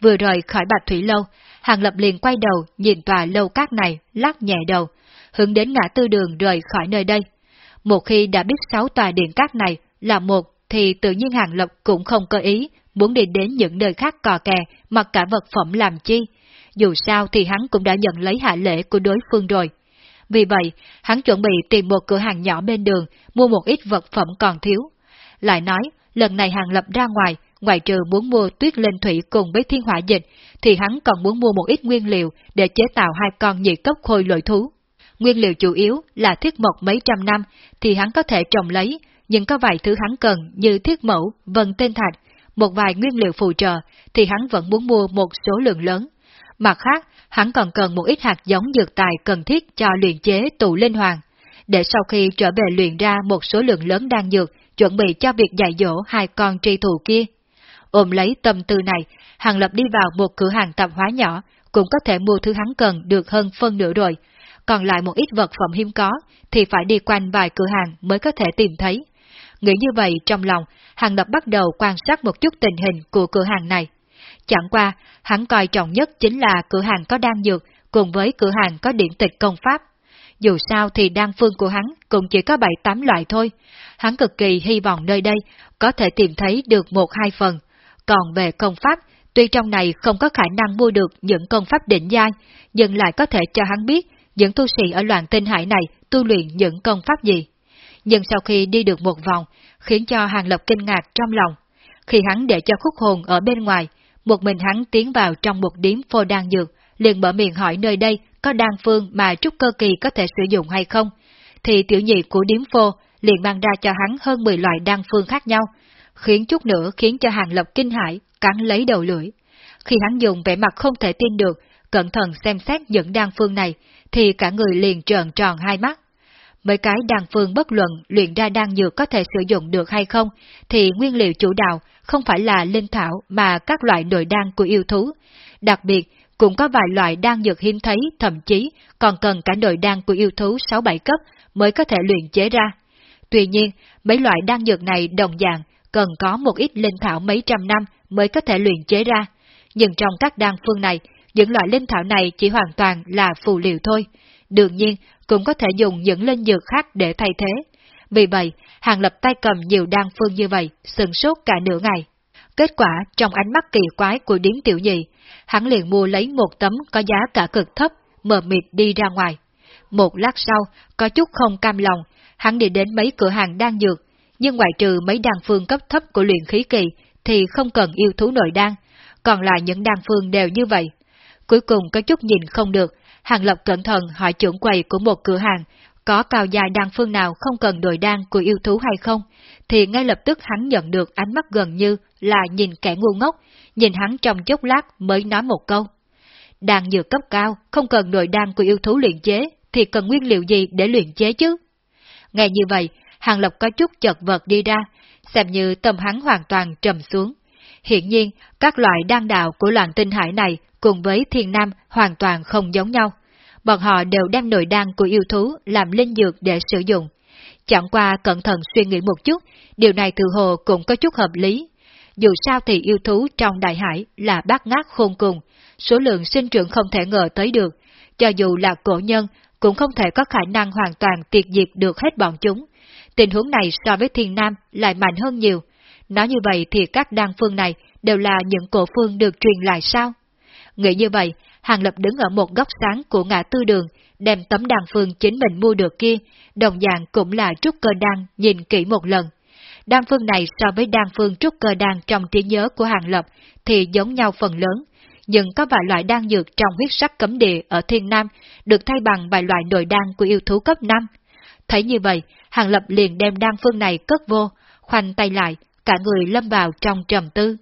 Vừa rời khỏi bạch thủy lâu, Hàng Lập liền quay đầu nhìn tòa lâu cát này, lắc nhẹ đầu, hướng đến ngã tư đường rời khỏi nơi đây. Một khi đã biết sáu tòa điện cát này là một, thì tự nhiên Hàng Lập cũng không cơ ý muốn đi đến những nơi khác cò kè mặc cả vật phẩm làm chi. Dù sao thì hắn cũng đã nhận lấy hạ lễ của đối phương rồi. Vì vậy, hắn chuẩn bị tìm một cửa hàng nhỏ bên đường, mua một ít vật phẩm còn thiếu. Lại nói, lần này hàng lập ra ngoài, ngoài trừ muốn mua tuyết lên thủy cùng với thiên hỏa dịch, thì hắn còn muốn mua một ít nguyên liệu để chế tạo hai con nhị cấp khôi lội thú. Nguyên liệu chủ yếu là thiết mộc mấy trăm năm, thì hắn có thể trồng lấy, nhưng có vài thứ hắn cần như thiết mẫu, vân tên thạch, một vài nguyên liệu phụ trợ, thì hắn vẫn muốn mua một số lượng lớn. Mặt khác, hắn còn cần một ít hạt giống dược tài cần thiết cho luyện chế tụ linh hoàng, để sau khi trở về luyện ra một số lượng lớn đan dược, chuẩn bị cho việc dạy dỗ hai con tri thù kia. Ôm lấy tâm tư này, Hàng Lập đi vào một cửa hàng tạp hóa nhỏ, cũng có thể mua thứ hắn cần được hơn phân nửa rồi, còn lại một ít vật phẩm hiếm có, thì phải đi quanh vài cửa hàng mới có thể tìm thấy. Nghĩ như vậy trong lòng, Hàng Lập bắt đầu quan sát một chút tình hình của cửa hàng này. Chẳng qua, hắn coi trọng nhất chính là cửa hàng có đan dược, cùng với cửa hàng có điện tịch công pháp. Dù sao thì đan phương của hắn cũng chỉ có 7-8 loại thôi. Hắn cực kỳ hy vọng nơi đây có thể tìm thấy được một hai phần. Còn về công pháp, tuy trong này không có khả năng mua được những công pháp đỉnh giai, nhưng lại có thể cho hắn biết những tu sĩ ở loạn tinh hải này tu luyện những công pháp gì. Nhưng sau khi đi được một vòng, khiến cho Hàng Lập kinh ngạc trong lòng. Khi hắn để cho khúc hồn ở bên ngoài, một mình hắn tiến vào trong một điếm phô đan dược, liền mở miệng hỏi nơi đây có đan phương mà trúc cơ kỳ có thể sử dụng hay không, thì tiểu nhị của điếm phô liền mang ra cho hắn hơn 10 loại đan phương khác nhau, khiến chút nữa khiến cho Hàng Lập kinh hãi, cắn lấy đầu lưỡi. Khi hắn dùng vẻ mặt không thể tin được, cẩn thận xem xét những đan phương này, thì cả người liền trợn tròn hai mắt. Mấy cái đan phương bất luận luyện ra đan dược có thể sử dụng được hay không, thì nguyên liệu chủ đạo không phải là linh thảo mà các loại nội đan của yêu thú. Đặc biệt, cũng có vài loại đan dược hiếm thấy, thậm chí còn cần cả nội đan của yêu thú 6-7 cấp mới có thể luyện chế ra. Tuy nhiên, mấy loại đan dược này đồng dạng cần có một ít linh thảo mấy trăm năm mới có thể luyện chế ra. Nhưng trong các đan phương này, những loại linh thảo này chỉ hoàn toàn là phù liệu thôi. Đương nhiên, cũng có thể dùng những linh dược khác để thay thế. Vì vậy, Hàng Lập tay cầm nhiều đan phương như vậy, sừng sốt cả nửa ngày. Kết quả, trong ánh mắt kỳ quái của điếm tiểu nhị, hắn liền mua lấy một tấm có giá cả cực thấp, mờ mịt đi ra ngoài. Một lát sau, có chút không cam lòng, hắn đi đến mấy cửa hàng đan dược, nhưng ngoại trừ mấy đan phương cấp thấp của luyện khí kỳ, thì không cần yêu thú nội đan, còn lại những đan phương đều như vậy. Cuối cùng có chút nhìn không được, Hàng Lập cẩn thận hỏi trưởng quầy của một cửa hàng, có cao dài đan phương nào không cần đổi đan của yêu thú hay không, thì ngay lập tức hắn nhận được ánh mắt gần như là nhìn kẻ ngu ngốc, nhìn hắn trong chốc lát mới nói một câu. đan dược cấp cao, không cần nội đan của yêu thú luyện chế, thì cần nguyên liệu gì để luyện chế chứ? Nghe như vậy, Hàng Lập có chút chật vật đi ra, xem như tâm hắn hoàn toàn trầm xuống. Hiện nhiên, các loại đan đạo của loạn tinh hải này cùng với thiên nam hoàn toàn không giống nhau. Bọn họ đều đem nội đan của yêu thú làm linh dược để sử dụng. Chẳng qua cẩn thận suy nghĩ một chút, điều này từ hồ cũng có chút hợp lý. Dù sao thì yêu thú trong đại hải là bát ngát khôn cùng, số lượng sinh trưởng không thể ngờ tới được, cho dù là cổ nhân cũng không thể có khả năng hoàn toàn tiệt diệt được hết bọn chúng. Tình huống này so với thiên nam lại mạnh hơn nhiều. Nói như vậy thì các đan phương này đều là những cổ phương được truyền lại sao? Nghĩ như vậy, Hàng Lập đứng ở một góc sáng của ngã tư đường, đem tấm đan phương chính mình mua được kia, đồng dạng cũng là trúc cơ đan nhìn kỹ một lần. Đan phương này so với đan phương trúc cơ đan trong trí nhớ của Hàng Lập thì giống nhau phần lớn, nhưng có vài loại đan dược trong huyết sắc cấm địa ở Thiên Nam được thay bằng vài loại nội đan của yêu thú cấp 5. Thấy như vậy, Hàng Lập liền đem đan phương này cất vô, khoanh tay lại, cả người lâm vào trong trầm tư.